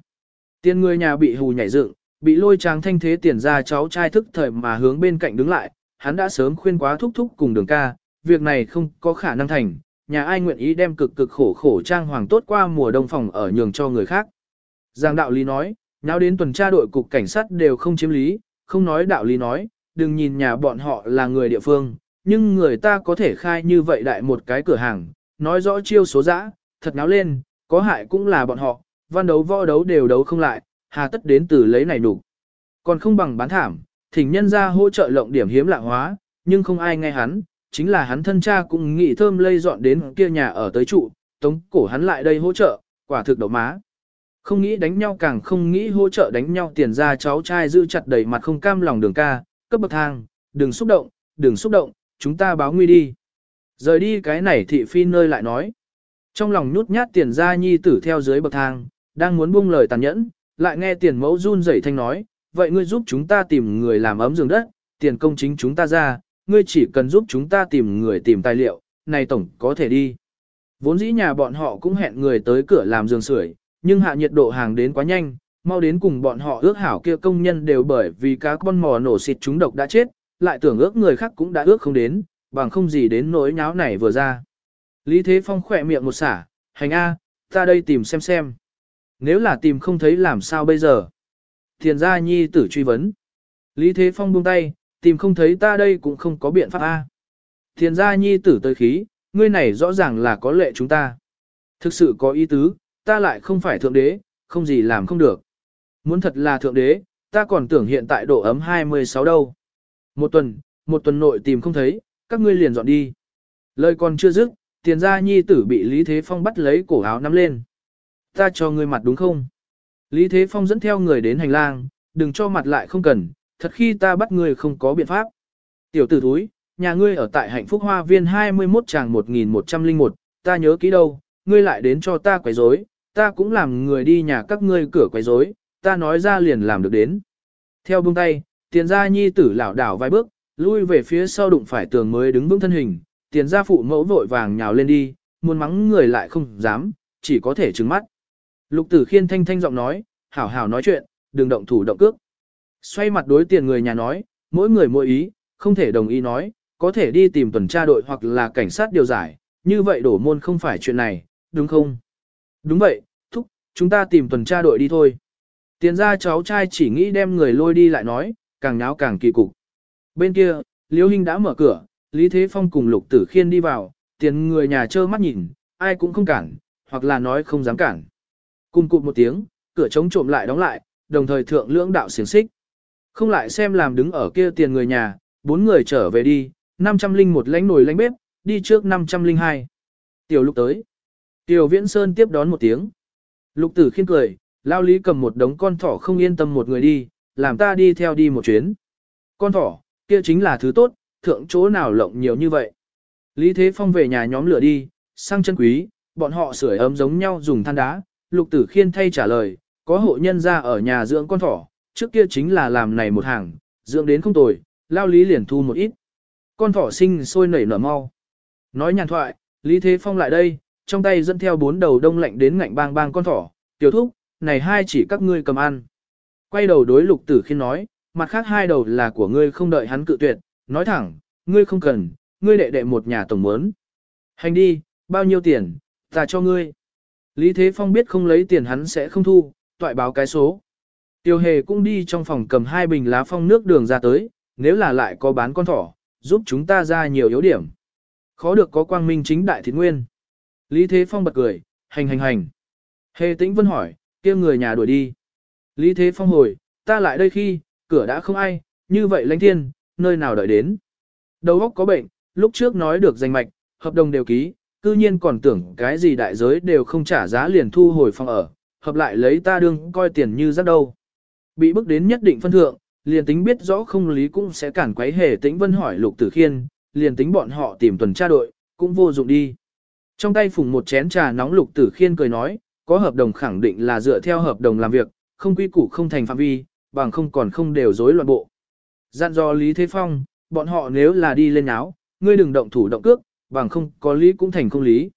Tiền người nhà bị hù nhảy dựng, bị lôi tráng thanh thế tiền ra cháu trai thức thời mà hướng bên cạnh đứng lại, hắn đã sớm khuyên quá thúc thúc cùng đường ca, việc này không có khả năng thành, nhà ai nguyện ý đem cực cực khổ khổ trang hoàng tốt qua mùa đông phòng ở nhường cho người khác. Giang đạo lý nói, nào đến tuần tra đội cục cảnh sát đều không chiếm lý, không nói đạo lý nói, đừng nhìn nhà bọn họ là người địa phương, nhưng người ta có thể khai như vậy đại một cái cửa hàng, nói rõ chiêu số dã, thật náo lên, có hại cũng là bọn họ, văn đấu võ đấu đều đấu không lại, hà tất đến từ lấy này đủ. Còn không bằng bán thảm, thỉnh nhân ra hỗ trợ lộng điểm hiếm lạ hóa, nhưng không ai nghe hắn, chính là hắn thân cha cũng nghĩ thơm lây dọn đến kia nhà ở tới trụ, tống cổ hắn lại đây hỗ trợ, quả thực đầu má. Không nghĩ đánh nhau càng không nghĩ hỗ trợ đánh nhau tiền ra cháu trai giữ chặt đầy mặt không cam lòng đường ca, cấp bậc thang, đừng xúc động, đừng xúc động, chúng ta báo nguy đi. Rời đi cái này thị phi nơi lại nói. Trong lòng nhút nhát tiền ra nhi tử theo dưới bậc thang, đang muốn buông lời tàn nhẫn, lại nghe tiền mẫu run rẩy thanh nói, vậy ngươi giúp chúng ta tìm người làm ấm giường đất, tiền công chính chúng ta ra, ngươi chỉ cần giúp chúng ta tìm người tìm tài liệu, này tổng có thể đi. Vốn dĩ nhà bọn họ cũng hẹn người tới cửa làm giường sưởi, nhưng hạ nhiệt độ hàng đến quá nhanh, mau đến cùng bọn họ ước hảo kia công nhân đều bởi vì cá con mò nổ xịt chúng độc đã chết, lại tưởng ước người khác cũng đã ước không đến, bằng không gì đến nỗi nháo này vừa ra. Lý Thế Phong khỏe miệng một xả, hành A, ta đây tìm xem xem. Nếu là tìm không thấy làm sao bây giờ? Thiền gia nhi tử truy vấn. Lý Thế Phong buông tay, tìm không thấy ta đây cũng không có biện pháp A. Thiền gia nhi tử tới khí, ngươi này rõ ràng là có lệ chúng ta. Thực sự có ý tứ, ta lại không phải thượng đế, không gì làm không được. Muốn thật là thượng đế, ta còn tưởng hiện tại độ ấm 26 đâu. Một tuần, một tuần nội tìm không thấy, các ngươi liền dọn đi. Lời còn chưa dứt, tiền gia nhi tử bị Lý Thế Phong bắt lấy cổ áo nắm lên. Ta cho ngươi mặt đúng không? Lý Thế Phong dẫn theo người đến hành lang, đừng cho mặt lại không cần, thật khi ta bắt ngươi không có biện pháp. Tiểu tử thúi, nhà ngươi ở tại hạnh phúc hoa viên 21 tràng 1101, ta nhớ kỹ đâu, ngươi lại đến cho ta quấy rối, ta cũng làm người đi nhà các ngươi cửa quấy rối, ta nói ra liền làm được đến. Theo buông tay, tiền gia nhi tử lảo đảo vài bước, lui về phía sau đụng phải tường mới đứng vững thân hình, tiền gia phụ mẫu vội vàng nhào lên đi, muốn mắng người lại không dám, chỉ có thể trừng mắt. Lục tử khiên thanh thanh giọng nói, hảo hảo nói chuyện, đừng động thủ động cước. Xoay mặt đối tiền người nhà nói, mỗi người mỗi ý, không thể đồng ý nói, có thể đi tìm tuần tra đội hoặc là cảnh sát điều giải, như vậy đổ môn không phải chuyện này, đúng không? Đúng vậy, thúc, chúng ta tìm tuần tra đội đi thôi. Tiền ra cháu trai chỉ nghĩ đem người lôi đi lại nói, càng nháo càng kỳ cục. Bên kia, Liễu Hinh đã mở cửa, Lý Thế Phong cùng Lục Tử Khiên đi vào, tiền người nhà trơ mắt nhìn, ai cũng không cản, hoặc là nói không dám cản. Cùng cụt một tiếng, cửa chống trộm lại đóng lại, đồng thời thượng lưỡng đạo xiềng xích. Không lại xem làm đứng ở kia tiền người nhà, bốn người trở về đi, 501 lánh nồi lánh bếp, đi trước 502. Tiểu lục tới. Tiểu viễn sơn tiếp đón một tiếng. Lục tử khiên cười, lao lý cầm một đống con thỏ không yên tâm một người đi, làm ta đi theo đi một chuyến. Con thỏ, kia chính là thứ tốt, thượng chỗ nào lộng nhiều như vậy. Lý Thế Phong về nhà nhóm lửa đi, sang chân quý, bọn họ sửa ấm giống nhau dùng than đá, lục tử khiên thay trả lời, có hộ nhân ra ở nhà dưỡng con thỏ, trước kia chính là làm này một hàng, dưỡng đến không tồi, lao lý liền thu một ít. Con thỏ sinh sôi nảy nở mau. Nói nhàn thoại, Lý Thế Phong lại đây, trong tay dẫn theo bốn đầu đông lạnh đến ngạnh bang bang con thỏ, tiểu thúc, này hai chỉ các ngươi cầm ăn. Quay đầu đối lục tử khiên nói, mặt khác hai đầu là của ngươi không đợi hắn cự tuyệt, nói thẳng, ngươi không cần, ngươi đệ đệ một nhà tổng muốn. Hành đi, bao nhiêu tiền, ta cho ngươi. Lý Thế Phong biết không lấy tiền hắn sẽ không thu, toại báo cái số. Tiêu hề cũng đi trong phòng cầm hai bình lá phong nước đường ra tới, nếu là lại có bán con thỏ, giúp chúng ta ra nhiều yếu điểm. Khó được có quang minh chính đại thiên nguyên. Lý Thế Phong bật cười, hành hành hành. Hề tĩnh vân hỏi, kia người nhà đuổi đi. Lý Thế Phong hồi, ta lại đây khi, cửa đã không ai, như vậy lãnh thiên, nơi nào đợi đến. Đầu óc có bệnh, lúc trước nói được danh mạch, hợp đồng đều ký, cư nhiên còn tưởng cái gì đại giới đều không trả giá liền thu hồi phòng ở, hợp lại lấy ta đương coi tiền như rác đâu. Bị bức đến nhất định phân thượng, liền tính biết rõ không lý cũng sẽ cản quấy hề tĩnh vân hỏi lục tử khiên, liền tính bọn họ tìm tuần tra đội, cũng vô dụng đi. Trong tay phùng một chén trà nóng lục tử khiên cười nói, có hợp đồng khẳng định là dựa theo hợp đồng làm việc, không quy củ không thành phạm vi, bằng không còn không đều rối loạn bộ. Dặn dò Lý Thế Phong, bọn họ nếu là đi lên áo, ngươi đừng động thủ động cước, bằng không có lý cũng thành không lý.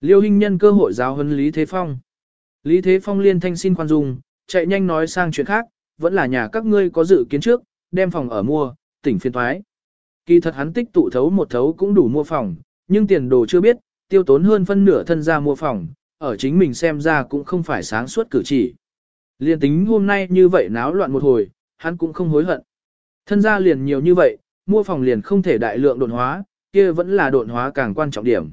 Liêu Hinh nhân cơ hội giáo huấn Lý Thế Phong. Lý Thế Phong liên thanh xin khoan dung, chạy nhanh nói sang chuyện khác, vẫn là nhà các ngươi có dự kiến trước, đem phòng ở mua, tỉnh phiên thoái. Kỳ thật hắn tích tụ thấu một thấu cũng đủ mua phòng, nhưng tiền đồ chưa biết, tiêu tốn hơn phân nửa thân ra mua phòng, ở chính mình xem ra cũng không phải sáng suốt cử chỉ. Liên tính hôm nay như vậy náo loạn một hồi, hắn cũng không hối hận. Thân ra liền nhiều như vậy, mua phòng liền không thể đại lượng đột hóa, kia vẫn là độn hóa càng quan trọng điểm.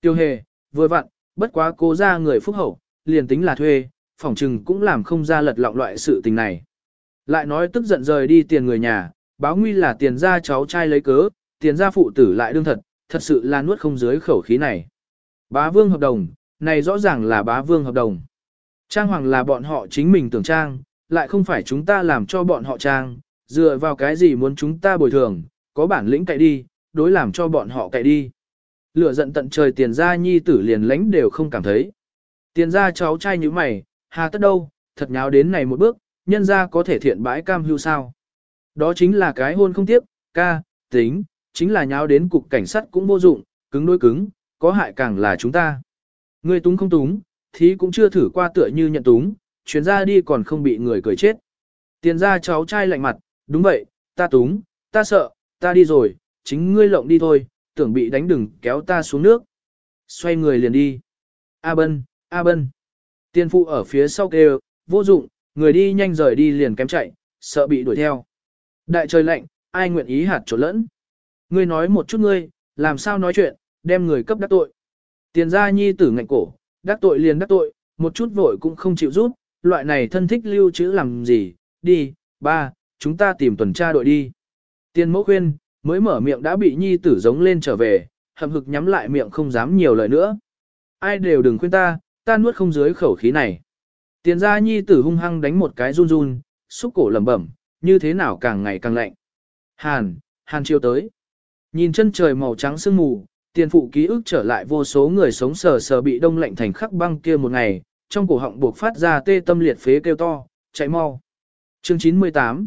Tiêu hề, vừa vặn, bất quá cố ra người phúc hậu, liền tính là thuê, phỏng trừng cũng làm không ra lật lọng loại sự tình này. Lại nói tức giận rời đi tiền người nhà, báo nguy là tiền ra cháu trai lấy cớ, tiền ra phụ tử lại đương thật, thật sự là nuốt không dưới khẩu khí này. Bá vương hợp đồng, này rõ ràng là bá vương hợp đồng. Trang hoàng là bọn họ chính mình tưởng trang, lại không phải chúng ta làm cho bọn họ trang, dựa vào cái gì muốn chúng ta bồi thường, có bản lĩnh cậy đi, đối làm cho bọn họ cậy đi. Lửa giận tận trời tiền ra nhi tử liền lãnh đều không cảm thấy. Tiền ra cháu trai như mày, hà tất đâu, thật nháo đến này một bước, nhân ra có thể thiện bãi cam hưu sao. Đó chính là cái hôn không tiếp, ca, tính, chính là nháo đến cục cảnh sát cũng vô dụng, cứng đối cứng, có hại càng là chúng ta. Người túng không túng, thì cũng chưa thử qua tựa như nhận túng, chuyến ra đi còn không bị người cười chết. Tiền ra cháu trai lạnh mặt, đúng vậy, ta túng, ta sợ, ta đi rồi, chính ngươi lộng đi thôi, tưởng bị đánh đừng kéo ta xuống nước. Xoay người liền đi. A bân, A bân. Tiên phụ ở phía sau kêu, vô dụng, người đi nhanh rời đi liền kém chạy, sợ bị đuổi theo. Đại trời lạnh, ai nguyện ý hạt trộn lẫn. Ngươi nói một chút ngươi, làm sao nói chuyện, đem người cấp đắc tội. Tiền gia nhi tử ngạnh cổ, đắc tội liền đắc tội, một chút vội cũng không chịu rút, loại này thân thích lưu trữ làm gì, đi, ba, chúng ta tìm tuần tra đội đi. Tiền mẫu khuyên, mới mở miệng đã bị nhi tử giống lên trở về, hậm hực nhắm lại miệng không dám nhiều lời nữa. Ai đều đừng khuyên ta, ta nuốt không dưới khẩu khí này. Tiền gia nhi tử hung hăng đánh một cái run run, xúc cổ lẩm bẩm, như thế nào càng ngày càng lạnh. Hàn, hàn chiều tới. Nhìn chân trời màu trắng sương mù, tiền phụ ký ức trở lại vô số người sống sờ sờ bị đông lạnh thành khắc băng kia một ngày, trong cổ họng buộc phát ra tê tâm liệt phế kêu to, chạy mau. Chương 98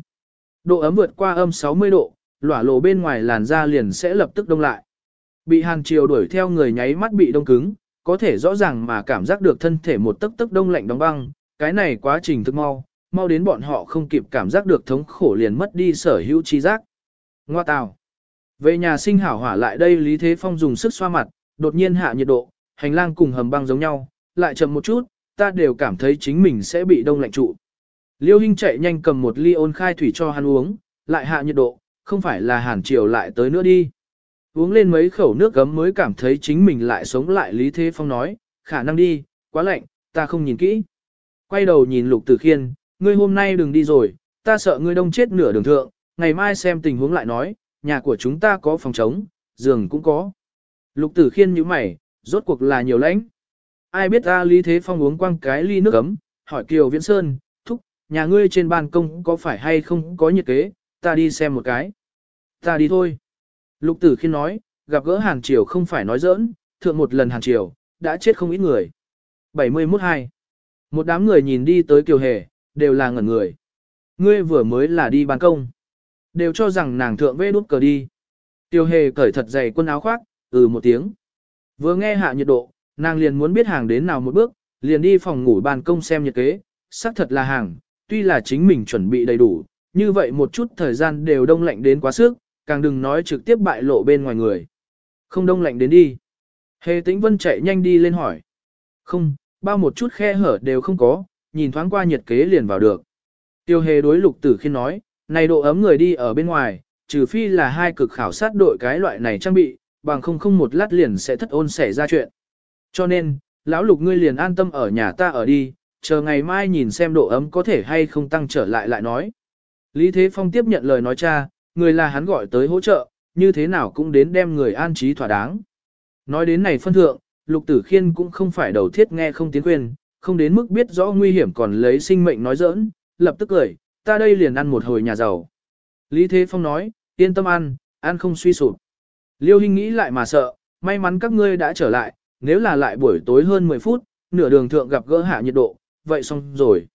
Độ ấm vượt qua âm 60 độ, lỏa lộ bên ngoài làn da liền sẽ lập tức đông lại. Bị hàn chiều đuổi theo người nháy mắt bị đông cứng, có thể rõ ràng mà cảm giác được thân thể một tấc tấc đông lạnh đóng băng, cái này quá trình thức mau, mau đến bọn họ không kịp cảm giác được thống khổ liền mất đi sở hữu chi giác. Ngoa tào. Về nhà sinh hảo hỏa lại đây Lý Thế Phong dùng sức xoa mặt, đột nhiên hạ nhiệt độ, hành lang cùng hầm băng giống nhau, lại chậm một chút, ta đều cảm thấy chính mình sẽ bị đông lạnh trụ. Liêu Hinh chạy nhanh cầm một ly ôn khai thủy cho hắn uống, lại hạ nhiệt độ, không phải là hàn chiều lại tới nữa đi. Uống lên mấy khẩu nước gấm mới cảm thấy chính mình lại sống lại Lý Thế Phong nói, khả năng đi, quá lạnh, ta không nhìn kỹ. Quay đầu nhìn Lục Tử Khiên, ngươi hôm nay đừng đi rồi, ta sợ ngươi đông chết nửa đường thượng, ngày mai xem tình huống lại nói, nhà của chúng ta có phòng trống, giường cũng có. Lục Tử Khiên nhíu mày, rốt cuộc là nhiều lãnh. Ai biết ta Lý Thế Phong uống quăng cái ly nước gấm, hỏi Kiều Viễn Sơn, thúc, nhà ngươi trên ban công có phải hay không có nhiệt kế, ta đi xem một cái. Ta đi thôi. Lục Tử Khiên nói, gặp gỡ Hàn Triều không phải nói giỡn, thượng một lần Hàn Triều, đã chết không ít người. 71 hai. Một đám người nhìn đi tới Kiều Hề, đều là ngẩn người. Ngươi vừa mới là đi ban công. Đều cho rằng nàng thượng vê đút cờ đi. Kiều Hề cởi thật dày quần áo khoác, ừ một tiếng. Vừa nghe hạ nhiệt độ, nàng liền muốn biết hàng đến nào một bước, liền đi phòng ngủ ban công xem nhiệt kế, xác thật là hàng, tuy là chính mình chuẩn bị đầy đủ, như vậy một chút thời gian đều đông lạnh đến quá sức, càng đừng nói trực tiếp bại lộ bên ngoài người. Không đông lạnh đến đi. Hề tĩnh vân chạy nhanh đi lên hỏi. Không, bao một chút khe hở đều không có, nhìn thoáng qua nhiệt kế liền vào được. Tiêu hề đối lục tử khi nói, này độ ấm người đi ở bên ngoài, trừ phi là hai cực khảo sát đội cái loại này trang bị, bằng không không một lát liền sẽ thất ôn xảy ra chuyện. Cho nên, lão lục ngươi liền an tâm ở nhà ta ở đi, chờ ngày mai nhìn xem độ ấm có thể hay không tăng trở lại lại nói. Lý Thế Phong tiếp nhận lời nói cha, người là hắn gọi tới hỗ trợ, như thế nào cũng đến đem người an trí thỏa đáng. Nói đến này phân thượng, Lục Tử Khiên cũng không phải đầu thiết nghe không tiến quyền, không đến mức biết rõ nguy hiểm còn lấy sinh mệnh nói giỡn, lập tức cười, ta đây liền ăn một hồi nhà giàu. Lý Thế Phong nói, yên tâm ăn, ăn không suy sụp. Liêu Hinh nghĩ lại mà sợ, may mắn các ngươi đã trở lại, nếu là lại buổi tối hơn 10 phút, nửa đường thượng gặp gỡ hạ nhiệt độ, vậy xong rồi.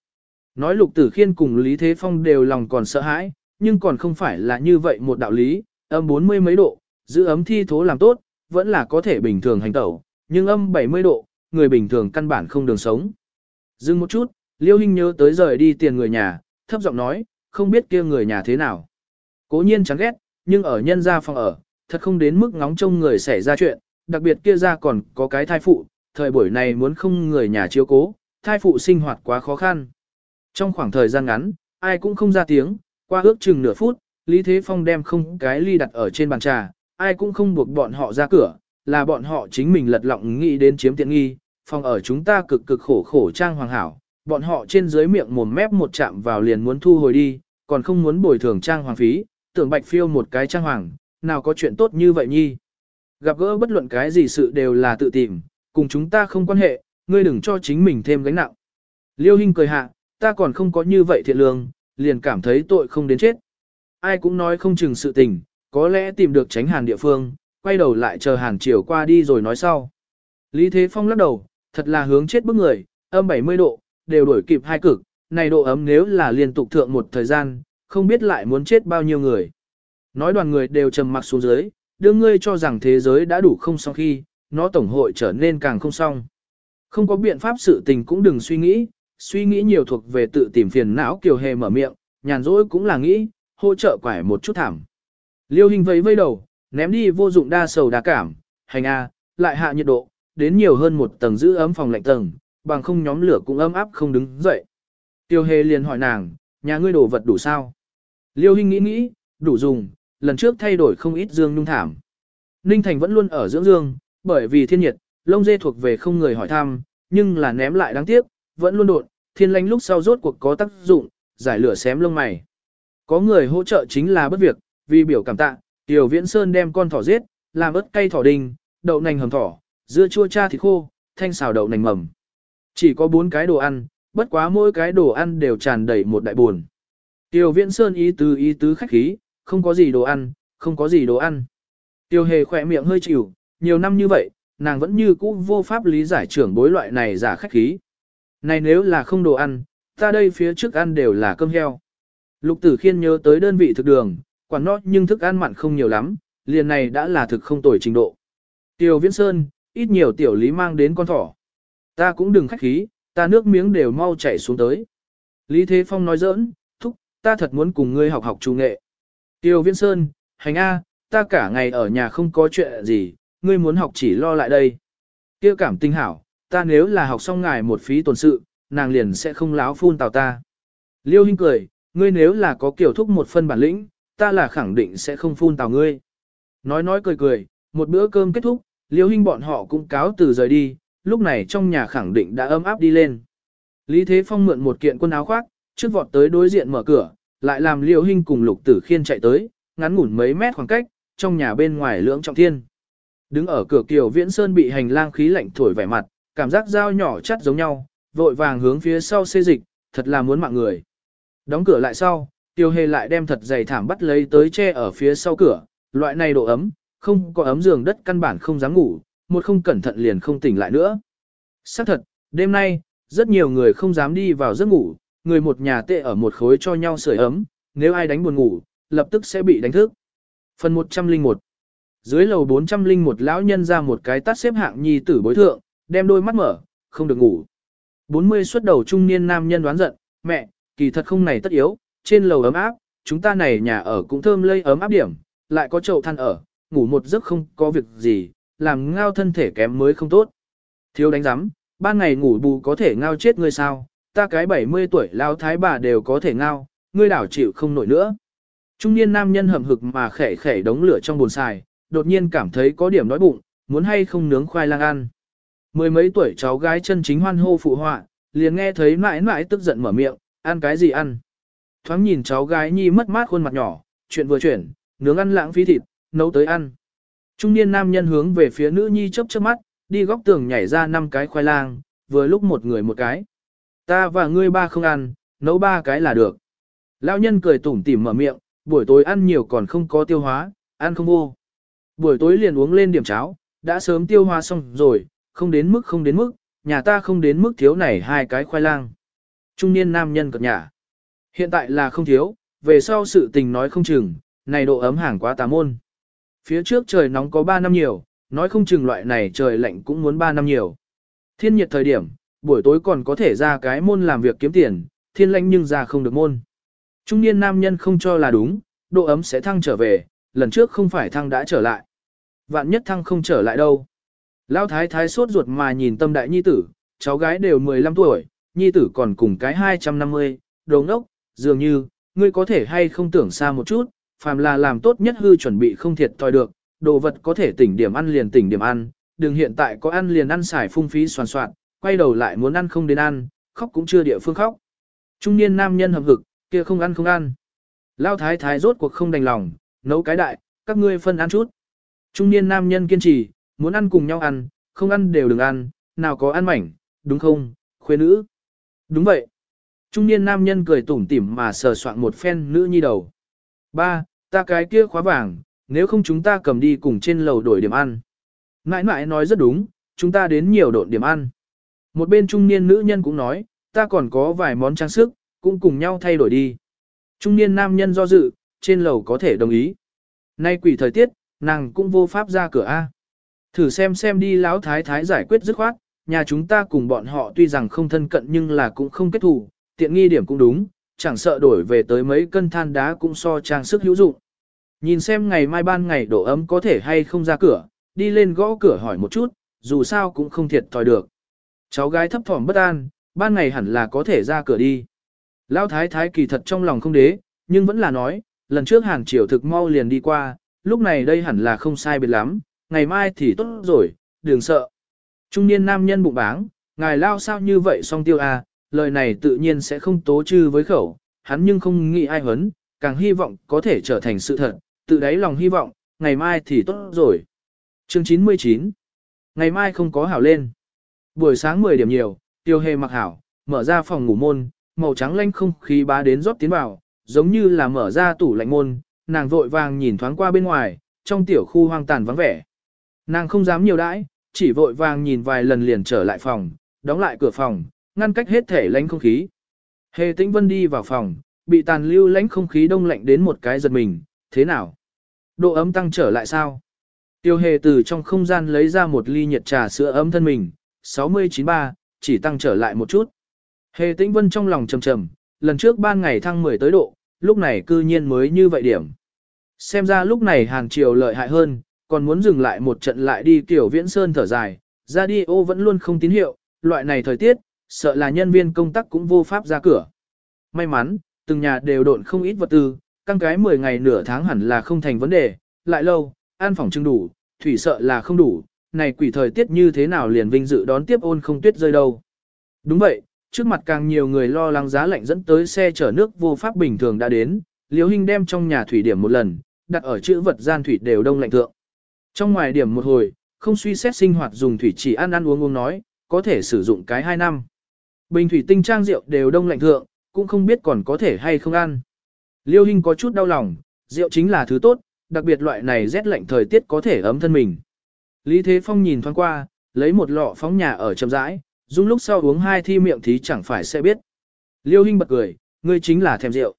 Nói Lục Tử Khiên cùng Lý Thế Phong đều lòng còn sợ hãi, nhưng còn không phải là như vậy một đạo lý, âm 40 mấy độ, giữ ấm thi thố làm tốt, vẫn là có thể bình thường hành tẩu, nhưng âm 70 độ, người bình thường căn bản không đường sống. Dừng một chút, Liêu Hinh nhớ tới rời đi tiền người nhà, thấp giọng nói, không biết kia người nhà thế nào. Cố nhiên chán ghét, nhưng ở nhân gia phòng ở, thật không đến mức ngóng trông người xảy ra chuyện, đặc biệt kia ra còn có cái thai phụ, thời buổi này muốn không người nhà chiếu cố, thai phụ sinh hoạt quá khó khăn. Trong khoảng thời gian ngắn, ai cũng không ra tiếng, qua ước chừng nửa phút, Lý Thế Phong đem không cái ly đặt ở trên bàn trà, ai cũng không buộc bọn họ ra cửa, là bọn họ chính mình lật lọng nghĩ đến chiếm tiện nghi, phòng ở chúng ta cực cực khổ khổ trang hoàng hảo, bọn họ trên dưới miệng mồm mép một chạm vào liền muốn thu hồi đi, còn không muốn bồi thường trang hoàng phí, tưởng bạch phiêu một cái trang hoàng, nào có chuyện tốt như vậy nhi. Gặp gỡ bất luận cái gì sự đều là tự tìm, cùng chúng ta không quan hệ, ngươi đừng cho chính mình thêm gánh nặng. Liêu Hinh cười hạ, ta còn không có như vậy thiện lương, liền cảm thấy tội không đến chết. Ai cũng nói không chừng sự tình, có lẽ tìm được tránh hàn địa phương, quay đầu lại chờ hàn chiều qua đi rồi nói sau. Lý Thế Phong lắc đầu, thật là hướng chết bức người, âm 70 độ, đều đổi kịp hai cực, này độ ấm nếu là liên tục thượng một thời gian, không biết lại muốn chết bao nhiêu người. Nói đoàn người đều trầm mặc xuống dưới, đưa ngươi cho rằng thế giới đã đủ không xong khi, nó tổng hội trở nên càng không xong. Không có biện pháp sự tình cũng đừng suy nghĩ, suy nghĩ nhiều thuộc về tự tìm phiền não kiều hề mở miệng, nhàn rỗi cũng là nghĩ, hỗ trợ quải một chút thảm. Liêu hình vẫy vây đầu, ném đi vô dụng đa sầu đa cảm, hành a, lại hạ nhiệt độ, đến nhiều hơn một tầng giữ ấm phòng lạnh tầng, bằng không nhóm lửa cũng ấm áp không đứng dậy. Tiêu hề liền hỏi nàng, nhà ngươi đồ vật đủ sao? Liêu hình nghĩ nghĩ, đủ dùng, lần trước thay đổi không ít dương nhung thảm. Ninh Thành vẫn luôn ở dưỡng dương, bởi vì thiên nhiệt, lông dê thuộc về không người hỏi thăm, nhưng là ném lại đáng tiếc, vẫn luôn đột, thiên lanh lúc sau rốt cuộc có tác dụng, giải lửa xém lông mày. Có người hỗ trợ chính là bất việc, vì biểu cảm tạ, Tiểu Viễn Sơn đem con thỏ giết, làm ớt cay thỏ đình, đậu nành hầm thỏ, dưa chua cha thịt khô, thanh xào đậu nành mầm. Chỉ có bốn cái đồ ăn, bất quá mỗi cái đồ ăn đều tràn đầy một đại buồn. Tiểu Viễn Sơn ý tứ ý tứ khách khí, không có gì đồ ăn, không có gì đồ ăn. Tiêu hề khỏe miệng hơi chịu, nhiều năm như vậy, nàng vẫn như cũ vô pháp lý giải trưởng bối loại này giả khách khí. Này nếu là không đồ ăn, ta đây phía trước ăn đều là cơm heo. Lục tử khiên nhớ tới đơn vị thực đường, quản nó nhưng thức ăn mặn không nhiều lắm, liền này đã là thực không tồi trình độ. Tiêu Viễn Sơn, ít nhiều tiểu lý mang đến con thỏ. Ta cũng đừng khách khí, ta nước miếng đều mau chảy xuống tới. Lý Thế Phong nói giỡn, thúc, ta thật muốn cùng ngươi học học trung nghệ. Tiêu Viễn Sơn, hành A, ta cả ngày ở nhà không có chuyện gì, ngươi muốn học chỉ lo lại đây. Kia cảm tinh hảo, ta nếu là học xong ngài một phí tồn sự, nàng liền sẽ không láo phun tào ta. Liêu Hinh cười, ngươi nếu là có kiểu thúc một phân bản lĩnh, ta là khẳng định sẽ không phun tào ngươi. Nói nói cười cười, một bữa cơm kết thúc, Liêu Hinh bọn họ cũng cáo từ rời đi, lúc này trong nhà khẳng định đã ấm áp đi lên. Lý Thế Phong mượn một kiện quần áo khoác, trước vọt tới đối diện mở cửa, lại làm Liêu Hinh cùng Lục Tử Khiên chạy tới, ngắn ngủn mấy mét khoảng cách, trong nhà bên ngoài lưỡng trọng thiên. Đứng ở cửa kiều Viễn Sơn bị hành lang khí lạnh thổi vẻ mặt, cảm giác dao nhỏ chắt giống nhau, vội vàng hướng phía sau xê dịch, thật là muốn mạng người. Đóng cửa lại sau, Tiêu Hề lại đem thật dày thảm bắt lấy tới che ở phía sau cửa, loại này độ ấm, không có ấm giường đất căn bản không dám ngủ, một không cẩn thận liền không tỉnh lại nữa. Xác thật, đêm nay, rất nhiều người không dám đi vào giấc ngủ, người một nhà tệ ở một khối cho nhau sưởi ấm, nếu ai đánh buồn ngủ, lập tức sẽ bị đánh thức. Phần 101 Dưới lầu 401 lão nhân ra một cái tắt xếp hạng nhi tử bối thượng, đem đôi mắt mở, không được ngủ. 40 xuất đầu trung niên nam nhân đoán giận, mẹ, kỳ thật không này tất yếu, trên lầu ấm áp, chúng ta này nhà ở cũng thơm lây ấm áp điểm, lại có chậu than ở, ngủ một giấc không có việc gì, làm ngao thân thể kém mới không tốt. Thiếu đánh giám, ba ngày ngủ bù có thể ngao chết ngươi sao, ta cái 70 tuổi lao thái bà đều có thể ngao, ngươi đảo chịu không nổi nữa. Trung niên nam nhân hầm hực mà khẻ khẻ đống lửa trong bồn xài, đột nhiên cảm thấy có điểm đói bụng, muốn hay không nướng khoai lang ăn. Mười mấy tuổi cháu gái chân chính hoan hô phụ họa, liền nghe thấy mãi mãi tức giận mở miệng, ăn cái gì ăn. Thoáng nhìn cháu gái nhi mất mát khuôn mặt nhỏ, chuyện vừa chuyển, nướng ăn lãng phí thịt, nấu tới ăn. Trung niên nam nhân hướng về phía nữ nhi chớp chớp mắt, đi góc tường nhảy ra năm cái khoai lang, vừa lúc một người một cái. Ta và ngươi ba không ăn, nấu ba cái là được. Lão nhân cười tủm tỉm mở miệng, buổi tối ăn nhiều còn không có tiêu hóa, ăn không vô. Buổi tối liền uống lên điểm cháo, đã sớm tiêu hóa xong rồi, không đến mức không đến mức, nhà ta không đến mức thiếu này hai cái khoai lang. Trung niên nam nhân cập nhà. Hiện tại là không thiếu, về sau sự tình nói không chừng, này độ ấm hàng quá tà môn. Phía trước trời nóng có 3 năm nhiều, nói không chừng loại này trời lạnh cũng muốn 3 năm nhiều. Thiên nhiệt thời điểm, buổi tối còn có thể ra cái môn làm việc kiếm tiền, thiên lạnh nhưng ra không được môn. Trung niên nam nhân không cho là đúng, độ ấm sẽ thăng trở về, lần trước không phải thăng đã trở lại. Vạn nhất thăng không trở lại đâu. Lão thái thái sốt ruột mà nhìn tâm đại nhi tử, cháu gái đều 15 tuổi, nhi tử còn cùng cái 250, đồ ngốc, dường như, ngươi có thể hay không tưởng xa một chút, phàm là làm tốt nhất hư chuẩn bị không thiệt thòi được, đồ vật có thể tỉnh điểm ăn liền tỉnh điểm ăn, đừng hiện tại có ăn liền ăn xài phung phí soàn soạn, quay đầu lại muốn ăn không đến ăn, khóc cũng chưa địa phương khóc. Trung niên nam nhân hợp hực, kia không ăn không ăn. Lao thái thái rốt cuộc không đành lòng, nấu cái đại, các ngươi phân ăn chút. Trung niên nam nhân kiên trì, muốn ăn cùng nhau ăn, không ăn đều đừng ăn, nào có ăn mảnh, đúng không, khuê nữ. Đúng vậy. Trung niên nam nhân cười tủm tỉm mà sờ soạn một phen nữ nhi đầu. Ba, ta cái kia khóa vàng, nếu không chúng ta cầm đi cùng trên lầu đổi điểm ăn. Nãi nãi nói rất đúng, chúng ta đến nhiều độn điểm ăn. Một bên trung niên nữ nhân cũng nói, ta còn có vài món trang sức, cũng cùng nhau thay đổi đi. Trung niên nam nhân do dự, trên lầu có thể đồng ý. Nay quỷ thời tiết, nàng cũng vô pháp ra cửa A. Thử xem xem đi lão thái thái giải quyết dứt khoát, nhà chúng ta cùng bọn họ tuy rằng không thân cận nhưng là cũng không kết thù, tiện nghi điểm cũng đúng, chẳng sợ đổi về tới mấy cân than đá cũng so trang sức hữu dụng. Nhìn xem ngày mai ban ngày độ ấm có thể hay không ra cửa, đi lên gõ cửa hỏi một chút, dù sao cũng không thiệt thòi được. Cháu gái thấp thỏm bất an, ban ngày hẳn là có thể ra cửa đi. Lão thái thái kỳ thật trong lòng không đế, nhưng vẫn là nói, lần trước hàng triều thực mau liền đi qua, lúc này đây hẳn là không sai biệt lắm, ngày mai thì tốt rồi, đừng sợ. Trung niên nam nhân bụng báng, ngài lao sao như vậy song tiêu à, lời này tự nhiên sẽ không tố chư với khẩu, hắn nhưng không nghĩ ai hấn, càng hy vọng có thể trở thành sự thật, tự đáy lòng hy vọng, ngày mai thì tốt rồi. Chương 99 Ngày mai không có hảo lên. Buổi sáng 10 điểm nhiều, tiêu hề mặc hảo, mở ra phòng ngủ môn, màu trắng lanh không khí bá đến rót tiến vào, giống như là mở ra tủ lạnh môn, nàng vội vàng nhìn thoáng qua bên ngoài, trong tiểu khu hoang tàn vắng vẻ. Nàng không dám nhiều đãi, chỉ vội vàng nhìn vài lần liền trở lại phòng, đóng lại cửa phòng, ngăn cách hết thể lánh không khí. Hề tĩnh vân đi vào phòng, bị tàn lưu lánh không khí đông lạnh đến một cái giật mình, thế nào? Độ ấm tăng trở lại sao? Tiêu hề từ trong không gian lấy ra một ly nhiệt trà sữa ấm thân mình, 69.3, chỉ tăng trở lại một chút. Hề tĩnh vân trong lòng trầm trầm, lần trước ban ngày thăng 10 tới độ, lúc này cư nhiên mới như vậy điểm. Xem ra lúc này hàng chiều lợi hại hơn, còn muốn dừng lại một trận lại đi kiểu viễn sơn thở dài, ra đi ô vẫn luôn không tín hiệu, loại này thời tiết, sợ là nhân viên công tác cũng vô pháp ra cửa. may mắn, từng nhà đều độn không ít vật tư, căng cái 10 ngày nửa tháng hẳn là không thành vấn đề, lại lâu, an phòng trưng đủ, thủy sợ là không đủ, này quỷ thời tiết như thế nào liền vinh dự đón tiếp ôn không tuyết rơi đâu. Đúng vậy, trước mặt càng nhiều người lo lắng giá lạnh dẫn tới xe chở nước vô pháp bình thường đã đến, Liễu Hinh đem trong nhà thủy điểm một lần, đặt ở chữ vật gian thủy đều đông lạnh thượng. Trong ngoài điểm một hồi, không suy xét sinh hoạt dùng thủy chỉ ăn ăn uống uống nói, có thể sử dụng cái 2 năm. Bình thủy tinh trang rượu đều đông lạnh thượng, cũng không biết còn có thể hay không ăn. Liêu Hinh có chút đau lòng, rượu chính là thứ tốt, đặc biệt loại này rét lạnh thời tiết có thể ấm thân mình. Lý Thế Phong nhìn thoáng qua, lấy một lọ phóng nhà ở chậm rãi, dung lúc sau uống hai thi miệng thì chẳng phải sẽ biết. Liêu Hinh bật cười, ngươi chính là thèm rượu.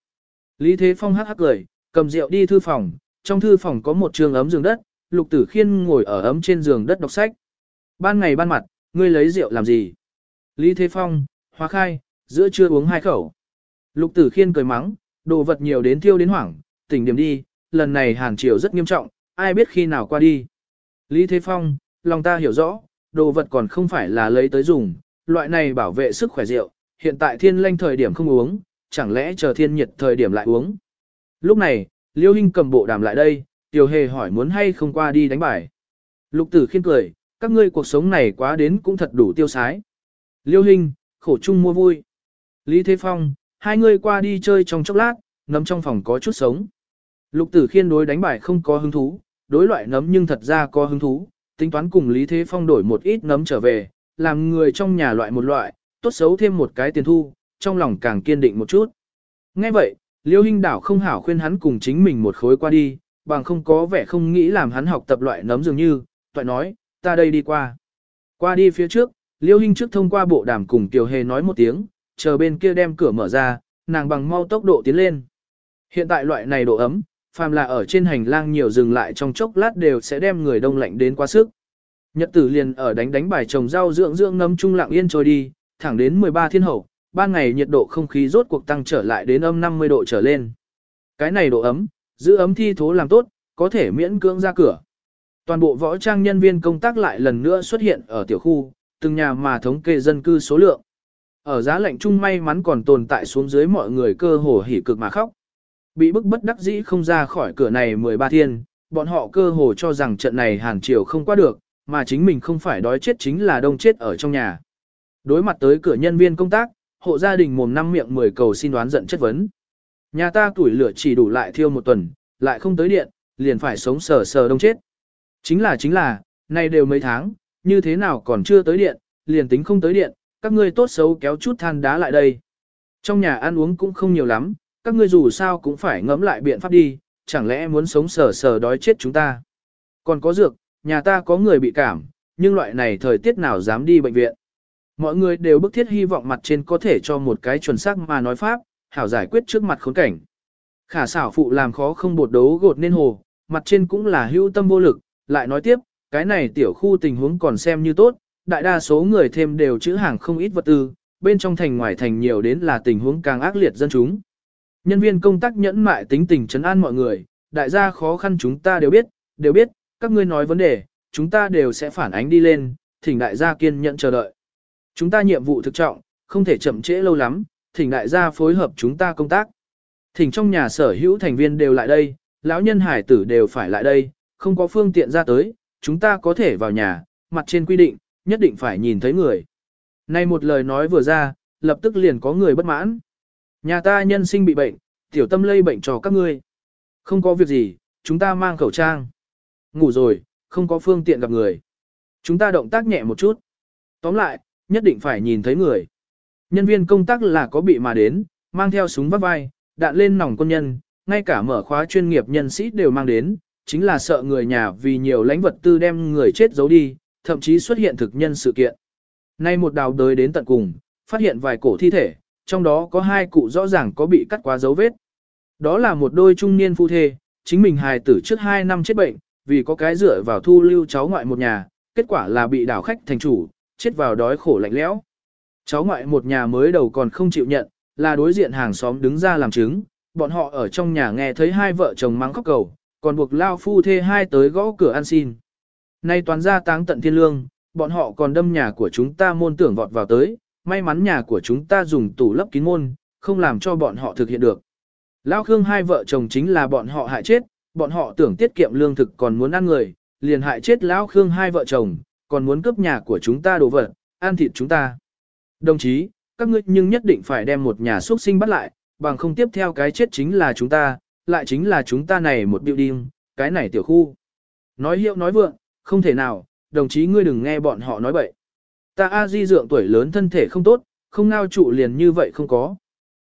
Lý Thế Phong hắc hắc cười, cầm rượu đi thư phòng, trong thư phòng có một trường ấm giường đất, Lục Tử Khiên ngồi ở ấm trên giường đất đọc sách. Ban ngày ban mặt, ngươi lấy rượu làm gì? Lý Thế Phong, hóa khai, giữa trưa uống hai khẩu. Lục Tử Khiên cười mắng, đồ vật nhiều đến thiêu đến hoảng, tỉnh điểm đi, lần này hàn triều rất nghiêm trọng, ai biết khi nào qua đi. Lý Thế Phong, lòng ta hiểu rõ, đồ vật còn không phải là lấy tới dùng, loại này bảo vệ sức khỏe rượu, hiện tại thiên lanh thời điểm không uống, chẳng lẽ chờ thiên nhiệt thời điểm lại uống. Lúc này, Liêu Hinh cầm bộ đàm lại đây, Tiểu Hề hỏi muốn hay không qua đi đánh bài. Lục tử khiên cười, các ngươi cuộc sống này quá đến cũng thật đủ tiêu sái. Liêu Hinh, khổ chung mua vui. Lý Thế Phong, hai người qua đi chơi trong chốc lát, nấm trong phòng có chút sống. Lục tử khiên đối đánh bài không có hứng thú, đối loại nấm nhưng thật ra có hứng thú, tính toán cùng Lý Thế Phong đổi một ít nấm trở về, làm người trong nhà loại một loại, tốt xấu thêm một cái tiền thu, trong lòng càng kiên định một chút. Nghe vậy, Liêu Hinh đảo không hảo khuyên hắn cùng chính mình một khối qua đi, bằng không có vẻ không nghĩ làm hắn học tập loại nấm dường như, toại nói, ta đây đi qua. Qua đi phía trước, Liêu Hinh trước thông qua bộ đàm cùng Tiểu Hề nói một tiếng, chờ bên kia đem cửa mở ra, nàng bằng mau tốc độ tiến lên. Hiện tại loại này độ ấm, phàm là ở trên hành lang nhiều dừng lại trong chốc lát đều sẽ đem người đông lạnh đến quá sức. Nhật tử liền ở đánh đánh bài trồng rau dưỡng dưỡng ngâm trung lặng yên trôi đi, thẳng đến 13 thiên hậu, ban ngày nhiệt độ không khí rốt cuộc tăng trở lại đến âm 50 độ trở lên. Cái này độ ấm, giữ ấm thi thố làm tốt, có thể miễn cưỡng ra cửa. Toàn bộ võ trang nhân viên công tác lại lần nữa xuất hiện ở tiểu khu, từng nhà mà thống kê dân cư số lượng. Ở giá lạnh chung may mắn còn tồn tại xuống dưới mọi người cơ hồ hỉ cực mà khóc. Bị bức bất đắc dĩ không ra khỏi cửa này 13 thiên, bọn họ cơ hồ cho rằng trận này hàn chiều không qua được, mà chính mình không phải đói chết chính là đông chết ở trong nhà. Đối mặt tới cửa nhân viên công tác, hộ gia đình mồm năm miệng 10 cầu xin đoán giận chất vấn. Nhà ta tuổi lửa chỉ đủ lại thiêu một tuần, lại không tới điện, liền phải sống sờ sờ đông chết. Chính là chính là, nay đều mấy tháng, như thế nào còn chưa tới điện, liền tính không tới điện, các ngươi tốt xấu kéo chút than đá lại đây. Trong nhà ăn uống cũng không nhiều lắm, các ngươi dù sao cũng phải ngẫm lại biện pháp đi, chẳng lẽ muốn sống sờ sờ đói chết chúng ta. Còn có dược, nhà ta có người bị cảm, nhưng loại này thời tiết nào dám đi bệnh viện. Mọi người đều bức thiết hy vọng mặt trên có thể cho một cái chuẩn xác mà nói pháp, hảo giải quyết trước mặt khốn cảnh. Khả xảo phụ làm khó không bột đấu gột nên hồ, mặt trên cũng là hữu tâm vô lực, lại nói tiếp, cái này tiểu khu tình huống còn xem như tốt, đại đa số người thêm đều chữ hàng không ít vật tư, bên trong thành ngoài thành nhiều đến là tình huống càng ác liệt dân chúng. Nhân viên công tác nhẫn mại tính tình trấn an mọi người, đại gia khó khăn chúng ta đều biết, đều biết, các ngươi nói vấn đề, chúng ta đều sẽ phản ánh đi lên, thỉnh đại gia kiên nhẫn chờ đợi. Chúng ta nhiệm vụ thực trọng, không thể chậm trễ lâu lắm, thỉnh đại gia phối hợp chúng ta công tác. Thỉnh trong nhà sở hữu thành viên đều lại đây, lão nhân hải tử đều phải lại đây, không có phương tiện ra tới, chúng ta có thể vào nhà, mặt trên quy định, nhất định phải nhìn thấy người. Nay một lời nói vừa ra, lập tức liền có người bất mãn. Nhà ta nhân sinh bị bệnh, tiểu tâm lây bệnh cho các ngươi. Không có việc gì, chúng ta mang khẩu trang. Ngủ rồi, không có phương tiện gặp người. Chúng ta động tác nhẹ một chút. Tóm lại, nhất định phải nhìn thấy người. Nhân viên công tác là có bị mà đến, mang theo súng vắt vai, đạn lên nòng quân nhân, ngay cả mở khóa chuyên nghiệp nhân sĩ đều mang đến, chính là sợ người nhà vì nhiều lãnh vật tư đem người chết giấu đi, thậm chí xuất hiện thực nhân sự kiện. Nay một đào đới đến tận cùng, phát hiện vài cổ thi thể, trong đó có hai cụ rõ ràng có bị cắt quá dấu vết. Đó là một đôi trung niên phu thê, chính mình hài tử trước hai năm chết bệnh, vì có cái dựa vào thu lưu cháu ngoại một nhà, kết quả là bị đảo khách thành chủ, chết vào đói khổ lạnh lẽo. Cháu ngoại một nhà mới đầu còn không chịu nhận, là đối diện hàng xóm đứng ra làm chứng, bọn họ ở trong nhà nghe thấy hai vợ chồng mắng khóc cầu, còn buộc lao phu thê hai tới gõ cửa ăn xin. Nay toàn ra táng tận thiên lương, bọn họ còn đâm nhà của chúng ta môn tưởng vọt vào tới, may mắn nhà của chúng ta dùng tủ lấp kín môn, không làm cho bọn họ thực hiện được. lao Khương hai vợ chồng chính là bọn họ hại chết, bọn họ tưởng tiết kiệm lương thực còn muốn ăn người, liền hại chết Lão Khương hai vợ chồng, còn muốn cướp nhà của chúng ta đồ vật, ăn thịt chúng ta. Đồng chí, các ngươi nhưng nhất định phải đem một nhà xuất sinh bắt lại, bằng không tiếp theo cái chết chính là chúng ta, lại chính là chúng ta này một biểu điên, cái này tiểu khu. Nói hiệu nói vượng, không thể nào, đồng chí ngươi đừng nghe bọn họ nói bậy. Ta A Di dượng tuổi lớn thân thể không tốt, không ngao trụ liền như vậy không có.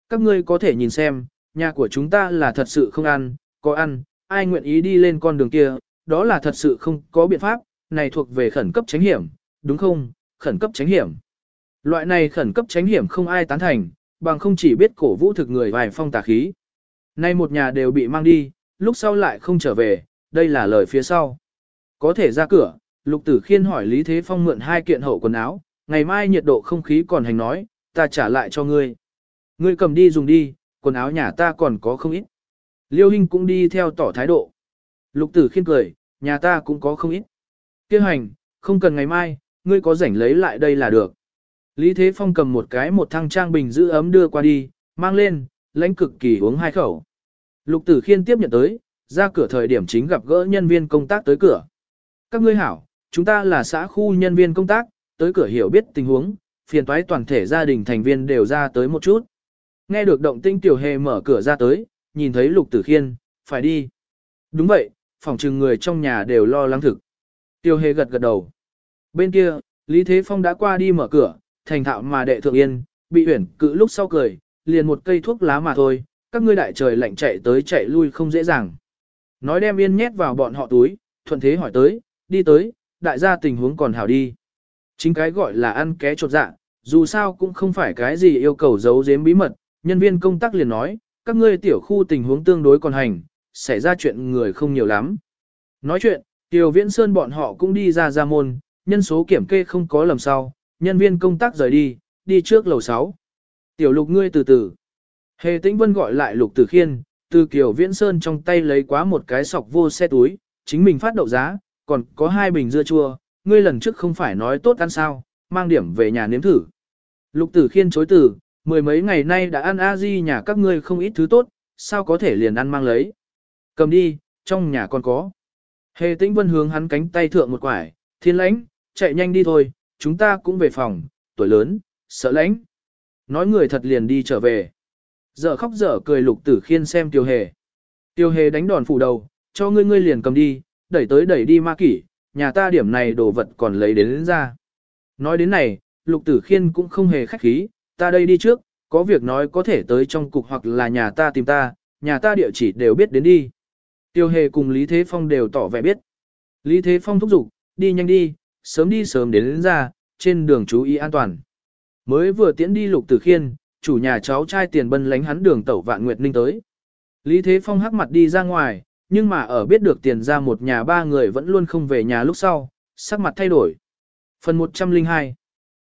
Các ngươi có thể nhìn xem, nhà của chúng ta là thật sự không ăn, có ăn, ai nguyện ý đi lên con đường kia, đó là thật sự không có biện pháp, này thuộc về khẩn cấp tránh hiểm, đúng không, khẩn cấp tránh hiểm. Loại này khẩn cấp tránh hiểm không ai tán thành, bằng không chỉ biết cổ vũ thực người vài phong tà khí. Nay một nhà đều bị mang đi, lúc sau lại không trở về, đây là lời phía sau. Có thể ra cửa, Lục Tử Khiên hỏi Lý Thế Phong mượn hai kiện hậu quần áo, ngày mai nhiệt độ không khí còn hành nói, ta trả lại cho ngươi. Ngươi cầm đi dùng đi, quần áo nhà ta còn có không ít. Liêu Hinh cũng đi theo tỏ thái độ. Lục Tử Khiên cười, nhà ta cũng có không ít. Kêu hành, không cần ngày mai, ngươi có rảnh lấy lại đây là được. Lý Thế Phong cầm một cái một thăng trang bình giữ ấm đưa qua đi, mang lên, lãnh cực kỳ uống hai khẩu. Lục Tử Khiên tiếp nhận tới, ra cửa thời điểm chính gặp gỡ nhân viên công tác tới cửa. Các ngươi hảo, chúng ta là xã khu nhân viên công tác, tới cửa hiểu biết tình huống, phiền toái toàn thể gia đình thành viên đều ra tới một chút. Nghe được động tinh tiểu hề mở cửa ra tới, nhìn thấy Lục Tử Khiên, phải đi. Đúng vậy, phòng trừng người trong nhà đều lo lắng thực. Tiểu hề gật gật đầu. Bên kia, Lý Thế Phong đã qua đi mở cửa, thành thạo mà đệ thượng yên, bị huyển cự lúc sau cười, liền một cây thuốc lá mà thôi, các ngươi đại trời lạnh chạy tới chạy lui không dễ dàng. Nói đem yên nhét vào bọn họ túi, thuận thế hỏi tới, đi tới, đại gia tình huống còn hảo đi. Chính cái gọi là ăn ké chột dạ, dù sao cũng không phải cái gì yêu cầu giấu giếm bí mật, nhân viên công tác liền nói, các ngươi tiểu khu tình huống tương đối còn hành, xảy ra chuyện người không nhiều lắm. Nói chuyện, Tiểu Viễn Sơn bọn họ cũng đi ra ra môn, nhân số kiểm kê không có lầm sau, nhân viên công tác rời đi, đi trước lầu 6. Tiểu lục ngươi từ từ. Hề tĩnh vân gọi lại lục tử khiên, từ kiểu viễn sơn trong tay lấy quá một cái sọc vô xe túi, chính mình phát đậu giá, còn có hai bình dưa chua, ngươi lần trước không phải nói tốt ăn sao, mang điểm về nhà nếm thử. Lục tử khiên chối từ, mười mấy ngày nay đã ăn a di nhà các ngươi không ít thứ tốt, sao có thể liền ăn mang lấy. Cầm đi, trong nhà còn có. Hề tĩnh vân hướng hắn cánh tay thượng một quải, thiên lãnh, chạy nhanh đi thôi, chúng ta cũng về phòng, tuổi lớn, sợ lãnh. Nói người thật liền đi trở về. Giờ khóc giờ cười lục tử khiên xem tiêu hề. Tiêu hề đánh đòn phủ đầu, cho ngươi ngươi liền cầm đi, đẩy tới đẩy đi ma kỷ, nhà ta điểm này đồ vật còn lấy đến, đến ra. Nói đến này, lục tử khiên cũng không hề khách khí, ta đây đi trước, có việc nói có thể tới trong cục hoặc là nhà ta tìm ta, nhà ta địa chỉ đều biết đến đi. Tiêu hề cùng Lý Thế Phong đều tỏ vẻ biết. Lý Thế Phong thúc giục, đi nhanh đi, sớm đi sớm đến, đến ra, trên đường chú ý an toàn. Mới vừa tiễn đi lục tử khiên, chủ nhà cháu trai tiền bân lánh hắn đường tẩu vạn nguyệt ninh tới. Lý Thế Phong hắc mặt đi ra ngoài, nhưng mà ở biết được tiền ra một nhà ba người vẫn luôn không về nhà lúc sau, sắc mặt thay đổi. Phần 102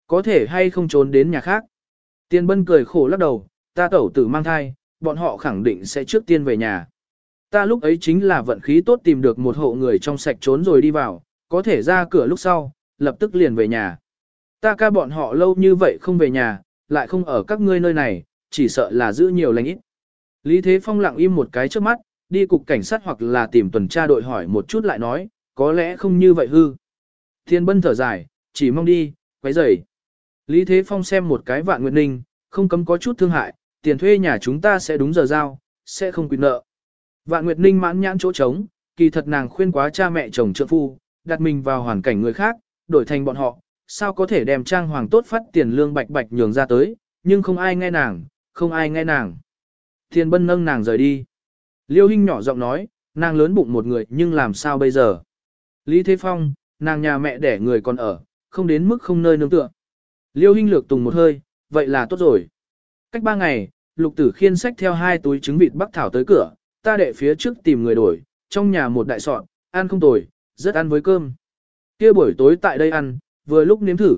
Có thể hay không trốn đến nhà khác? Tiền bân cười khổ lắc đầu, ta tẩu tử mang thai, bọn họ khẳng định sẽ trước tiên về nhà. Ta lúc ấy chính là vận khí tốt tìm được một hộ người trong sạch trốn rồi đi vào, có thể ra cửa lúc sau, lập tức liền về nhà. Ta ca bọn họ lâu như vậy không về nhà, lại không ở các ngươi nơi này, chỉ sợ là giữ nhiều lành ít. Lý Thế Phong lặng im một cái trước mắt, đi cục cảnh sát hoặc là tìm tuần tra đội hỏi một chút lại nói, có lẽ không như vậy hư. Thiên bân thở dài, chỉ mong đi, quấy rầy. Lý Thế Phong xem một cái vạn nguyệt ninh, không cấm có chút thương hại, tiền thuê nhà chúng ta sẽ đúng giờ giao, sẽ không quy nợ. Vạn nguyệt ninh mãn nhãn chỗ trống, kỳ thật nàng khuyên quá cha mẹ chồng trợ phu, đặt mình vào hoàn cảnh người khác, đổi thành bọn họ, sao có thể đem trang hoàng tốt phát tiền lương bạch bạch nhường ra tới, nhưng không ai nghe nàng, không ai nghe nàng. Thiên bân nâng nàng rời đi. Liêu Hinh nhỏ giọng nói, nàng lớn bụng một người nhưng làm sao bây giờ? Lý Thế Phong, nàng nhà mẹ đẻ người còn ở, không đến mức không nơi nương tựa. Liêu Hinh lược tùng một hơi, vậy là tốt rồi. Cách ba ngày, lục tử khiên sách theo hai túi trứng vịt bắc thảo tới cửa, ta đệ phía trước tìm người đổi, trong nhà một đại sọt, ăn không tồi, rất ăn với cơm. kia buổi tối tại đây ăn, vừa lúc nếm thử.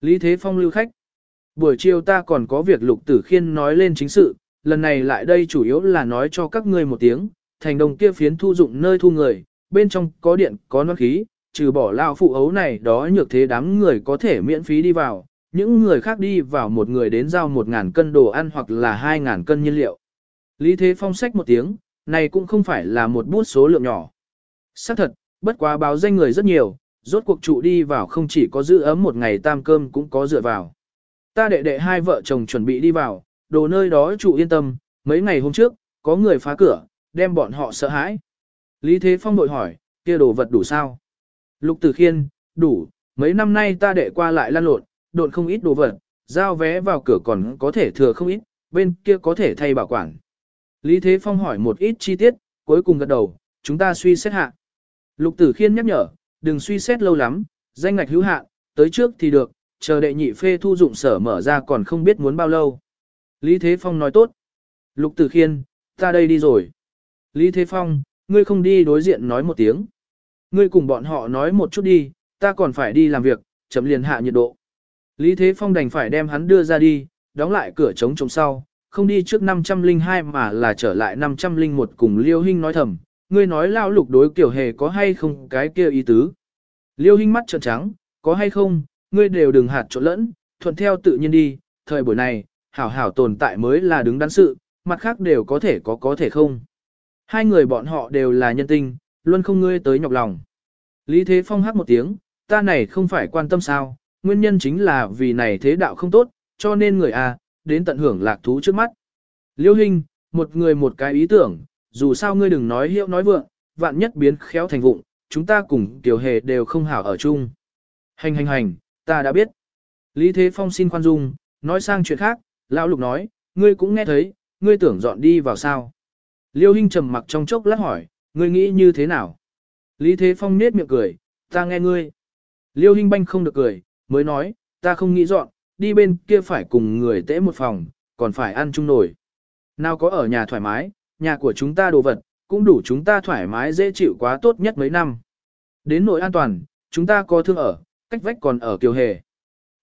Lý Thế Phong lưu khách. Buổi chiều ta còn có việc lục tử khiên nói lên chính sự, lần này lại đây chủ yếu là nói cho các ngươi một tiếng, thành đồng kia phiến thu dụng nơi thu người, bên trong có điện, có nón khí, trừ bỏ lao phụ ấu này đó nhược thế đám người có thể miễn phí đi vào, những người khác đi vào một người đến giao một ngàn cân đồ ăn hoặc là hai ngàn cân nhiên liệu. Lý Thế Phong sách một tiếng, này cũng không phải là một bút số lượng nhỏ. Xác thật, bất quá báo danh người rất nhiều, rốt cuộc trụ đi vào không chỉ có giữ ấm một ngày tam cơm cũng có dựa vào. Ta đệ đệ hai vợ chồng chuẩn bị đi vào, đồ nơi đó trụ yên tâm, mấy ngày hôm trước, có người phá cửa, đem bọn họ sợ hãi. Lý Thế Phong đội hỏi, kia đồ vật đủ sao? Lục Tử Khiên, đủ, mấy năm nay ta đệ qua lại lan lộn, độn không ít đồ vật, giao vé vào cửa còn có thể thừa không ít, bên kia có thể thay bảo quản. Lý Thế Phong hỏi một ít chi tiết, cuối cùng gật đầu, chúng ta suy xét hạ. Lục Tử Khiên nhắc nhở, đừng suy xét lâu lắm, danh ngạch hữu hạn, tới trước thì được, chờ đệ nhị phê thu dụng sở mở ra còn không biết muốn bao lâu. Lý Thế Phong nói tốt. Lục Tử Khiên, ta đây đi rồi. Lý Thế Phong, ngươi không đi đối diện nói một tiếng. Ngươi cùng bọn họ nói một chút đi, ta còn phải đi làm việc, chấm liền hạ nhiệt độ. Lý Thế Phong đành phải đem hắn đưa ra đi, đóng lại cửa trống trống sau, không đi trước 502 mà là trở lại 501 cùng Liêu Hinh nói thầm, ngươi nói lao lục đối kiểu hề có hay không cái kia ý tứ. Liêu Hinh mắt trợn trắng, có hay không, ngươi đều đừng hạt trộn lẫn, thuận theo tự nhiên đi, thời buổi này, hảo hảo tồn tại mới là đứng đắn sự, mặt khác đều có thể có có thể không. Hai người bọn họ đều là nhân tinh, luôn không ngươi tới nhọc lòng. Lý Thế Phong hát một tiếng, ta này không phải quan tâm sao, nguyên nhân chính là vì này thế đạo không tốt, cho nên người à, đến tận hưởng lạc thú trước mắt. Liêu Hinh, một người một cái ý tưởng, dù sao ngươi đừng nói hiệu nói vượng, vạn nhất biến khéo thành vụng, chúng ta cùng tiểu hề đều không hảo ở chung. Hành hành hành, ta đã biết. Lý Thế Phong xin khoan dung, nói sang chuyện khác, lão lục nói, ngươi cũng nghe thấy, ngươi tưởng dọn đi vào sao. Liêu Hinh trầm mặc trong chốc lát hỏi, ngươi nghĩ như thế nào? Lý Thế Phong nết miệng cười, ta nghe ngươi. Liêu Hinh banh không được cười, mới nói, ta không nghĩ dọn, đi bên kia phải cùng người tễ một phòng, còn phải ăn chung nổi. Nào có ở nhà thoải mái, nhà của chúng ta đồ vật, cũng đủ chúng ta thoải mái dễ chịu quá tốt nhất mấy năm. Đến nội an toàn, chúng ta có thương ở, cách vách còn ở Kiều Hề.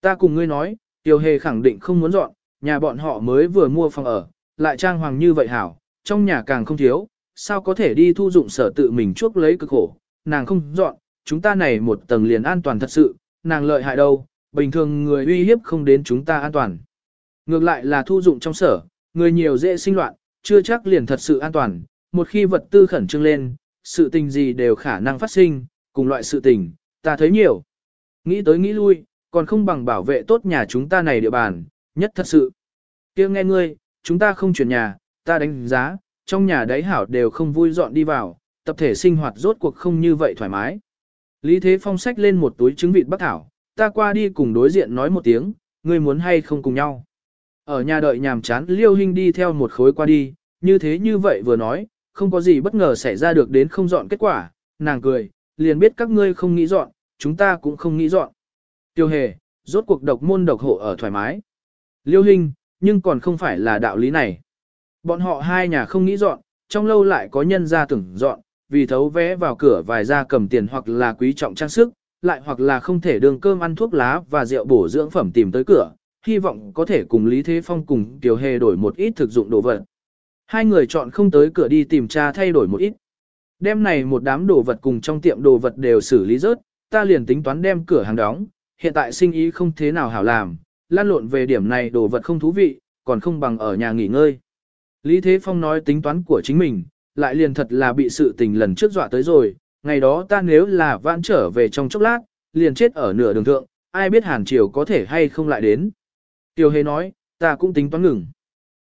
Ta cùng ngươi nói, Kiều Hề khẳng định không muốn dọn, nhà bọn họ mới vừa mua phòng ở, lại trang hoàng như vậy hảo, trong nhà càng không thiếu, sao có thể đi thu dụng sở tự mình chuốc lấy cực khổ, nàng không dọn, chúng ta này một tầng liền an toàn thật sự, nàng lợi hại đâu, bình thường người uy hiếp không đến chúng ta an toàn. Ngược lại là thu dụng trong sở, người nhiều dễ sinh loạn, chưa chắc liền thật sự an toàn, một khi vật tư khẩn trương lên, sự tình gì đều khả năng phát sinh, cùng loại sự tình, ta thấy nhiều. Nghĩ tới nghĩ lui, còn không bằng bảo vệ tốt nhà chúng ta này địa bàn, nhất thật sự. kia nghe ngươi, chúng ta không chuyển nhà, ta đánh giá, trong nhà đáy hảo đều không vui dọn đi vào, tập thể sinh hoạt rốt cuộc không như vậy thoải mái. Lý Thế Phong xách lên một túi trứng vịt bắc thảo, ta qua đi cùng đối diện nói một tiếng, ngươi muốn hay không cùng nhau. Ở nhà đợi nhàm chán Liêu Hinh đi theo một khối qua đi, như thế như vậy vừa nói, không có gì bất ngờ xảy ra được đến không dọn kết quả, nàng cười, liền biết các ngươi không nghĩ dọn, chúng ta cũng không nghĩ dọn. Tiêu hề, rốt cuộc độc môn độc hộ ở thoải mái. Liêu Hinh, nhưng còn không phải là đạo lý này. Bọn họ hai nhà không nghĩ dọn, trong lâu lại có nhân ra tưởng dọn, vì thấu vé vào cửa vài ra cầm tiền hoặc là quý trọng trang sức, lại hoặc là không thể đường cơm ăn thuốc lá và rượu bổ dưỡng phẩm tìm tới cửa, hy vọng có thể cùng Lý Thế Phong cùng Tiểu Hề đổi một ít thực dụng đồ vật. Hai người chọn không tới cửa đi tìm cha thay đổi một ít. Đêm này một đám đồ vật cùng trong tiệm đồ vật đều xử lý rớt, ta liền tính toán đem cửa hàng đóng, hiện tại sinh ý không thế nào hảo làm, lan lộn về điểm này đồ vật không thú vị, còn không bằng ở nhà nghỉ ngơi. Lý Thế Phong nói tính toán của chính mình, lại liền thật là bị sự tình lần trước dọa tới rồi, ngày đó ta nếu là vãn trở về trong chốc lát, liền chết ở nửa đường thượng, ai biết Hàn Triều có thể hay không lại đến. Tiêu Hề nói, ta cũng tính toán ngừng.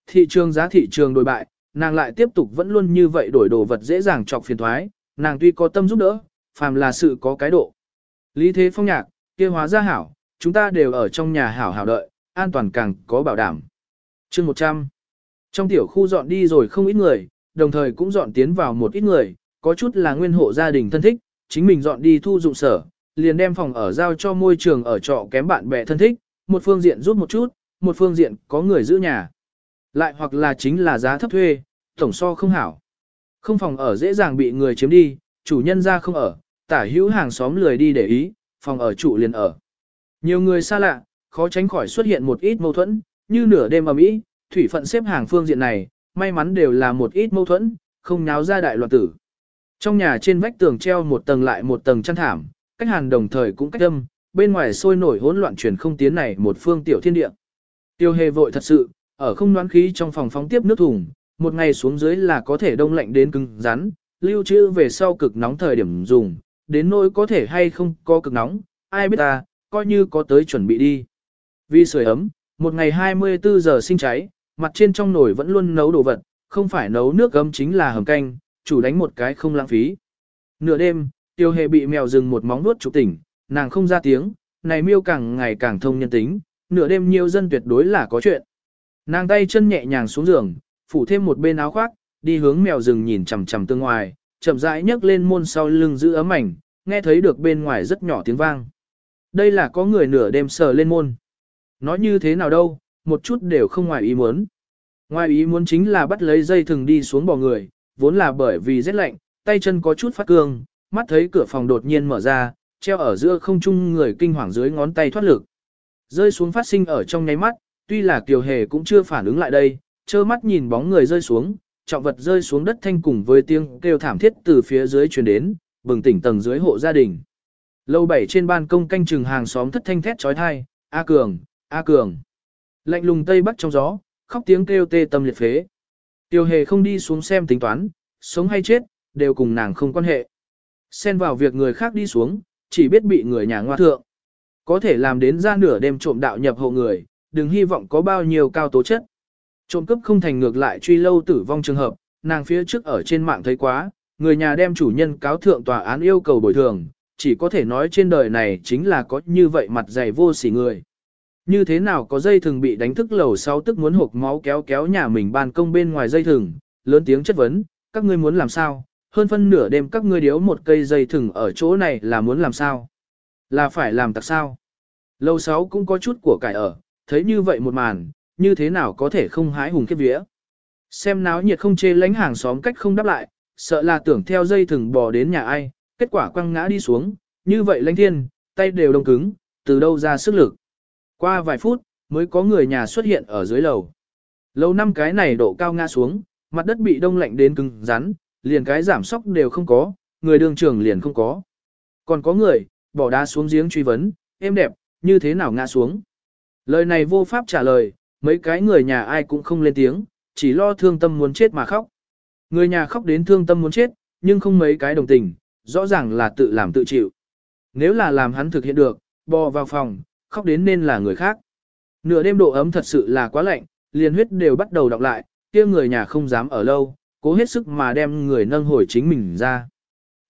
Thị trường giá thị trường đổi bại, nàng lại tiếp tục vẫn luôn như vậy đổi đồ vật dễ dàng chọc phiền thoái, nàng tuy có tâm giúp đỡ, phàm là sự có cái độ. Lý Thế Phong nhạc, kia hóa ra hảo, chúng ta đều ở trong nhà hảo hảo đợi, an toàn càng có bảo đảm. chương 100 Trong tiểu khu dọn đi rồi không ít người, đồng thời cũng dọn tiến vào một ít người, có chút là nguyên hộ gia đình thân thích, chính mình dọn đi thu dụng sở, liền đem phòng ở giao cho môi trường ở trọ kém bạn bè thân thích, một phương diện rút một chút, một phương diện có người giữ nhà. Lại hoặc là chính là giá thấp thuê, tổng so không hảo. Không phòng ở dễ dàng bị người chiếm đi, chủ nhân ra không ở, tả hữu hàng xóm lười đi để ý, phòng ở chủ liền ở. Nhiều người xa lạ, khó tránh khỏi xuất hiện một ít mâu thuẫn, như nửa đêm ầm ĩ, thủy phận xếp hàng phương diện này, may mắn đều là một ít mâu thuẫn, không nháo ra đại loạn tử. Trong nhà trên vách tường treo một tầng lại một tầng chăn thảm, cách hàn đồng thời cũng cách âm, bên ngoài sôi nổi hỗn loạn truyền không tiến này một phương tiểu thiên địa. Tiêu hề vội thật sự, ở không đoán khí trong phòng phóng tiếp nước thùng, một ngày xuống dưới là có thể đông lạnh đến cứng rắn, lưu trữ về sau cực nóng thời điểm dùng, đến nỗi có thể hay không có cực nóng, ai biết ta, coi như có tới chuẩn bị đi. Vì sưởi ấm, một ngày 24 giờ sinh cháy, mặt trên trong nồi vẫn luôn nấu đồ vật, không phải nấu nước gấm chính là hầm canh, chủ đánh một cái không lãng phí. Nửa đêm, tiêu hề bị mèo rừng một móng nuốt chụp tỉnh, nàng không ra tiếng, này miêu càng ngày càng thông nhân tính, nửa đêm nhiều dân tuyệt đối là có chuyện. Nàng tay chân nhẹ nhàng xuống giường, phủ thêm một bên áo khoác, đi hướng mèo rừng nhìn chằm chằm tương ngoài, chậm rãi nhấc lên môn sau lưng giữ ấm ảnh, nghe thấy được bên ngoài rất nhỏ tiếng vang. Đây là có người nửa đêm sờ lên môn. Nói như thế nào đâu, một chút đều không ngoài ý muốn. Ngoài ý muốn chính là bắt lấy dây thừng đi xuống bò người, vốn là bởi vì rét lạnh, tay chân có chút phát cương, mắt thấy cửa phòng đột nhiên mở ra, treo ở giữa không trung người kinh hoàng dưới ngón tay thoát lực. Rơi xuống phát sinh ở trong nháy mắt, tuy là Kiều Hề cũng chưa phản ứng lại đây, trơ mắt nhìn bóng người rơi xuống, trọng vật rơi xuống đất thanh cùng với tiếng kêu thảm thiết từ phía dưới truyền đến, bừng tỉnh tầng dưới hộ gia đình. Lâu bảy trên ban công canh chừng hàng xóm thất thanh thét chói tai A Cường, A Cường. Lạnh lùng tây bắc trong gió, khóc tiếng kêu tê tâm liệt phế. Tiêu hề không đi xuống xem tính toán, sống hay chết, đều cùng nàng không quan hệ. Xen vào việc người khác đi xuống, chỉ biết bị người nhà ngoa thượng. Có thể làm đến ra nửa đêm trộm đạo nhập hộ người, đừng hy vọng có bao nhiêu cao tố chất. Trộm cướp không thành ngược lại truy lâu tử vong trường hợp, nàng phía trước ở trên mạng thấy quá, người nhà đem chủ nhân cáo thượng tòa án yêu cầu bồi thường, chỉ có thể nói trên đời này chính là có như vậy mặt dày vô sỉ người. Như thế nào có dây thừng bị đánh thức lầu sau tức muốn hộp máu kéo kéo nhà mình ban công bên ngoài dây thừng, lớn tiếng chất vấn, các ngươi muốn làm sao, hơn phân nửa đêm các ngươi điếu một cây dây thừng ở chỗ này là muốn làm sao, là phải làm tặc sao. Lầu sáu cũng có chút của cải ở, thấy như vậy một màn, như thế nào có thể không hái hùng kết vía. Xem náo nhiệt không chê lánh hàng xóm cách không đáp lại, sợ là tưởng theo dây thừng bò đến nhà ai, kết quả quăng ngã đi xuống, như vậy lãnh thiên, tay đều đông cứng, từ đâu ra sức lực. Qua vài phút, mới có người nhà xuất hiện ở dưới lầu. Lầu năm cái này độ cao ngã xuống, mặt đất bị đông lạnh đến cứng rắn, liền cái giảm sóc đều không có, người đường trưởng liền không có. Còn có người, bỏ đá xuống giếng truy vấn, em đẹp, như thế nào ngã xuống. Lời này vô pháp trả lời, mấy cái người nhà ai cũng không lên tiếng, chỉ lo thương tâm muốn chết mà khóc. Người nhà khóc đến thương tâm muốn chết, nhưng không mấy cái đồng tình, rõ ràng là tự làm tự chịu. Nếu là làm hắn thực hiện được, bò vào phòng, khóc đến nên là người khác. Nửa đêm độ ấm thật sự là quá lạnh, liền huyết đều bắt đầu đọc lại, kia người nhà không dám ở lâu, cố hết sức mà đem người nâng hồi chính mình ra.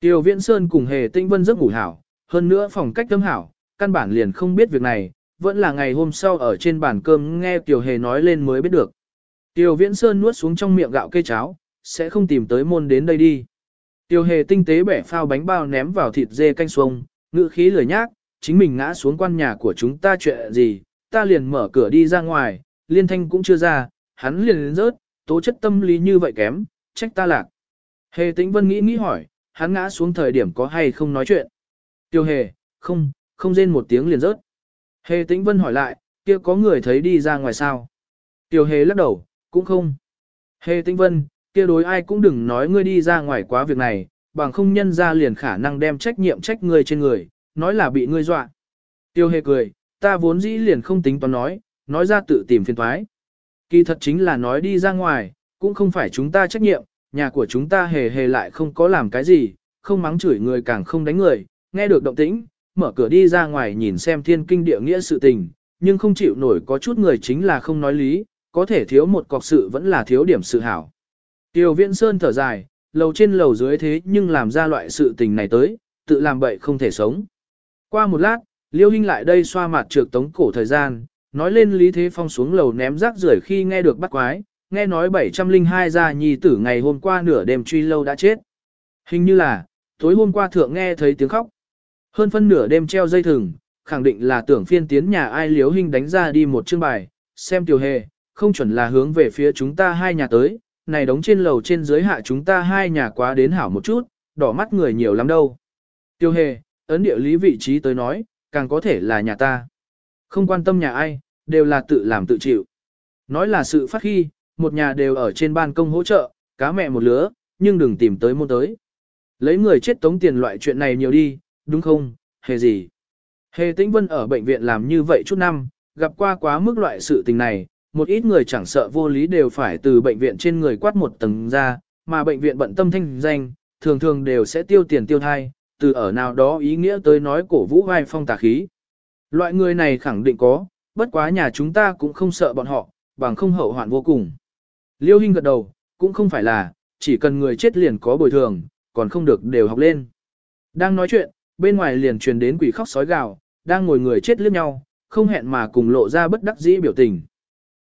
Tiêu Viễn Sơn cùng Hề Tinh Vân giấc ngủ hảo, hơn nữa phòng cách tâm hảo, căn bản liền không biết việc này, vẫn là ngày hôm sau ở trên bàn cơm nghe Tiêu Hề nói lên mới biết được. Tiêu Viễn Sơn nuốt xuống trong miệng gạo cây cháo, sẽ không tìm tới môn đến đây đi. Tiêu Hề tinh tế bẻ phao bánh bao ném vào thịt dê canh xuông, ngữ khí lười nhác, chính mình ngã xuống quan nhà của chúng ta chuyện gì, ta liền mở cửa đi ra ngoài, liên thanh cũng chưa ra, hắn liền rớt, tố chất tâm lý như vậy kém, trách ta lạc. Hề tĩnh vân nghĩ nghĩ hỏi, hắn ngã xuống thời điểm có hay không nói chuyện. Tiêu hề, không, không rên một tiếng liền rớt. Hề tĩnh vân hỏi lại, kia có người thấy đi ra ngoài sao? Tiêu hề lắc đầu, cũng không. Hề tĩnh vân, kia đối ai cũng đừng nói ngươi đi ra ngoài quá việc này, bằng không nhân ra liền khả năng đem trách nhiệm trách ngươi trên người, nói là bị ngươi dọa. Tiêu hề cười, ta vốn dĩ liền không tính toán nói, nói ra tự tìm phiền thoái. Kỳ thật chính là nói đi ra ngoài, cũng không phải chúng ta trách nhiệm, nhà của chúng ta hề hề lại không có làm cái gì, không mắng chửi người càng không đánh người, nghe được động tĩnh, mở cửa đi ra ngoài nhìn xem thiên kinh địa nghĩa sự tình, nhưng không chịu nổi có chút người chính là không nói lý, có thể thiếu một cọc sự vẫn là thiếu điểm sự hảo. Tiêu Viễn Sơn thở dài, lầu trên lầu dưới thế nhưng làm ra loại sự tình này tới, tự làm bậy không thể sống. Qua một lát, Liêu Hinh lại đây xoa mặt trược tống cổ thời gian, nói lên Lý Thế Phong xuống lầu ném rác rưởi khi nghe được bắt quái, nghe nói 702 gia nhi tử ngày hôm qua nửa đêm truy lâu đã chết. Hình như là, tối hôm qua thượng nghe thấy tiếng khóc. Hơn phân nửa đêm treo dây thừng, khẳng định là tưởng phiên tiến nhà ai liếu hình đánh ra đi một chương bài, xem tiểu hề, không chuẩn là hướng về phía chúng ta hai nhà tới, này đóng trên lầu trên dưới hạ chúng ta hai nhà quá đến hảo một chút, đỏ mắt người nhiều lắm đâu. Tiêu hề, ấn địa lý vị trí tới nói, càng có thể là nhà ta. Không quan tâm nhà ai, đều là tự làm tự chịu. Nói là sự phát khi, một nhà đều ở trên ban công hỗ trợ, cá mẹ một lứa, nhưng đừng tìm tới môn tới. Lấy người chết tống tiền loại chuyện này nhiều đi, đúng không, hề gì. Hề Tĩnh Vân ở bệnh viện làm như vậy chút năm, gặp qua quá mức loại sự tình này, một ít người chẳng sợ vô lý đều phải từ bệnh viện trên người quát một tầng ra, mà bệnh viện bận tâm thanh danh, thường thường đều sẽ tiêu tiền tiêu thai, từ ở nào đó ý nghĩa tới nói cổ vũ vai phong tà khí. Loại người này khẳng định có, bất quá nhà chúng ta cũng không sợ bọn họ, bằng không hậu hoạn vô cùng. Liêu Hinh gật đầu, cũng không phải là, chỉ cần người chết liền có bồi thường, còn không được đều học lên. Đang nói chuyện, bên ngoài liền truyền đến quỷ khóc sói gào, đang ngồi người chết liếc nhau, không hẹn mà cùng lộ ra bất đắc dĩ biểu tình.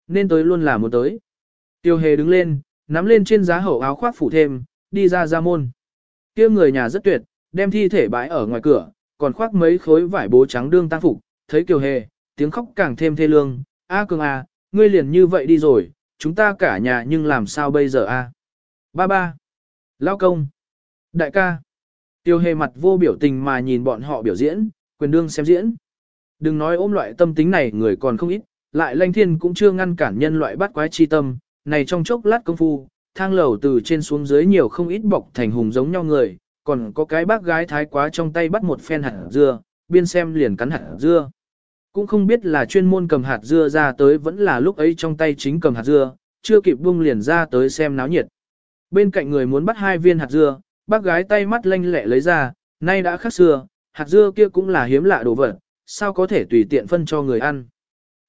Nên tới luôn là muốn tới. Tiêu hề đứng lên, nắm lên trên giá hậu áo khoác phủ thêm, đi ra ra môn. kia người nhà rất tuyệt, đem thi thể bãi ở ngoài cửa, còn khoác mấy khối vải bố trắng đương tăng phục, thấy kiều hề, tiếng khóc càng thêm thê lương. A cường à, ngươi liền như vậy đi rồi, chúng ta cả nhà nhưng làm sao bây giờ a? Ba ba. Lao công. Đại ca. Tiêu hề mặt vô biểu tình mà nhìn bọn họ biểu diễn, quyền đương xem diễn. Đừng nói ôm loại tâm tính này người còn không ít, lại lanh thiên cũng chưa ngăn cản nhân loại bắt quái chi tâm, này trong chốc lát công phu, thang lầu từ trên xuống dưới nhiều không ít bọc thành hùng giống nhau người, còn có cái bác gái thái quá trong tay bắt một phen hạt dưa, biên xem liền cắn hạt dưa. Cũng không biết là chuyên môn cầm hạt dưa ra tới vẫn là lúc ấy trong tay chính cầm hạt dưa, chưa kịp buông liền ra tới xem náo nhiệt. Bên cạnh người muốn bắt hai viên hạt dưa, bác gái tay mắt lanh lẹ lấy ra, nay đã khác xưa, hạt dưa kia cũng là hiếm lạ đồ vật, sao có thể tùy tiện phân cho người ăn.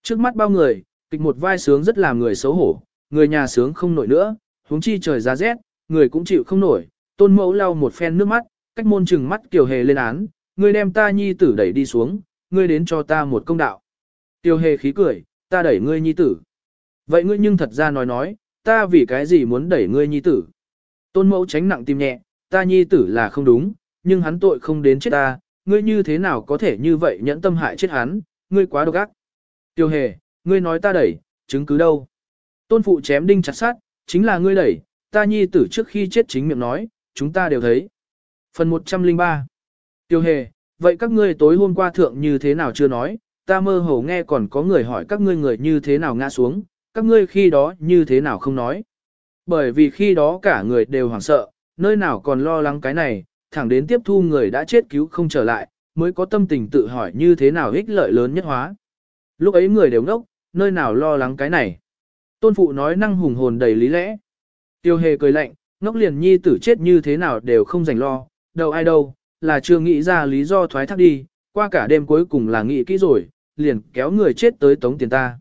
Trước mắt bao người, kịch một vai sướng rất làm người xấu hổ, người nhà sướng không nổi nữa, huống chi trời giá rét, người cũng chịu không nổi, tôn mẫu lau một phen nước mắt, cách môn chừng mắt kiều hề lên án, người đem ta nhi tử đẩy đi xuống, ngươi đến cho ta một công đạo. Tiêu hề khí cười, ta đẩy ngươi nhi tử. Vậy ngươi nhưng thật ra nói nói, ta vì cái gì muốn đẩy ngươi nhi tử. Tôn mẫu tránh nặng tim nhẹ, ta nhi tử là không đúng, nhưng hắn tội không đến chết ta, ngươi như thế nào có thể như vậy nhẫn tâm hại chết hắn, ngươi quá độc ác. Tiêu hề, ngươi nói ta đẩy, chứng cứ đâu? Tôn phụ chém đinh chặt sát, chính là ngươi đẩy, ta nhi tử trước khi chết chính miệng nói, chúng ta đều thấy. Phần 103 Tiêu hề, vậy các ngươi tối hôm qua thượng như thế nào chưa nói, ta mơ hồ nghe còn có người hỏi các ngươi người như thế nào ngã xuống, các ngươi khi đó như thế nào không nói. Bởi vì khi đó cả người đều hoảng sợ, nơi nào còn lo lắng cái này, thẳng đến tiếp thu người đã chết cứu không trở lại, mới có tâm tình tự hỏi như thế nào ích lợi lớn nhất hóa. Lúc ấy người đều ngốc, nơi nào lo lắng cái này. Tôn phụ nói năng hùng hồn đầy lý lẽ. Tiêu hề cười lạnh, ngốc liền nhi tử chết như thế nào đều không dành lo, đâu ai đâu, là chưa nghĩ ra lý do thoái thác đi, qua cả đêm cuối cùng là nghĩ kỹ rồi, liền kéo người chết tới tống tiền ta.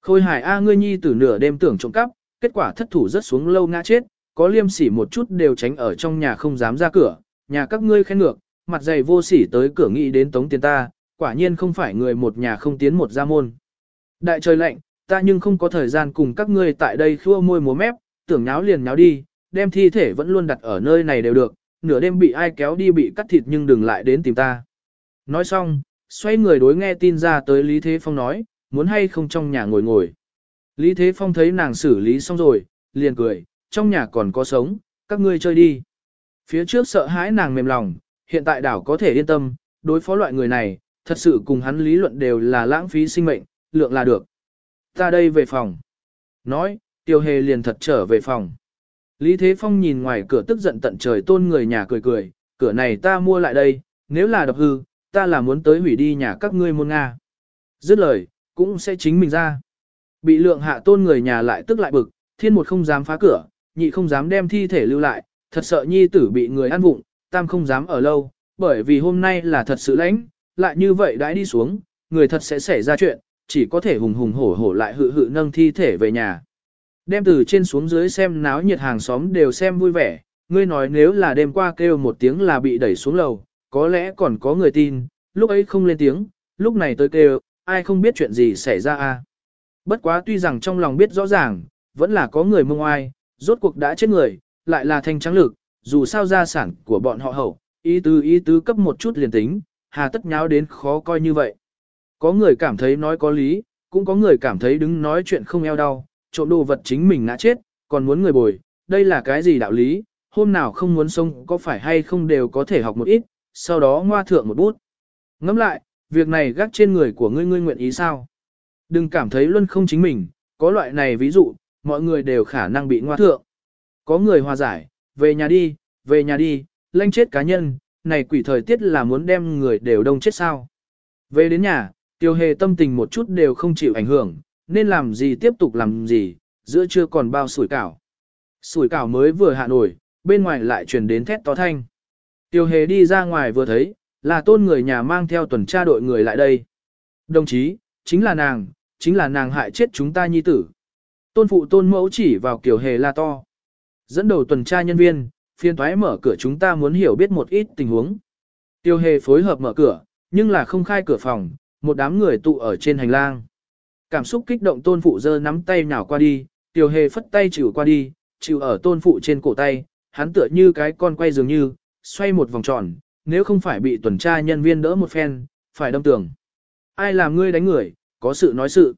Khôi hải A ngươi nhi tử nửa đêm tưởng trộm cắp, kết quả thất thủ rất xuống lâu ngã chết, có liêm sỉ một chút đều tránh ở trong nhà không dám ra cửa, nhà các ngươi khen ngược, mặt dày vô sỉ tới cửa nghĩ đến tống tiền ta, quả nhiên không phải người một nhà không tiến một gia môn. Đại trời lạnh, ta nhưng không có thời gian cùng các ngươi tại đây khua môi múa mép, tưởng nháo liền nháo đi, đem thi thể vẫn luôn đặt ở nơi này đều được, nửa đêm bị ai kéo đi bị cắt thịt nhưng đừng lại đến tìm ta. Nói xong, xoay người đối nghe tin ra tới Lý Thế Phong nói, muốn hay không trong nhà ngồi ngồi. Lý Thế Phong thấy nàng xử lý xong rồi, liền cười, trong nhà còn có sống, các ngươi chơi đi. Phía trước sợ hãi nàng mềm lòng, hiện tại đảo có thể yên tâm, đối phó loại người này, thật sự cùng hắn lý luận đều là lãng phí sinh mệnh, lượng là được. Ta đây về phòng. Nói, tiêu hề liền thật trở về phòng. Lý Thế Phong nhìn ngoài cửa tức giận tận trời tôn người nhà cười cười, cửa này ta mua lại đây, nếu là đập hư, ta là muốn tới hủy đi nhà các ngươi môn Nga. Dứt lời, cũng sẽ chính mình ra. Bị lượng hạ tôn người nhà lại tức lại bực, thiên một không dám phá cửa, nhị không dám đem thi thể lưu lại, thật sợ nhi tử bị người ăn vụng, tam không dám ở lâu, bởi vì hôm nay là thật sự lãnh, lại như vậy đãi đi xuống, người thật sẽ xảy ra chuyện, chỉ có thể hùng hùng hổ hổ lại hự hự nâng thi thể về nhà. Đem từ trên xuống dưới xem náo nhiệt hàng xóm đều xem vui vẻ, ngươi nói nếu là đêm qua kêu một tiếng là bị đẩy xuống lầu, có lẽ còn có người tin, lúc ấy không lên tiếng, lúc này tới kêu, ai không biết chuyện gì xảy ra a. Bất quá tuy rằng trong lòng biết rõ ràng, vẫn là có người mông ai, rốt cuộc đã chết người, lại là thanh trắng lực, dù sao gia sản của bọn họ hậu, ý tứ ý tứ cấp một chút liền tính, hà tất nháo đến khó coi như vậy. Có người cảm thấy nói có lý, cũng có người cảm thấy đứng nói chuyện không eo đau, trộm đồ vật chính mình ngã chết, còn muốn người bồi, đây là cái gì đạo lý, hôm nào không muốn sống có phải hay không đều có thể học một ít, sau đó ngoa thượng một bút. Ngẫm lại, việc này gác trên người của ngươi ngươi nguyện ý sao? Đừng cảm thấy luôn không chính mình, có loại này ví dụ, mọi người đều khả năng bị ngoa thượng. Có người hòa giải, về nhà đi, về nhà đi, lanh chết cá nhân, này quỷ thời tiết là muốn đem người đều đông chết sao. Về đến nhà, tiêu hề tâm tình một chút đều không chịu ảnh hưởng, nên làm gì tiếp tục làm gì, giữa chưa còn bao sủi cảo. Sủi cảo mới vừa hạ nổi, bên ngoài lại truyền đến thét to thanh. Tiêu hề đi ra ngoài vừa thấy, là tôn người nhà mang theo tuần tra đội người lại đây. Đồng chí, chính là nàng, chính là nàng hại chết chúng ta nhi tử. Tôn phụ tôn mẫu chỉ vào kiểu hề la to. Dẫn đầu tuần tra nhân viên, phiên thoái mở cửa chúng ta muốn hiểu biết một ít tình huống. Tiêu hề phối hợp mở cửa, nhưng là không khai cửa phòng, một đám người tụ ở trên hành lang. Cảm xúc kích động tôn phụ giơ nắm tay nhào qua đi, tiểu hề phất tay chịu qua đi, chịu ở tôn phụ trên cổ tay, hắn tựa như cái con quay dường như, xoay một vòng tròn, nếu không phải bị tuần tra nhân viên đỡ một phen, phải đâm tường. Ai làm ngươi đánh người, có sự nói sự.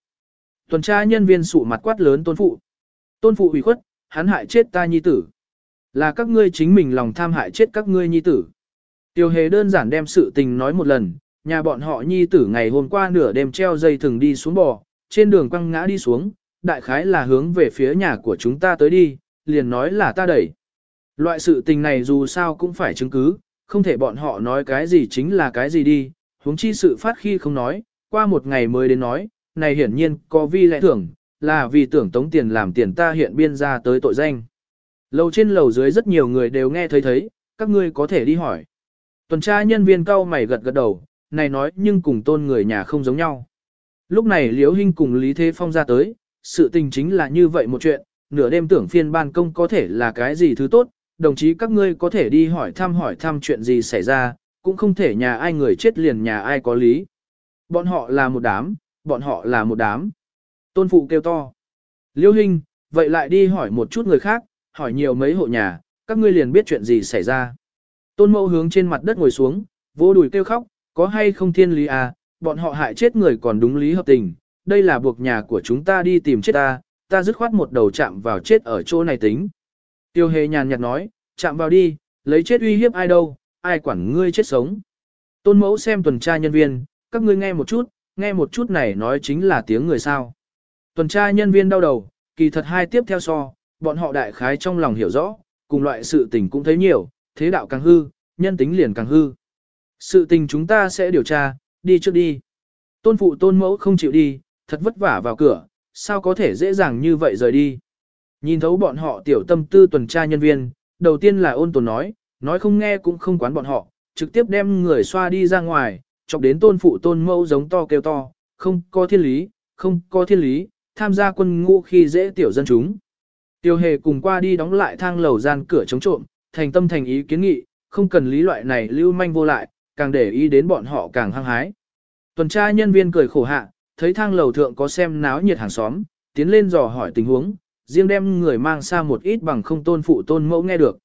Tuần tra nhân viên sụ mặt quát lớn tôn phụ. Tôn phụ ủy khuất, hắn hại chết ta nhi tử. Là các ngươi chính mình lòng tham hại chết các ngươi nhi tử. Tiêu hề đơn giản đem sự tình nói một lần, nhà bọn họ nhi tử ngày hôm qua nửa đêm treo dây thừng đi xuống bò, trên đường quăng ngã đi xuống, đại khái là hướng về phía nhà của chúng ta tới đi, liền nói là ta đẩy. Loại sự tình này dù sao cũng phải chứng cứ, không thể bọn họ nói cái gì chính là cái gì đi, huống chi sự phát khi không nói, qua một ngày mới đến nói, này hiển nhiên có vi lẽ tưởng, là vì tưởng tống tiền làm tiền ta hiện biên ra tới tội danh. Lầu trên lầu dưới rất nhiều người đều nghe thấy thấy, các ngươi có thể đi hỏi. Tuần tra nhân viên cao mày gật gật đầu, này nói nhưng cùng tôn người nhà không giống nhau. Lúc này Liễu Hinh cùng Lý Thế Phong ra tới, sự tình chính là như vậy một chuyện, nửa đêm tưởng phiên ban công có thể là cái gì thứ tốt, đồng chí các ngươi có thể đi hỏi thăm hỏi thăm chuyện gì xảy ra, cũng không thể nhà ai người chết liền nhà ai có lý. Bọn họ là một đám, bọn họ là một đám. Tôn phụ kêu to. liễu Hinh, vậy lại đi hỏi một chút người khác, hỏi nhiều mấy hộ nhà, các ngươi liền biết chuyện gì xảy ra. Tôn mẫu hướng trên mặt đất ngồi xuống, vô đùi kêu khóc, có hay không thiên lý à, bọn họ hại chết người còn đúng lý hợp tình, đây là buộc nhà của chúng ta đi tìm chết ta, ta dứt khoát một đầu chạm vào chết ở chỗ này tính. Tiêu hề nhàn nhạt nói, chạm vào đi, lấy chết uy hiếp ai đâu, ai quản ngươi chết sống. Tôn mẫu xem tuần tra nhân viên, các ngươi nghe một chút, nghe một chút này nói chính là tiếng người sao. Tuần tra nhân viên đau đầu, kỳ thật hai tiếp theo so, bọn họ đại khái trong lòng hiểu rõ, cùng loại sự tình cũng thấy nhiều, thế đạo càng hư, nhân tính liền càng hư. Sự tình chúng ta sẽ điều tra, đi trước đi. Tôn phụ tôn mẫu không chịu đi, thật vất vả vào cửa, sao có thể dễ dàng như vậy rời đi. Nhìn thấu bọn họ tiểu tâm tư tuần tra nhân viên, đầu tiên là ôn tồn nói, nói không nghe cũng không quán bọn họ, trực tiếp đem người xoa đi ra ngoài, chọc đến tôn phụ tôn mẫu giống to kêu to, không có thiên lý, không có thiên lý, tham gia quân ngũ khi dễ tiểu dân chúng. Tiêu hề cùng qua đi đóng lại thang lầu gian cửa chống trộm, thành tâm thành ý kiến nghị, không cần lý loại này lưu manh vô lại, càng để ý đến bọn họ càng hăng hái. Tuần tra nhân viên cười khổ hạ, thấy thang lầu thượng có xem náo nhiệt hàng xóm, tiến lên dò hỏi tình huống, riêng đem người mang xa một ít bằng không tôn phụ tôn mẫu nghe được.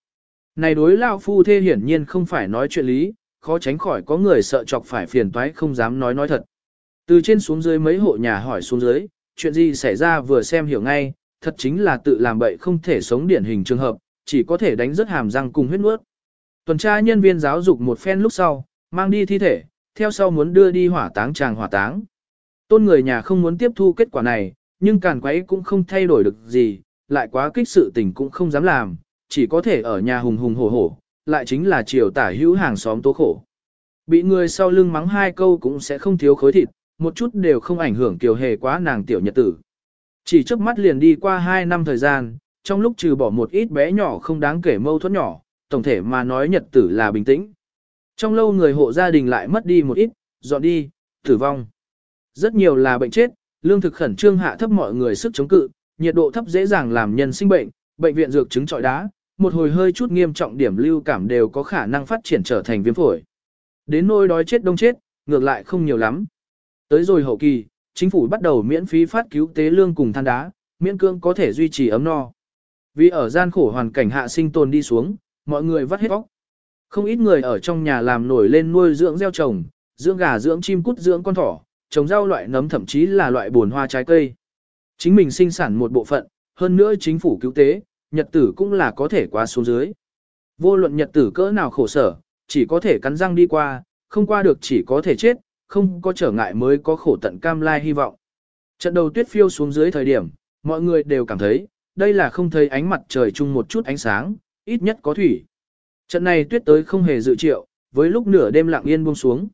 Này đối lao phu thê hiển nhiên không phải nói chuyện lý, khó tránh khỏi có người sợ chọc phải phiền toái không dám nói nói thật. Từ trên xuống dưới mấy hộ nhà hỏi xuống dưới, chuyện gì xảy ra vừa xem hiểu ngay, thật chính là tự làm bậy không thể sống điển hình trường hợp, chỉ có thể đánh rất hàm răng cùng huyết nuốt. Tuần tra nhân viên giáo dục một phen lúc sau, mang đi thi thể, theo sau muốn đưa đi hỏa táng chàng hỏa táng. Tôn người nhà không muốn tiếp thu kết quả này, nhưng càn quấy cũng không thay đổi được gì, lại quá kích sự tình cũng không dám làm, chỉ có thể ở nhà hùng hùng hổ hổ, lại chính là chiều tả hữu hàng xóm tố khổ. Bị người sau lưng mắng hai câu cũng sẽ không thiếu khối thịt, một chút đều không ảnh hưởng kiều hề quá nàng tiểu nhật tử. Chỉ trước mắt liền đi qua hai năm thời gian, trong lúc trừ bỏ một ít bé nhỏ không đáng kể mâu thuẫn nhỏ, tổng thể mà nói nhật tử là bình tĩnh. Trong lâu người hộ gia đình lại mất đi một ít, dọn đi, tử vong. Rất nhiều là bệnh chết, lương thực khẩn trương hạ thấp mọi người sức chống cự, nhiệt độ thấp dễ dàng làm nhân sinh bệnh, bệnh viện dược chứng trọi đá, một hồi hơi chút nghiêm trọng điểm lưu cảm đều có khả năng phát triển trở thành viêm phổi. Đến nỗi đói chết đông chết, ngược lại không nhiều lắm. Tới rồi hậu kỳ, chính phủ bắt đầu miễn phí phát cứu tế lương cùng than đá, miễn cương có thể duy trì ấm no. Vì ở gian khổ hoàn cảnh hạ sinh tồn đi xuống, mọi người vắt hết óc, không ít người ở trong nhà làm nổi lên nuôi dưỡng gieo trồng, dưỡng gà dưỡng chim cút dưỡng con thỏ, trồng rau loại nấm thậm chí là loại buồn hoa trái cây. Chính mình sinh sản một bộ phận, hơn nữa chính phủ cứu tế, nhật tử cũng là có thể qua xuống dưới. Vô luận nhật tử cỡ nào khổ sở, chỉ có thể cắn răng đi qua, không qua được chỉ có thể chết, không có trở ngại mới có khổ tận cam lai hy vọng. Trận đầu tuyết phiêu xuống dưới thời điểm, mọi người đều cảm thấy, đây là không thấy ánh mặt trời chung một chút ánh sáng, ít nhất có thủy. Trận này tuyết tới không hề dự triệu, với lúc nửa đêm lặng yên buông xuống.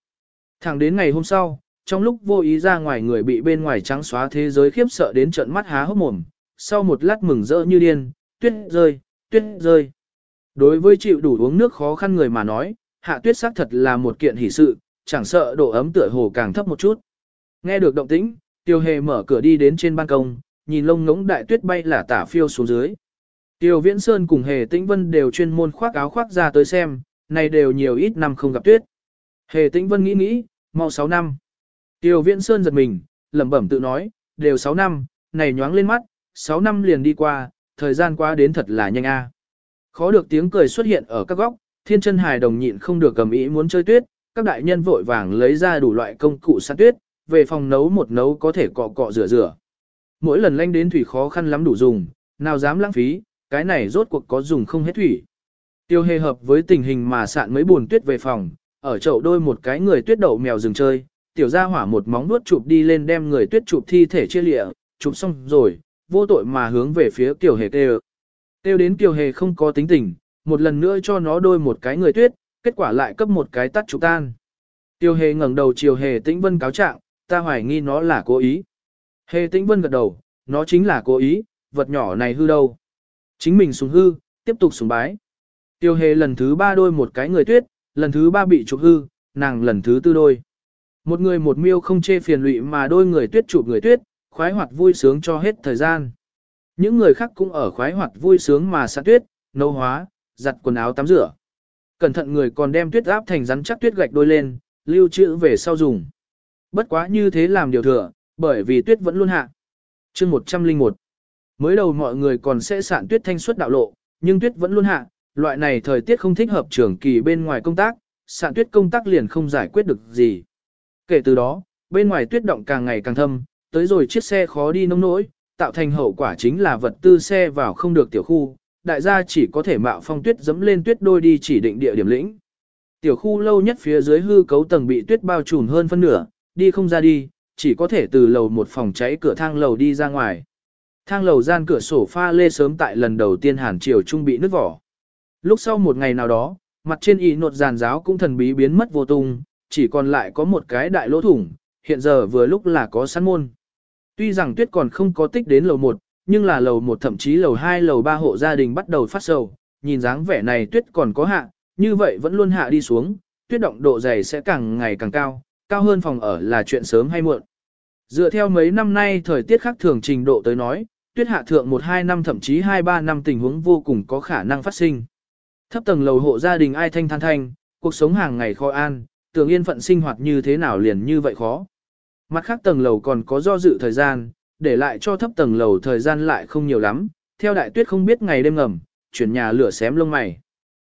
Thẳng đến ngày hôm sau, trong lúc vô ý ra ngoài người bị bên ngoài trắng xóa thế giới khiếp sợ đến trận mắt há hốc mồm, sau một lát mừng rỡ như điên, tuyết rơi, tuyết rơi. Đối với chịu đủ uống nước khó khăn người mà nói, hạ tuyết xác thật là một kiện hỷ sự, chẳng sợ độ ấm tựa hồ càng thấp một chút. Nghe được động tĩnh, Tiêu Hề mở cửa đi đến trên ban công, nhìn lông ngỗng đại tuyết bay là tả phiêu xuống dưới. Tiêu Viễn Sơn cùng Hề Tĩnh Vân đều chuyên môn khoác áo khoác ra tới xem, này đều nhiều ít năm không gặp tuyết. Hề Tĩnh Vân nghĩ nghĩ, mau 6 năm. Tiêu Viễn Sơn giật mình, lẩm bẩm tự nói, đều 6 năm, này nhoáng lên mắt, 6 năm liền đi qua, thời gian qua đến thật là nhanh a. Khó được tiếng cười xuất hiện ở các góc, thiên chân hài đồng nhịn không được cầm ý muốn chơi tuyết, các đại nhân vội vàng lấy ra đủ loại công cụ săn tuyết, về phòng nấu một nấu có thể cọ cọ rửa rửa. Mỗi lần lanh đến thủy khó khăn lắm đủ dùng, nào dám lãng phí, cái này rốt cuộc có dùng không hết thủy. Tiêu hề hợp với tình hình mà sạn mấy buồn tuyết về phòng, ở chậu đôi một cái người tuyết đậu mèo rừng chơi, tiểu gia hỏa một móng nuốt chụp đi lên đem người tuyết chụp thi thể chia lịa, chụp xong rồi, vô tội mà hướng về phía tiểu hề kêu. tiêu đến tiểu hề không có tính tình, một lần nữa cho nó đôi một cái người tuyết, kết quả lại cấp một cái tắt chụp tan. Tiêu hề ngẩng đầu chiều hề tĩnh vân cáo trạng, ta hoài nghi nó là cố ý. Hề tĩnh vân gật đầu, nó chính là cố ý, vật nhỏ này hư đâu. Chính mình sùng hư, tiếp tục sùng bái. Tiêu hề lần thứ ba đôi một cái người tuyết, lần thứ ba bị chụp hư, nàng lần thứ tư đôi. Một người một miêu không chê phiền lụy mà đôi người tuyết chụp người tuyết, khoái hoạt vui sướng cho hết thời gian. Những người khác cũng ở khoái hoạt vui sướng mà sát tuyết, nấu hóa, giặt quần áo tắm rửa. Cẩn thận người còn đem tuyết áp thành rắn chắc tuyết gạch đôi lên, lưu trữ về sau dùng. Bất quá như thế làm điều thừa, bởi vì tuyết vẫn luôn hạ. chương 101 Mới đầu mọi người còn sẽ sạn tuyết thanh suất đạo lộ, nhưng tuyết vẫn luôn hạ, loại này thời tiết không thích hợp trường kỳ bên ngoài công tác, sạn tuyết công tác liền không giải quyết được gì. Kể từ đó, bên ngoài tuyết động càng ngày càng thâm, tới rồi chiếc xe khó đi nông nỗi, tạo thành hậu quả chính là vật tư xe vào không được tiểu khu, đại gia chỉ có thể mạo phong tuyết dẫm lên tuyết đôi đi chỉ định địa điểm lĩnh. Tiểu khu lâu nhất phía dưới hư cấu tầng bị tuyết bao trùm hơn phân nửa, đi không ra đi, chỉ có thể từ lầu một phòng cháy cửa thang lầu đi ra ngoài. Thang lầu gian cửa sổ pha lê sớm tại lần đầu tiên hàn Triều trung bị nứt vỏ. Lúc sau một ngày nào đó, mặt trên y nột giàn giáo cũng thần bí biến mất vô tung, chỉ còn lại có một cái đại lỗ thủng, hiện giờ vừa lúc là có sẵn môn. Tuy rằng tuyết còn không có tích đến lầu 1, nhưng là lầu 1 thậm chí lầu 2 lầu 3 hộ gia đình bắt đầu phát sầu, nhìn dáng vẻ này tuyết còn có hạ, như vậy vẫn luôn hạ đi xuống, tuyết động độ dày sẽ càng ngày càng cao, cao hơn phòng ở là chuyện sớm hay muộn. Dựa theo mấy năm nay thời tiết khác thường trình độ tới nói, tuyết hạ thượng 1-2 năm thậm chí 2-3 năm tình huống vô cùng có khả năng phát sinh. Thấp tầng lầu hộ gia đình ai thanh than thanh, cuộc sống hàng ngày khó an, tưởng yên phận sinh hoạt như thế nào liền như vậy khó. Mặt khác tầng lầu còn có do dự thời gian, để lại cho thấp tầng lầu thời gian lại không nhiều lắm, theo đại tuyết không biết ngày đêm ngầm, chuyển nhà lửa xém lông mày.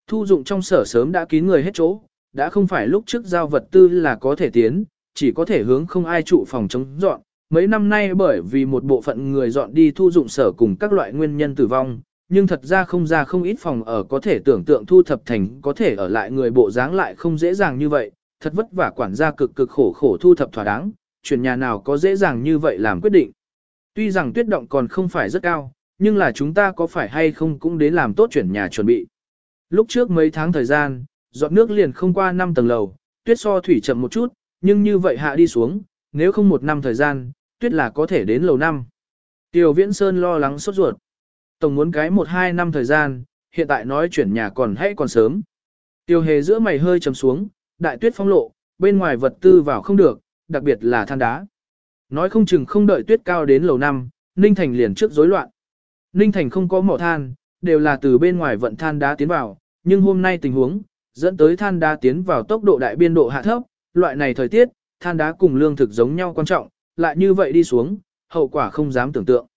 Thu dụng trong sở sớm đã kín người hết chỗ, đã không phải lúc trước giao vật tư là có thể tiến, chỉ có thể hướng không ai trụ phòng chống dọn. Mấy năm nay bởi vì một bộ phận người dọn đi thu dụng sở cùng các loại nguyên nhân tử vong, nhưng thật ra không ra không ít phòng ở có thể tưởng tượng thu thập thành có thể ở lại người bộ dáng lại không dễ dàng như vậy, thật vất vả quản gia cực cực khổ khổ thu thập thỏa đáng, chuyển nhà nào có dễ dàng như vậy làm quyết định. Tuy rằng tuyết động còn không phải rất cao, nhưng là chúng ta có phải hay không cũng đến làm tốt chuyển nhà chuẩn bị. Lúc trước mấy tháng thời gian, dọn nước liền không qua 5 tầng lầu, tuyết so thủy chậm một chút, nhưng như vậy hạ đi xuống, nếu không một năm thời gian, tuyết là có thể đến lầu năm. Tiểu Viễn Sơn lo lắng sốt ruột. Tổng muốn cái 1-2 năm thời gian, hiện tại nói chuyển nhà còn hay còn sớm. Tiêu hề giữa mày hơi trầm xuống, đại tuyết phong lộ, bên ngoài vật tư vào không được, đặc biệt là than đá. Nói không chừng không đợi tuyết cao đến lầu năm, Ninh Thành liền trước rối loạn. Ninh Thành không có mỏ than, đều là từ bên ngoài vận than đá tiến vào, nhưng hôm nay tình huống, dẫn tới than đá tiến vào tốc độ đại biên độ hạ thấp, loại này thời tiết, than đá cùng lương thực giống nhau quan trọng, lại như vậy đi xuống, hậu quả không dám tưởng tượng.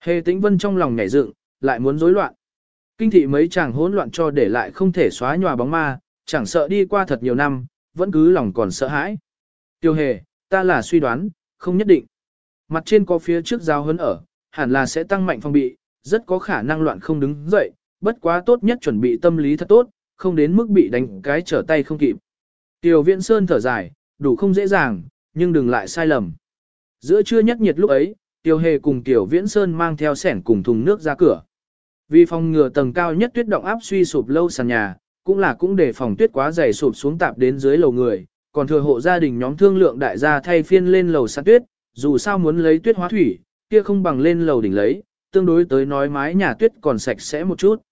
Hề tĩnh vân trong lòng nhảy dựng, lại muốn rối loạn. Kinh thị mấy chàng hỗn loạn cho để lại không thể xóa nhòa bóng ma, chẳng sợ đi qua thật nhiều năm, vẫn cứ lòng còn sợ hãi. Tiêu hề, ta là suy đoán, không nhất định. Mặt trên có phía trước giao hấn ở, hẳn là sẽ tăng mạnh phong bị, rất có khả năng loạn không đứng dậy, bất quá tốt nhất chuẩn bị tâm lý thật tốt, không đến mức bị đánh cái trở tay không kịp. Tiêu Viễn Sơn thở dài, đủ không dễ dàng, nhưng đừng lại sai lầm. Giữa trưa nhất nhiệt lúc ấy, Tiêu Hề cùng Tiểu Viễn Sơn mang theo sẻn cùng thùng nước ra cửa. Vì phòng ngừa tầng cao nhất tuyết động áp suy sụp lâu sàn nhà, cũng là cũng để phòng tuyết quá dày sụp xuống tạp đến dưới lầu người, còn thừa hộ gia đình nhóm thương lượng đại gia thay phiên lên lầu sàn tuyết, dù sao muốn lấy tuyết hóa thủy, kia không bằng lên lầu đỉnh lấy, tương đối tới nói mái nhà tuyết còn sạch sẽ một chút.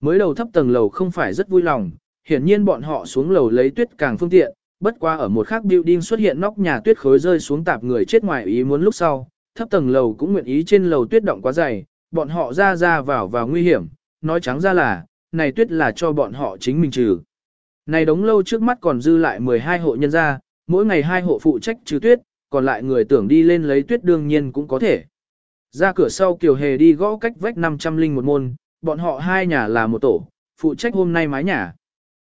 Mới đầu thấp tầng lầu không phải rất vui lòng, hiển nhiên bọn họ xuống lầu lấy tuyết càng phương tiện, bất qua ở một khắc building xuất hiện nóc nhà tuyết khối rơi xuống tạp người chết ngoài ý muốn lúc sau, thấp tầng lầu cũng nguyện ý trên lầu tuyết động quá dày, bọn họ ra ra vào vào nguy hiểm, nói trắng ra là, này tuyết là cho bọn họ chính mình trừ. Này đống lâu trước mắt còn dư lại 12 hộ nhân gia, mỗi ngày hai hộ phụ trách trừ tuyết, còn lại người tưởng đi lên lấy tuyết đương nhiên cũng có thể. Ra cửa sau Kiều Hề đi gõ cách vách 500 linh một môn, bọn họ hai nhà là một tổ, phụ trách hôm nay mái nhà.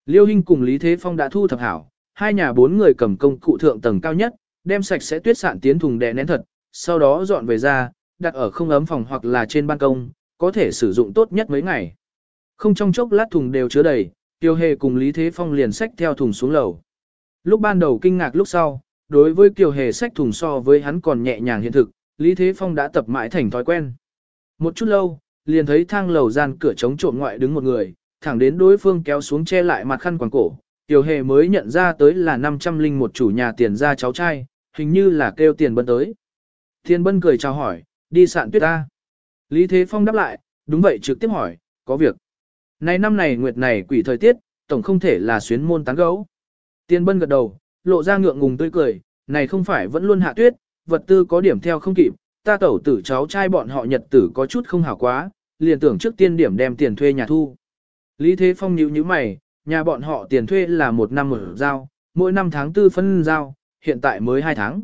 Liêu Hinh cùng Lý Thế Phong đã thu thập hảo, hai nhà bốn người cầm công cụ thượng tầng cao nhất, đem sạch sẽ tuyết sạn tiến thùng đè nén thật, sau đó dọn về ra, đặt ở không ấm phòng hoặc là trên ban công, có thể sử dụng tốt nhất mấy ngày. Không trong chốc lát thùng đều chứa đầy, Tiêu Hề cùng Lý Thế Phong liền xách theo thùng xuống lầu. Lúc ban đầu kinh ngạc lúc sau, đối với Kiều Hề xách thùng so với hắn còn nhẹ nhàng hiện thực, Lý Thế Phong đã tập mãi thành thói quen. Một chút lâu, liền thấy thang lầu gian cửa trống trộm ngoại đứng một người, thẳng đến đối phương kéo xuống che lại mặt khăn quàng cổ. Tiểu hề mới nhận ra tới là 500 linh một chủ nhà tiền ra cháu trai, hình như là kêu tiền bân tới. Tiền bân cười chào hỏi, đi sạn tuyết ta. Lý Thế Phong đáp lại, đúng vậy trực tiếp hỏi, có việc. Này năm này nguyệt này quỷ thời tiết, tổng không thể là xuyến môn tán gấu. Tiền bân gật đầu, lộ ra ngượng ngùng tươi cười, này không phải vẫn luôn hạ tuyết, vật tư có điểm theo không kịp, ta tẩu tử cháu trai bọn họ nhật tử có chút không hảo quá, liền tưởng trước tiên điểm đem tiền thuê nhà thu. Lý Thế Phong nhíu nhíu mày, nhà bọn họ tiền thuê là một năm một giao, mỗi năm tháng tư phân giao, hiện tại mới hai tháng.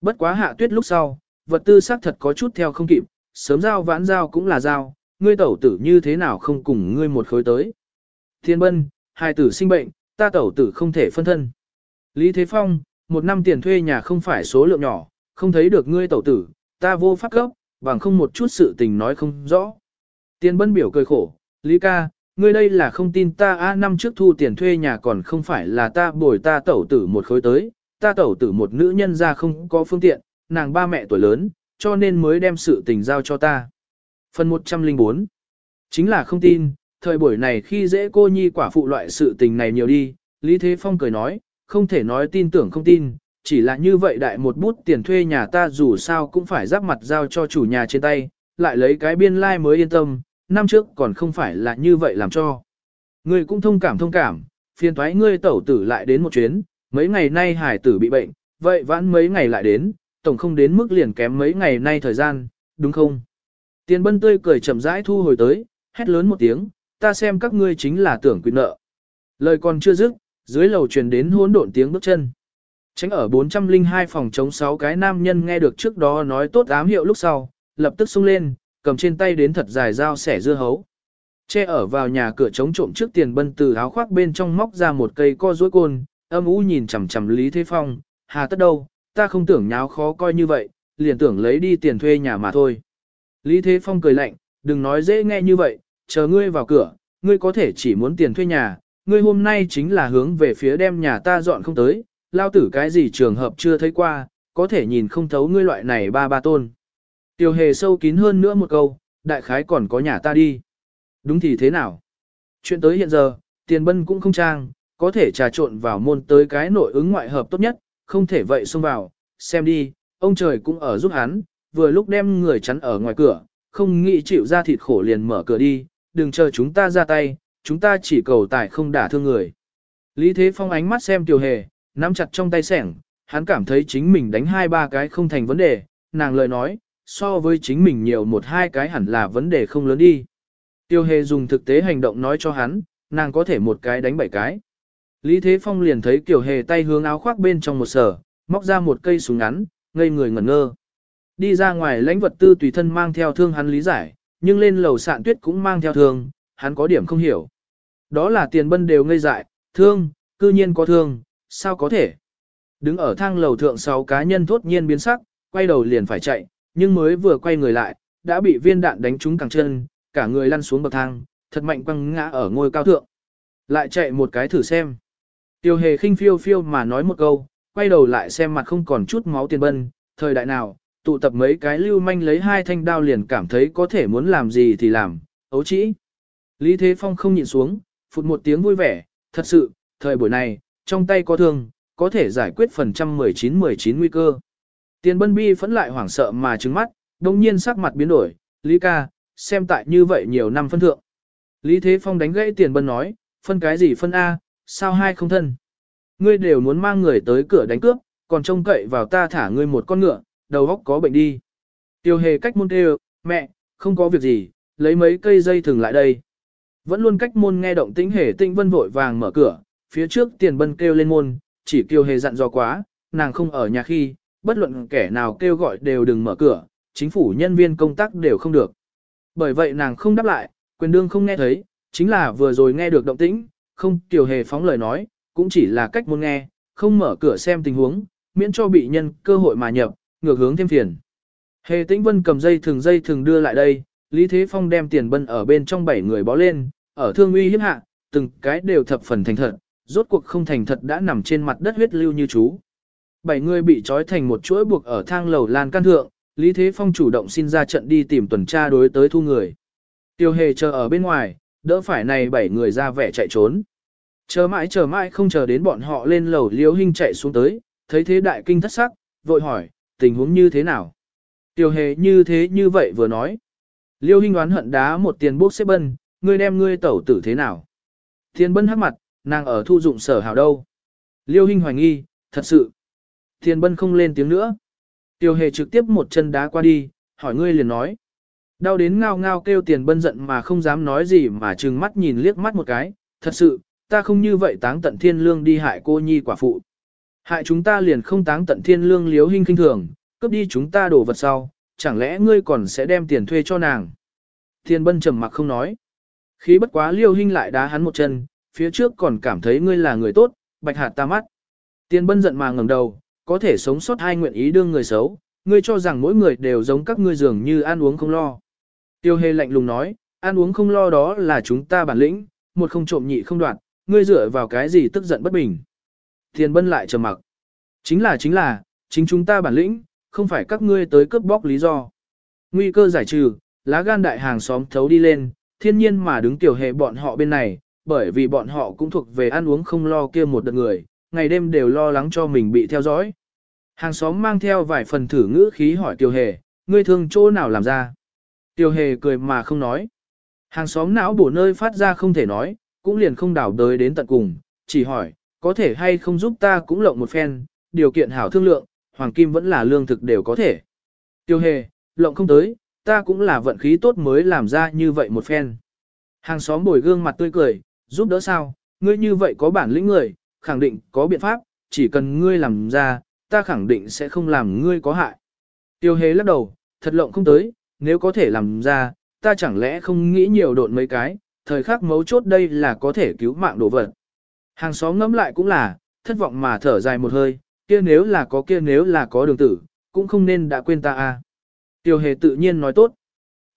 Bất quá hạ tuyết lúc sau, vật tư xác thật có chút theo không kịp, sớm giao vãn giao cũng là giao, ngươi tẩu tử như thế nào không cùng ngươi một khối tới. Thiên bân, hai tử sinh bệnh, ta tẩu tử không thể phân thân. Lý Thế Phong, một năm tiền thuê nhà không phải số lượng nhỏ, không thấy được ngươi tẩu tử, ta vô pháp cấp, bằng không một chút sự tình nói không rõ. Tiên bân biểu cười khổ, Lý ca, ngươi đây là không tin ta a năm trước thu tiền thuê nhà còn không phải là ta bồi ta tẩu tử một khối tới, ta tẩu tử một nữ nhân ra không có phương tiện, nàng ba mẹ tuổi lớn, cho nên mới đem sự tình giao cho ta. Phần 104 Chính là không tin, thời buổi này khi dễ cô nhi quả phụ loại sự tình này nhiều đi, Lý Thế Phong cười nói, không thể nói tin tưởng không tin, chỉ là như vậy đại một bút tiền thuê nhà ta dù sao cũng phải giáp mặt giao cho chủ nhà trên tay, lại lấy cái biên lai like mới yên tâm, năm trước còn không phải là như vậy làm cho. Ngươi cũng thông cảm thông cảm, phiền thoái ngươi tẩu tử lại đến một chuyến, mấy ngày nay hải tử bị bệnh, vậy vãn mấy ngày lại đến, tổng không đến mức liền kém mấy ngày nay thời gian, đúng không? Tiền bân tươi cười chậm rãi thu hồi tới, hét lớn một tiếng, ta xem các ngươi chính là tưởng quyền nợ. Lời còn chưa dứt, dưới lầu truyền đến hỗn độn tiếng bước chân. Tránh ở 402 phòng chống 6 cái nam nhân nghe được trước đó nói tốt ám hiệu lúc sau, lập tức sung lên, cầm trên tay đến thật dài dao sẻ dưa hấu. Che ở vào nhà cửa chống trộm trước tiền bân từ áo khoác bên trong móc ra một cây co rối côn, âm u nhìn chằm chằm Lý Thế Phong, hà tất đâu, ta không tưởng nháo khó coi như vậy, liền tưởng lấy đi tiền thuê nhà mà thôi. Lý Thế Phong cười lạnh, đừng nói dễ nghe như vậy, chờ ngươi vào cửa, ngươi có thể chỉ muốn tiền thuê nhà, ngươi hôm nay chính là hướng về phía đem nhà ta dọn không tới, lao tử cái gì trường hợp chưa thấy qua, có thể nhìn không thấu ngươi loại này ba ba tôn. Tiểu hề sâu kín hơn nữa một câu, đại khái còn có nhà ta đi. Đúng thì thế nào? Chuyện tới hiện giờ, tiền bân cũng không trang, có thể trà trộn vào môn tới cái nội ứng ngoại hợp tốt nhất, không thể vậy xông vào, xem đi, ông trời cũng ở giúp hắn, vừa lúc đem người chắn ở ngoài cửa, không nghĩ chịu ra thịt khổ liền mở cửa đi, đừng chờ chúng ta ra tay, chúng ta chỉ cầu tài không đả thương người. Lý Thế Phong ánh mắt xem tiểu Hề, nắm chặt trong tay sẻng, hắn cảm thấy chính mình đánh hai ba cái không thành vấn đề, nàng lời nói, so với chính mình nhiều một hai cái hẳn là vấn đề không lớn đi. Tiêu hề dùng thực tế hành động nói cho hắn, nàng có thể một cái đánh bảy cái. Lý Thế Phong liền thấy Kiều Hề tay hướng áo khoác bên trong một sở, móc ra một cây súng ngắn, ngây người ngẩn ngơ. Đi ra ngoài lãnh vật tư tùy thân mang theo thương hắn lý giải, nhưng lên lầu sạn tuyết cũng mang theo thương, hắn có điểm không hiểu. Đó là tiền bân đều ngây dại, thương, cư nhiên có thương, sao có thể? Đứng ở thang lầu thượng sáu cá nhân thốt nhiên biến sắc, quay đầu liền phải chạy, nhưng mới vừa quay người lại, đã bị viên đạn đánh trúng cẳng chân, cả người lăn xuống bậc thang, thật mạnh quăng ngã ở ngôi cao thượng. Lại chạy một cái thử xem. Tiêu hề khinh phiêu phiêu mà nói một câu, quay đầu lại xem mặt không còn chút máu tiền bân, thời đại nào, tụ tập mấy cái lưu manh lấy hai thanh đao liền cảm thấy có thể muốn làm gì thì làm, ấu chỉ. Lý Thế Phong không nhịn xuống, phụt một tiếng vui vẻ, thật sự, thời buổi này, trong tay có thương, có thể giải quyết phần trăm 19-19 nguy cơ. Tiền bân bi phẫn lại hoảng sợ mà trứng mắt, đồng nhiên sắc mặt biến đổi, Lý ca, xem tại như vậy nhiều năm phân thượng. Lý Thế Phong đánh gãy tiền bân nói, phân cái gì phân A, sao hai không thân. Ngươi đều muốn mang người tới cửa đánh cướp, còn trông cậy vào ta thả ngươi một con ngựa, đầu óc có bệnh đi. Tiêu hề cách môn kêu, mẹ, không có việc gì, lấy mấy cây dây thừng lại đây. Vẫn luôn cách môn nghe động tĩnh hề tinh vân vội vàng mở cửa, phía trước tiền bân kêu lên môn, chỉ Tiêu hề dặn dò quá, nàng không ở nhà khi, bất luận kẻ nào kêu gọi đều đừng mở cửa, chính phủ nhân viên công tác đều không được. Bởi vậy nàng không đáp lại, quyền đương không nghe thấy, chính là vừa rồi nghe được động tĩnh, không tiểu hề phóng lời nói, cũng chỉ là cách muốn nghe, không mở cửa xem tình huống, miễn cho bị nhân cơ hội mà nhập, ngược hướng thêm phiền. Hề tĩnh vân cầm dây thường dây thường đưa lại đây, Lý Thế Phong đem tiền bân ở bên trong bảy người bó lên, ở thương uy hiếp hạ, từng cái đều thập phần thành thật, rốt cuộc không thành thật đã nằm trên mặt đất huyết lưu như chú. Bảy người bị trói thành một chuỗi buộc ở thang lầu lan căn thượng, Lý Thế Phong chủ động xin ra trận đi tìm tuần tra đối tới thu người. Tiêu hề chờ ở bên ngoài, đỡ phải này bảy người ra vẻ chạy trốn. Chờ mãi chờ mãi không chờ đến bọn họ lên lầu liễu hình chạy xuống tới, thấy thế đại kinh thất sắc, vội hỏi, tình huống như thế nào? Tiêu hề như thế như vậy vừa nói. Liêu hình đoán hận đá một tiền bốc xếp bân, ngươi đem ngươi tẩu tử thế nào? Tiền bân hắc mặt, nàng ở thu dụng sở hào đâu? Liêu hình hoài nghi, thật sự. Thiên bân không lên tiếng nữa. Tiêu hề trực tiếp một chân đá qua đi, hỏi ngươi liền nói. Đau đến ngao ngao kêu tiền bân giận mà không dám nói gì mà trừng mắt nhìn liếc mắt một cái, thật sự, ta không như vậy táng tận thiên lương đi hại cô nhi quả phụ. Hại chúng ta liền không táng tận thiên lương liếu hình kinh thường, cướp đi chúng ta đổ vật sau, chẳng lẽ ngươi còn sẽ đem tiền thuê cho nàng. Thiên bân trầm mặc không nói. Khí bất quá liêu hình lại đá hắn một chân, phía trước còn cảm thấy ngươi là người tốt, bạch hạt ta mắt. Tiền bân giận mà ngẩng đầu, có thể sống sót hai nguyện ý đương người xấu, ngươi cho rằng mỗi người đều giống các ngươi dường như ăn uống không lo. Tiêu hề lạnh lùng nói, ăn uống không lo đó là chúng ta bản lĩnh, một không trộm nhị không đoạt, ngươi dựa vào cái gì tức giận bất bình. Thiền bân lại trầm mặc. Chính là chính là, chính chúng ta bản lĩnh, không phải các ngươi tới cướp bóc lý do. Nguy cơ giải trừ, lá gan đại hàng xóm thấu đi lên, thiên nhiên mà đứng tiểu hệ bọn họ bên này, bởi vì bọn họ cũng thuộc về ăn uống không lo kia một đợt người, ngày đêm đều lo lắng cho mình bị theo dõi. Hàng xóm mang theo vài phần thử ngữ khí hỏi tiểu hề, ngươi thương chỗ nào làm ra? Tiểu hề cười mà không nói. Hàng xóm não bổ nơi phát ra không thể nói, cũng liền không đảo đới đến tận cùng, chỉ hỏi, có thể hay không giúp ta cũng lộng một phen, điều kiện hảo thương lượng, hoàng kim vẫn là lương thực đều có thể. Tiêu hề, lộng không tới, ta cũng là vận khí tốt mới làm ra như vậy một phen. Hàng xóm bồi gương mặt tươi cười, giúp đỡ sao, ngươi như vậy có bản lĩnh người, khẳng định có biện pháp, chỉ cần ngươi làm ra, ta khẳng định sẽ không làm ngươi có hại. Tiêu hề lắc đầu, thật lộng không tới, nếu có thể làm ra, ta chẳng lẽ không nghĩ nhiều độn mấy cái, thời khắc mấu chốt đây là có thể cứu mạng đồ vật. Hàng xóm ngẫm lại cũng là, thất vọng mà thở dài một hơi, kia nếu là có kia nếu là có đường tử, cũng không nên đã quên ta a. Tiêu hề tự nhiên nói tốt.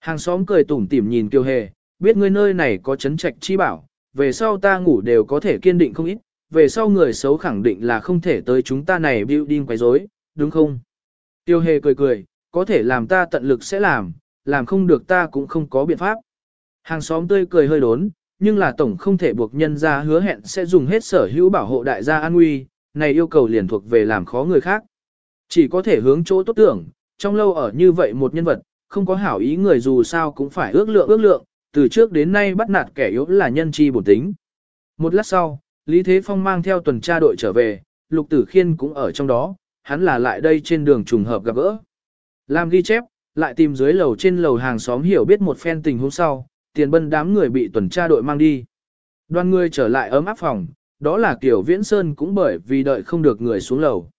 Hàng xóm cười tủm tỉm nhìn tiêu hề, biết ngươi nơi này có chấn trạch chi bảo, về sau ta ngủ đều có thể kiên định không ít, về sau người xấu khẳng định là không thể tới chúng ta này building quấy rối, đúng không? Tiêu hề cười cười, có thể làm ta tận lực sẽ làm, làm không được ta cũng không có biện pháp. Hàng xóm tươi cười hơi đốn, nhưng là tổng không thể buộc nhân ra hứa hẹn sẽ dùng hết sở hữu bảo hộ đại gia an nguy, này yêu cầu liền thuộc về làm khó người khác. Chỉ có thể hướng chỗ tốt tưởng, trong lâu ở như vậy một nhân vật, không có hảo ý người dù sao cũng phải ước lượng ước lượng, từ trước đến nay bắt nạt kẻ yếu là nhân chi bổn tính. Một lát sau, Lý Thế Phong mang theo tuần tra đội trở về, Lục Tử Khiên cũng ở trong đó, hắn là lại đây trên đường trùng hợp gặp gỡ. Làm ghi chép, lại tìm dưới lầu trên lầu hàng xóm hiểu biết một phen tình huống sau, tiền bân đám người bị tuần tra đội mang đi. Đoàn người trở lại ấm áp phòng, đó là kiểu Viễn Sơn cũng bởi vì đợi không được người xuống lầu.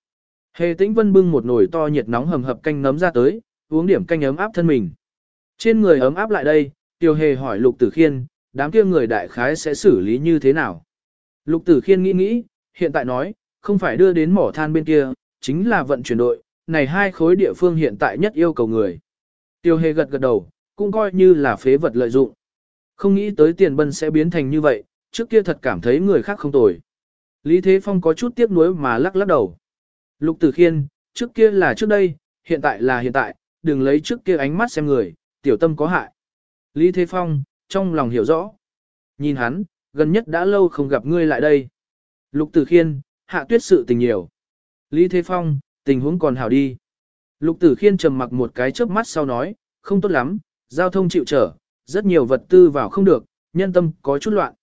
Hề Tĩnh Vân bưng một nồi to nhiệt nóng hầm hập canh nấm ra tới, uống điểm canh ấm áp thân mình. Trên người ấm áp lại đây, Tiêu Hề hỏi Lục Tử Khiên, đám kia người đại khái sẽ xử lý như thế nào? Lục Tử Khiên nghĩ nghĩ, hiện tại nói, không phải đưa đến mỏ than bên kia, chính là vận chuyển đội, này hai khối địa phương hiện tại nhất yêu cầu người. Tiêu Hề gật gật đầu, cũng coi như là phế vật lợi dụng. Không nghĩ tới tiền bân sẽ biến thành như vậy, trước kia thật cảm thấy người khác không tồi. Lý Thế Phong có chút tiếc nuối mà lắc lắc đầu. Lục Tử Khiên, trước kia là trước đây, hiện tại là hiện tại, đừng lấy trước kia ánh mắt xem người, tiểu tâm có hại. Lý Thế Phong, trong lòng hiểu rõ. Nhìn hắn, gần nhất đã lâu không gặp ngươi lại đây. Lục Tử Khiên, hạ tuyết sự tình nhiều. Lý Thế Phong, tình huống còn hảo đi. Lục Tử Khiên trầm mặc một cái chớp mắt sau nói, không tốt lắm, giao thông chịu trở, rất nhiều vật tư vào không được, nhân tâm có chút loạn.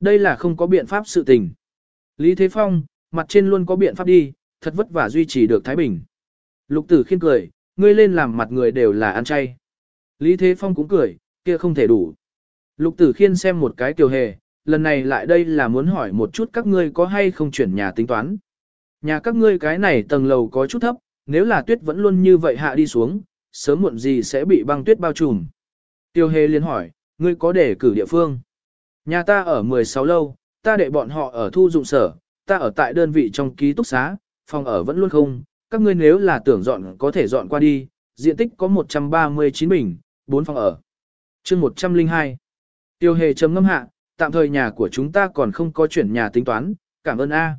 Đây là không có biện pháp sự tình. Lý Thế Phong, mặt trên luôn có biện pháp đi, thật vất vả duy trì được Thái Bình. Lục Tử Khiên cười, ngươi lên làm mặt người đều là ăn chay. Lý Thế Phong cũng cười, kia không thể đủ. Lục Tử Khiên xem một cái tiểu hề, lần này lại đây là muốn hỏi một chút các ngươi có hay không chuyển nhà tính toán. Nhà các ngươi cái này tầng lầu có chút thấp, nếu là tuyết vẫn luôn như vậy hạ đi xuống, sớm muộn gì sẽ bị băng tuyết bao trùm. Tiêu hề liền hỏi, ngươi có để cử địa phương? Nhà ta ở 16 lâu, ta để bọn họ ở thu dụng sở, ta ở tại đơn vị trong ký túc xá, phòng ở vẫn luôn không, các ngươi nếu là tưởng dọn có thể dọn qua đi, diện tích có 139 bình, 4 phòng ở. chương 102. Tiêu hề chấm ngâm hạ, tạm thời nhà của chúng ta còn không có chuyển nhà tính toán, cảm ơn A.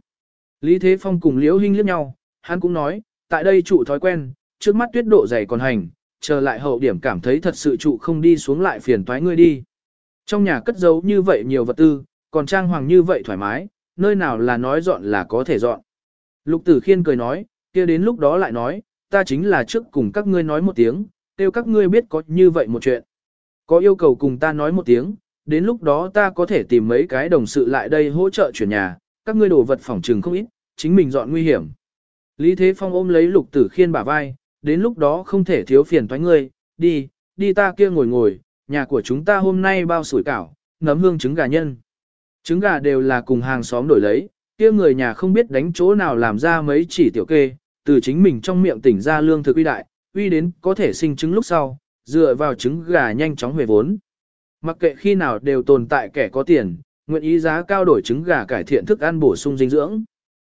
Lý Thế Phong cùng Liễu Hinh liếc nhau, hắn cũng nói, tại đây trụ thói quen, trước mắt tuyết độ dày còn hành, chờ lại hậu điểm cảm thấy thật sự trụ không đi xuống lại phiền toái ngươi đi. Trong nhà cất giấu như vậy nhiều vật tư, còn trang hoàng như vậy thoải mái, nơi nào là nói dọn là có thể dọn. Lục Tử Khiên cười nói, kia đến lúc đó lại nói, ta chính là trước cùng các ngươi nói một tiếng, kêu các ngươi biết có như vậy một chuyện. Có yêu cầu cùng ta nói một tiếng, đến lúc đó ta có thể tìm mấy cái đồng sự lại đây hỗ trợ chuyển nhà, các ngươi đồ vật phòng trừng không ít, chính mình dọn nguy hiểm. Lý Thế Phong ôm lấy Lục Tử Khiên bả vai, đến lúc đó không thể thiếu phiền toái ngươi, đi, đi ta kia ngồi ngồi, nhà của chúng ta hôm nay bao sủi cảo, nấm hương trứng gà nhân. Trứng gà đều là cùng hàng xóm đổi lấy, kia người nhà không biết đánh chỗ nào làm ra mấy chỉ tiểu kê, từ chính mình trong miệng tỉnh ra lương thực uy đại, uy đến có thể sinh trứng lúc sau, dựa vào trứng gà nhanh chóng về vốn. Mặc kệ khi nào đều tồn tại kẻ có tiền, nguyện ý giá cao đổi trứng gà cải thiện thức ăn bổ sung dinh dưỡng.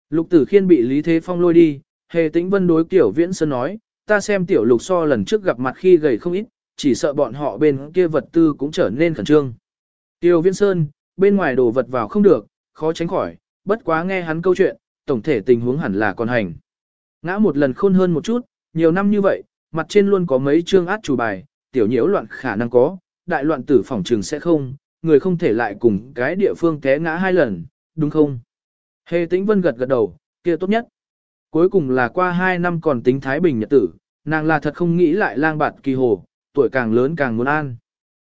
Lục Tử Khiên bị Lý Thế Phong lôi đi, Hề Tĩnh Vân đối Tiểu Viễn Sơn nói, ta xem Tiểu Lục so lần trước gặp mặt khi gầy không ít, chỉ sợ bọn họ bên kia vật tư cũng trở nên khẩn trương. Tiểu Viễn Sơn, bên ngoài đồ vật vào không được, khó tránh khỏi, bất quá nghe hắn câu chuyện, tổng thể tình huống hẳn là còn hành. Ngã một lần khôn hơn một chút, nhiều năm như vậy, mặt trên luôn có mấy chương át chủ bài, tiểu nhiễu loạn khả năng có, đại loạn tử phỏng trường sẽ không, người không thể lại cùng cái địa phương té ngã hai lần, đúng không? Hề tĩnh vân gật gật đầu, kia tốt nhất. Cuối cùng là qua hai năm còn tính Thái Bình nhật tử, nàng là thật không nghĩ lại lang bạt kỳ hồ, tuổi càng lớn càng muốn an.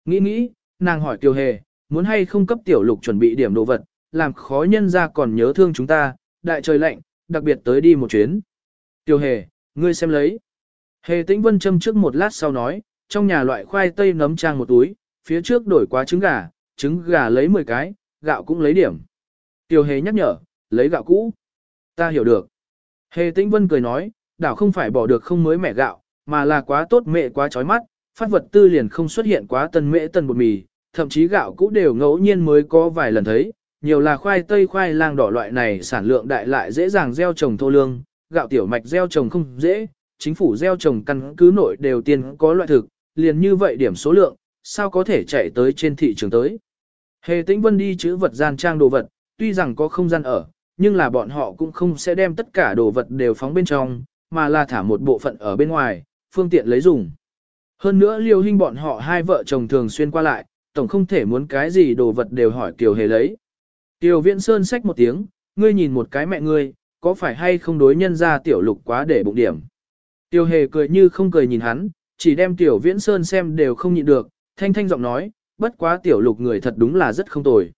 Nghĩ nghĩ, nàng hỏi Kiều Hề, muốn hay không cấp tiểu lục chuẩn bị điểm đồ vật, làm khó nhân ra còn nhớ thương chúng ta, đại trời lạnh, đặc biệt tới đi một chuyến. Tiêu hề, ngươi xem lấy. Hề tĩnh vân châm trước một lát sau nói, trong nhà loại khoai tây nấm trang một túi, phía trước đổi quá trứng gà, trứng gà lấy 10 cái, gạo cũng lấy điểm. tiểu hề nhắc nhở, lấy gạo cũ. Ta hiểu được. Hề tĩnh vân cười nói, đảo không phải bỏ được không mới mẻ gạo, mà là quá tốt mẹ quá chói mắt, phát vật tư liền không xuất hiện quá tân mễ tân bột mì, thậm chí gạo cũ đều ngẫu nhiên mới có vài lần thấy, nhiều là khoai tây khoai lang đỏ loại này sản lượng đại lại dễ dàng gieo trồng thô lương, gạo tiểu mạch gieo trồng không dễ, chính phủ gieo trồng căn cứ nội đều tiên có loại thực, liền như vậy điểm số lượng, sao có thể chạy tới trên thị trường tới. Hề tĩnh vân đi chữ vật gian trang đồ vật, tuy rằng có không gian ở, nhưng là bọn họ cũng không sẽ đem tất cả đồ vật đều phóng bên trong, mà là thả một bộ phận ở bên ngoài, phương tiện lấy dùng. Hơn nữa liều hình bọn họ hai vợ chồng thường xuyên qua lại, tổng không thể muốn cái gì đồ vật đều hỏi Kiều Hề lấy. Kiều Viễn Sơn xách một tiếng, ngươi nhìn một cái mẹ ngươi, có phải hay không đối nhân ra tiểu lục quá để bụng điểm. Tiêu hề cười như không cười nhìn hắn, chỉ đem tiểu viễn sơn xem đều không nhịn được, thanh thanh giọng nói, bất quá tiểu lục người thật đúng là rất không tồi.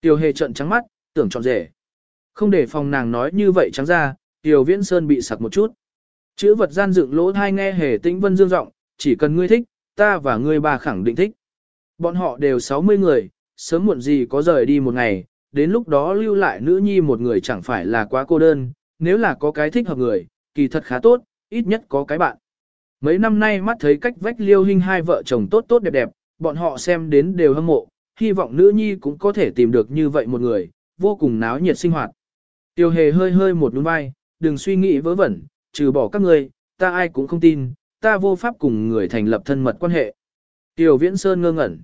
Tiêu hề trận trắng mắt, tưởng trọn rể. Không để phòng nàng nói như vậy trắng ra, tiểu viễn sơn bị sặc một chút. Chữ vật gian dựng lỗ thai nghe hề tĩnh vân dương giọng, chỉ cần ngươi thích, ta và ngươi bà khẳng định thích. Bọn họ đều 60 người, sớm muộn gì có rời đi một ngày, đến lúc đó lưu lại nữ nhi một người chẳng phải là quá cô đơn, nếu là có cái thích hợp người, kỳ thật khá tốt, ít nhất có cái bạn. Mấy năm nay mắt thấy cách vách liêu hình hai vợ chồng tốt tốt đẹp đẹp, bọn họ xem đến đều hâm mộ, hy vọng nữ nhi cũng có thể tìm được như vậy một người, vô cùng náo nhiệt sinh hoạt. Tiêu hề hơi hơi một đúng vai, đừng suy nghĩ vớ vẩn, trừ bỏ các người, ta ai cũng không tin, ta vô pháp cùng người thành lập thân mật quan hệ. Tiêu viễn sơn ngơ ngẩn.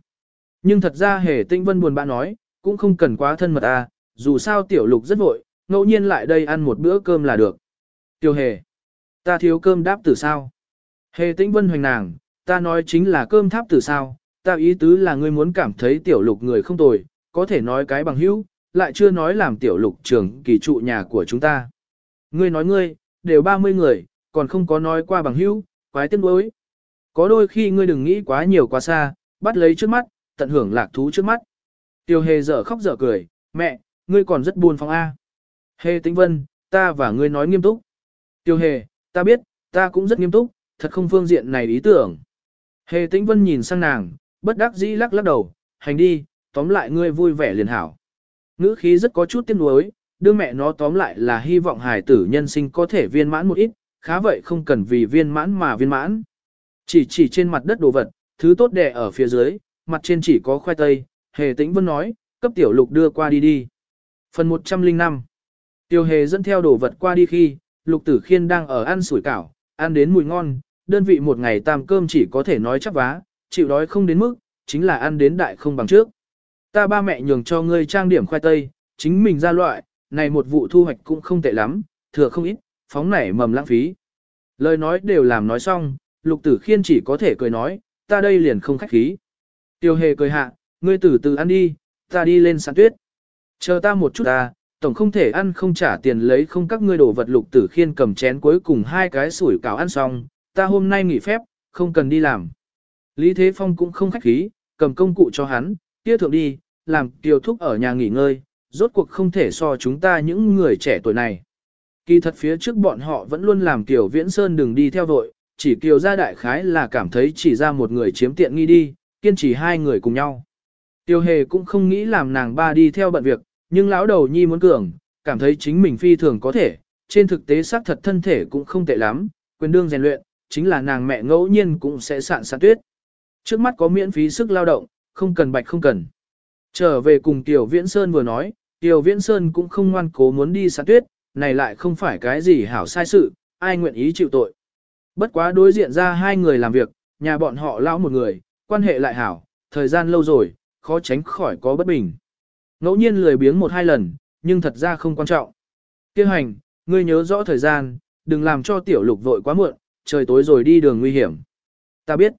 Nhưng thật ra hề tinh vân buồn bã nói, cũng không cần quá thân mật à, dù sao tiểu lục rất vội, ngẫu nhiên lại đây ăn một bữa cơm là được. Tiêu hề, ta thiếu cơm đáp từ sao? Hề tĩnh vân hoành nàng, ta nói chính là cơm tháp từ sao, ta ý tứ là ngươi muốn cảm thấy tiểu lục người không tồi, có thể nói cái bằng hữu, lại chưa nói làm tiểu lục trưởng kỳ trụ nhà của chúng ta. Ngươi nói ngươi, đều 30 người, còn không có nói qua bằng hữu, quái tiếc đối. Có đôi khi ngươi đừng nghĩ quá nhiều quá xa, bắt lấy trước mắt, tận hưởng lạc thú trước mắt. Tiêu hề dở khóc dở cười, mẹ, ngươi còn rất buồn phong A. Hề tĩnh vân, ta và ngươi nói nghiêm túc. Tiêu hề, ta biết, ta cũng rất nghiêm túc, thật không phương diện này ý tưởng. Hề tĩnh vân nhìn sang nàng, bất đắc dĩ lắc lắc đầu, hành đi, tóm lại ngươi vui vẻ liền hảo. Ngữ khí rất có chút tiếc nuối, đưa mẹ nó tóm lại là hy vọng hài tử nhân sinh có thể viên mãn một ít, khá vậy không cần vì viên mãn mà viên mãn. Chỉ chỉ trên mặt đất đồ vật, thứ tốt đẻ ở phía dưới, mặt trên chỉ có khoai tây, hề tĩnh vân nói, cấp tiểu lục đưa qua đi đi. Phần 105 Tiêu hề dẫn theo đồ vật qua đi khi, lục tử khiên đang ở ăn sủi cảo, ăn đến mùi ngon, đơn vị một ngày tam cơm chỉ có thể nói chắc vá, chịu đói không đến mức, chính là ăn đến đại không bằng trước. Ta ba mẹ nhường cho ngươi trang điểm khoai tây, chính mình ra loại, này một vụ thu hoạch cũng không tệ lắm, thừa không ít, phóng nảy mầm lãng phí. Lời nói đều làm nói xong, lục tử khiên chỉ có thể cười nói, ta đây liền không khách khí. Tiêu hề cười hạ, ngươi tử từ ăn đi, ta đi lên sàn tuyết. Chờ ta một chút ta, tổng không thể ăn không trả tiền lấy không các ngươi đổ vật lục tử khiên cầm chén cuối cùng hai cái sủi cảo ăn xong, ta hôm nay nghỉ phép, không cần đi làm. Lý Thế Phong cũng không khách khí, cầm công cụ cho hắn, kia thượng đi, làm tiêu thúc ở nhà nghỉ ngơi, rốt cuộc không thể so chúng ta những người trẻ tuổi này. Kỳ thật phía trước bọn họ vẫn luôn làm Kiều Viễn Sơn đừng đi theo vội, chỉ Kiều gia đại khái là cảm thấy chỉ ra một người chiếm tiện nghi đi, kiên trì hai người cùng nhau. Tiêu hề cũng không nghĩ làm nàng ba đi theo bận việc, nhưng lão đầu nhi muốn cường, cảm thấy chính mình phi thường có thể, trên thực tế xác thật thân thể cũng không tệ lắm, quyền đương rèn luyện, chính là nàng mẹ ngẫu nhiên cũng sẽ sạn sạn tuyết. Trước mắt có miễn phí sức lao động, không cần bạch không cần. Trở về cùng Tiểu Viễn Sơn vừa nói, Tiểu Viễn Sơn cũng không ngoan cố muốn đi sạn tuyết, này lại không phải cái gì hảo sai sự, ai nguyện ý chịu tội. Bất quá đối diện ra hai người làm việc, nhà bọn họ lão một người, quan hệ lại hảo, thời gian lâu rồi, khó tránh khỏi có bất bình. Ngẫu nhiên lười biếng một hai lần, nhưng thật ra không quan trọng. Kêu hành, ngươi nhớ rõ thời gian, đừng làm cho tiểu lục vội quá muộn, trời tối rồi đi đường nguy hiểm. Ta biết.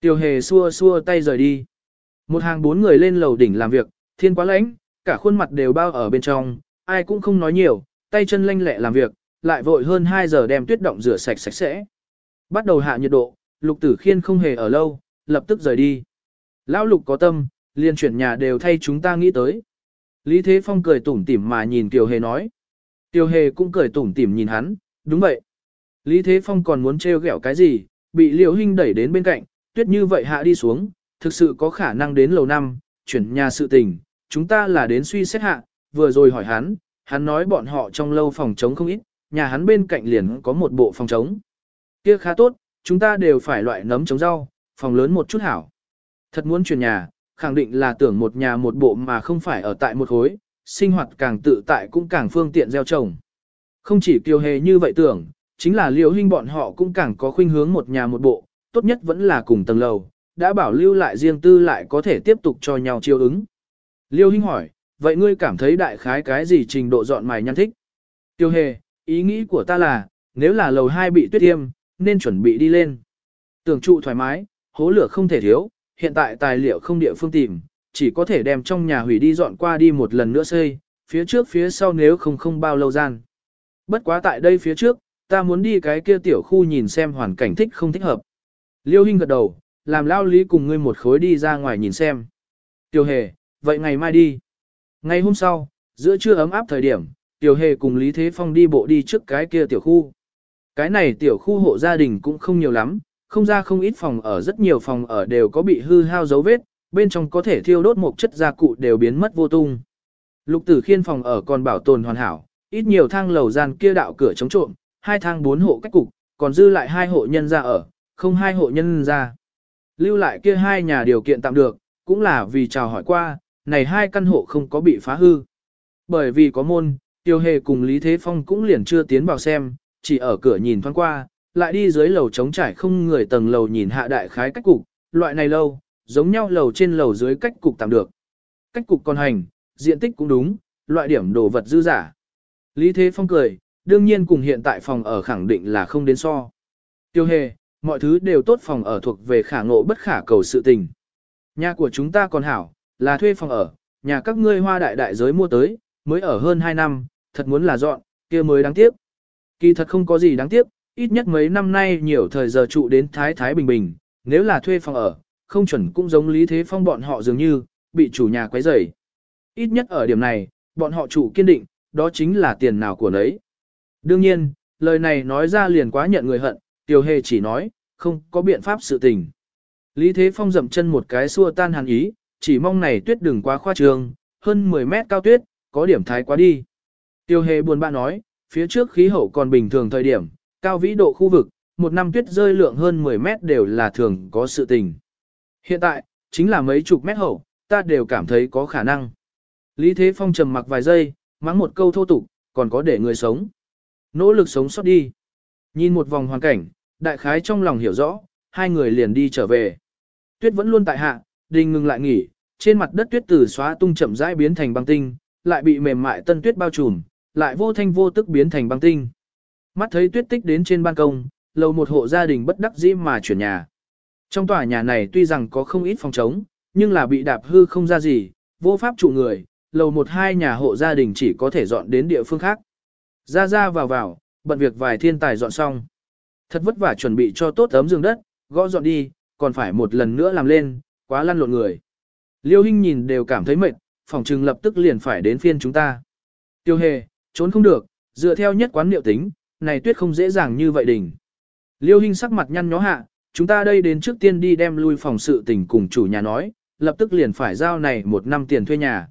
Tiểu hề xua xua tay rời đi. Một hàng bốn người lên lầu đỉnh làm việc, thiên quá lãnh, cả khuôn mặt đều bao ở bên trong, ai cũng không nói nhiều, tay chân lanh lẹ làm việc, lại vội hơn 2 giờ đem tuyết động rửa sạch sạch sẽ. Bắt đầu hạ nhiệt độ, lục tử khiên không hề ở lâu, lập tức rời đi. Lão lục có tâm, liền chuyển nhà đều thay chúng ta nghĩ tới. Lý Thế Phong cười tủm tỉm mà nhìn Tiểu Hề nói. Tiểu Hề cũng cười tủm tỉm nhìn hắn, đúng vậy. Lý Thế Phong còn muốn trêu ghẹo cái gì, bị Liễu Hinh đẩy đến bên cạnh, tuyết như vậy hạ đi xuống, thực sự có khả năng đến lầu năm, chuyển nhà sự tình, chúng ta là đến suy xét hạ, vừa rồi hỏi hắn, hắn nói bọn họ trong lâu phòng trống không ít, nhà hắn bên cạnh liền có một bộ phòng trống. Kia khá tốt, chúng ta đều phải loại nấm trống rau, phòng lớn một chút hảo. Thật muốn chuyển nhà, khẳng định là tưởng một nhà một bộ mà không phải ở tại một khối, sinh hoạt càng tự tại cũng càng phương tiện gieo trồng. Không chỉ kiều hề như vậy tưởng, chính là liều Hinh bọn họ cũng càng có khuynh hướng một nhà một bộ, tốt nhất vẫn là cùng tầng lầu, đã bảo lưu lại riêng tư lại có thể tiếp tục cho nhau chiêu ứng. Liêu Hinh hỏi, vậy ngươi cảm thấy đại khái cái gì trình độ dọn mài nhăn thích? Tiêu hề, ý nghĩ của ta là, nếu là lầu 2 bị tuyết tiêm, nên chuẩn bị đi lên. Tưởng trụ thoải mái, hố lửa không thể thiếu, hiện tại tài liệu không địa phương tìm, chỉ có thể đem trong nhà hủy đi dọn qua đi một lần nữa xây, phía trước phía sau nếu không không bao lâu gian. Bất quá tại đây phía trước, ta muốn đi cái kia tiểu khu nhìn xem hoàn cảnh thích không thích hợp. Liêu Hinh gật đầu, làm lao lý cùng ngươi một khối đi ra ngoài nhìn xem. Tiểu hề, vậy ngày mai đi. Ngày hôm sau, giữa trưa ấm áp thời điểm, Tiểu hề cùng Lý Thế Phong đi bộ đi trước cái kia tiểu khu. Cái này tiểu khu hộ gia đình cũng không nhiều lắm, không ra không ít phòng ở rất nhiều phòng ở đều có bị hư hao dấu vết, bên trong có thể thiêu đốt một chất gia cụ đều biến mất vô tung. Lục tử khiên phòng ở còn bảo tồn hoàn hảo, ít nhiều thang lầu gian kia đạo cửa chống trộm, hai thang bốn hộ cách cục, còn dư lại hai hộ nhân ra ở, không hai hộ nhân ra. Lưu lại kia hai nhà điều kiện tạm được, cũng là vì chào hỏi qua, này hai căn hộ không có bị phá hư. Bởi vì có môn, Tiêu Hề cùng Lý Thế Phong cũng liền chưa tiến vào xem, chỉ ở cửa nhìn thoáng qua, lại đi dưới lầu trống trải không người tầng lầu nhìn hạ đại khái cách cục, loại này lâu, giống nhau lầu trên lầu dưới cách cục tạm được. Cách cục còn hành, diện tích cũng đúng, loại điểm đồ vật dư giả. Lý Thế Phong cười, đương nhiên cùng hiện tại phòng ở khẳng định là không đến so. Tiêu hề, mọi thứ đều tốt phòng ở thuộc về khả ngộ bất khả cầu sự tình. Nhà của chúng ta còn hảo, là thuê phòng ở, nhà các ngươi hoa đại đại giới mua tới, mới ở hơn 2 năm, thật muốn là dọn, kia mới đáng tiếc. Kỳ thật không có gì đáng tiếc, ít nhất mấy năm nay nhiều thời giờ trụ đến Thái Thái Bình Bình, nếu là thuê phòng ở, không chuẩn cũng giống Lý Thế Phong bọn họ dường như, bị chủ nhà quấy rầy. Ít nhất ở điểm này, bọn họ chủ kiên định, đó chính là tiền nào của nấy. Đương nhiên, lời này nói ra liền quá nhận người hận, Tiêu Hề chỉ nói, không có biện pháp sự tình. Lý Thế Phong dậm chân một cái xua tan hàn ý, chỉ mong này tuyết đừng quá khoa trương, hơn 10 mét cao tuyết, có điểm thái quá đi. Tiêu Hề buồn bã nói, phía trước khí hậu còn bình thường thời điểm, cao vĩ độ khu vực, một năm tuyết rơi lượng hơn 10 mét đều là thường có sự tình. Hiện tại, chính là mấy chục mét hậu, ta đều cảm thấy có khả năng. Lý Thế Phong trầm mặc vài giây, mắng một câu thô tục, còn có để người sống. Nỗ lực sống sót đi. Nhìn một vòng hoàn cảnh, đại khái trong lòng hiểu rõ, hai người liền đi trở về. Tuyết vẫn luôn tại hạ, đình ngừng lại nghỉ, trên mặt đất tuyết từ xóa tung chậm rãi biến thành băng tinh, lại bị mềm mại tân tuyết bao trùm, lại vô thanh vô tức biến thành băng tinh. Mắt thấy tuyết tích đến trên ban công, lầu một hộ gia đình bất đắc dĩ mà chuyển nhà. Trong tòa nhà này tuy rằng có không ít phòng trống, nhưng là bị đạp hư không ra gì, vô pháp trụ người, lầu một hai nhà hộ gia đình chỉ có thể dọn đến địa phương khác. Ra ra vào vào, bận việc vài thiên tài dọn xong. Thật vất vả chuẩn bị cho tốt ấm giường đất, gõ dọn đi, còn phải một lần nữa làm lên, quá lăn lộn người. Liêu Hinh nhìn đều cảm thấy mệt, phòng trừng lập tức liền phải đến phiên chúng ta. Tiêu hề, trốn không được, dựa theo nhất quán liệu tính, này tuyết không dễ dàng như vậy đỉnh. Liêu Hinh sắc mặt nhăn nhó hạ, chúng ta đây đến trước tiên đi đem lui phòng sự tình cùng chủ nhà nói, lập tức liền phải giao này một năm tiền thuê nhà.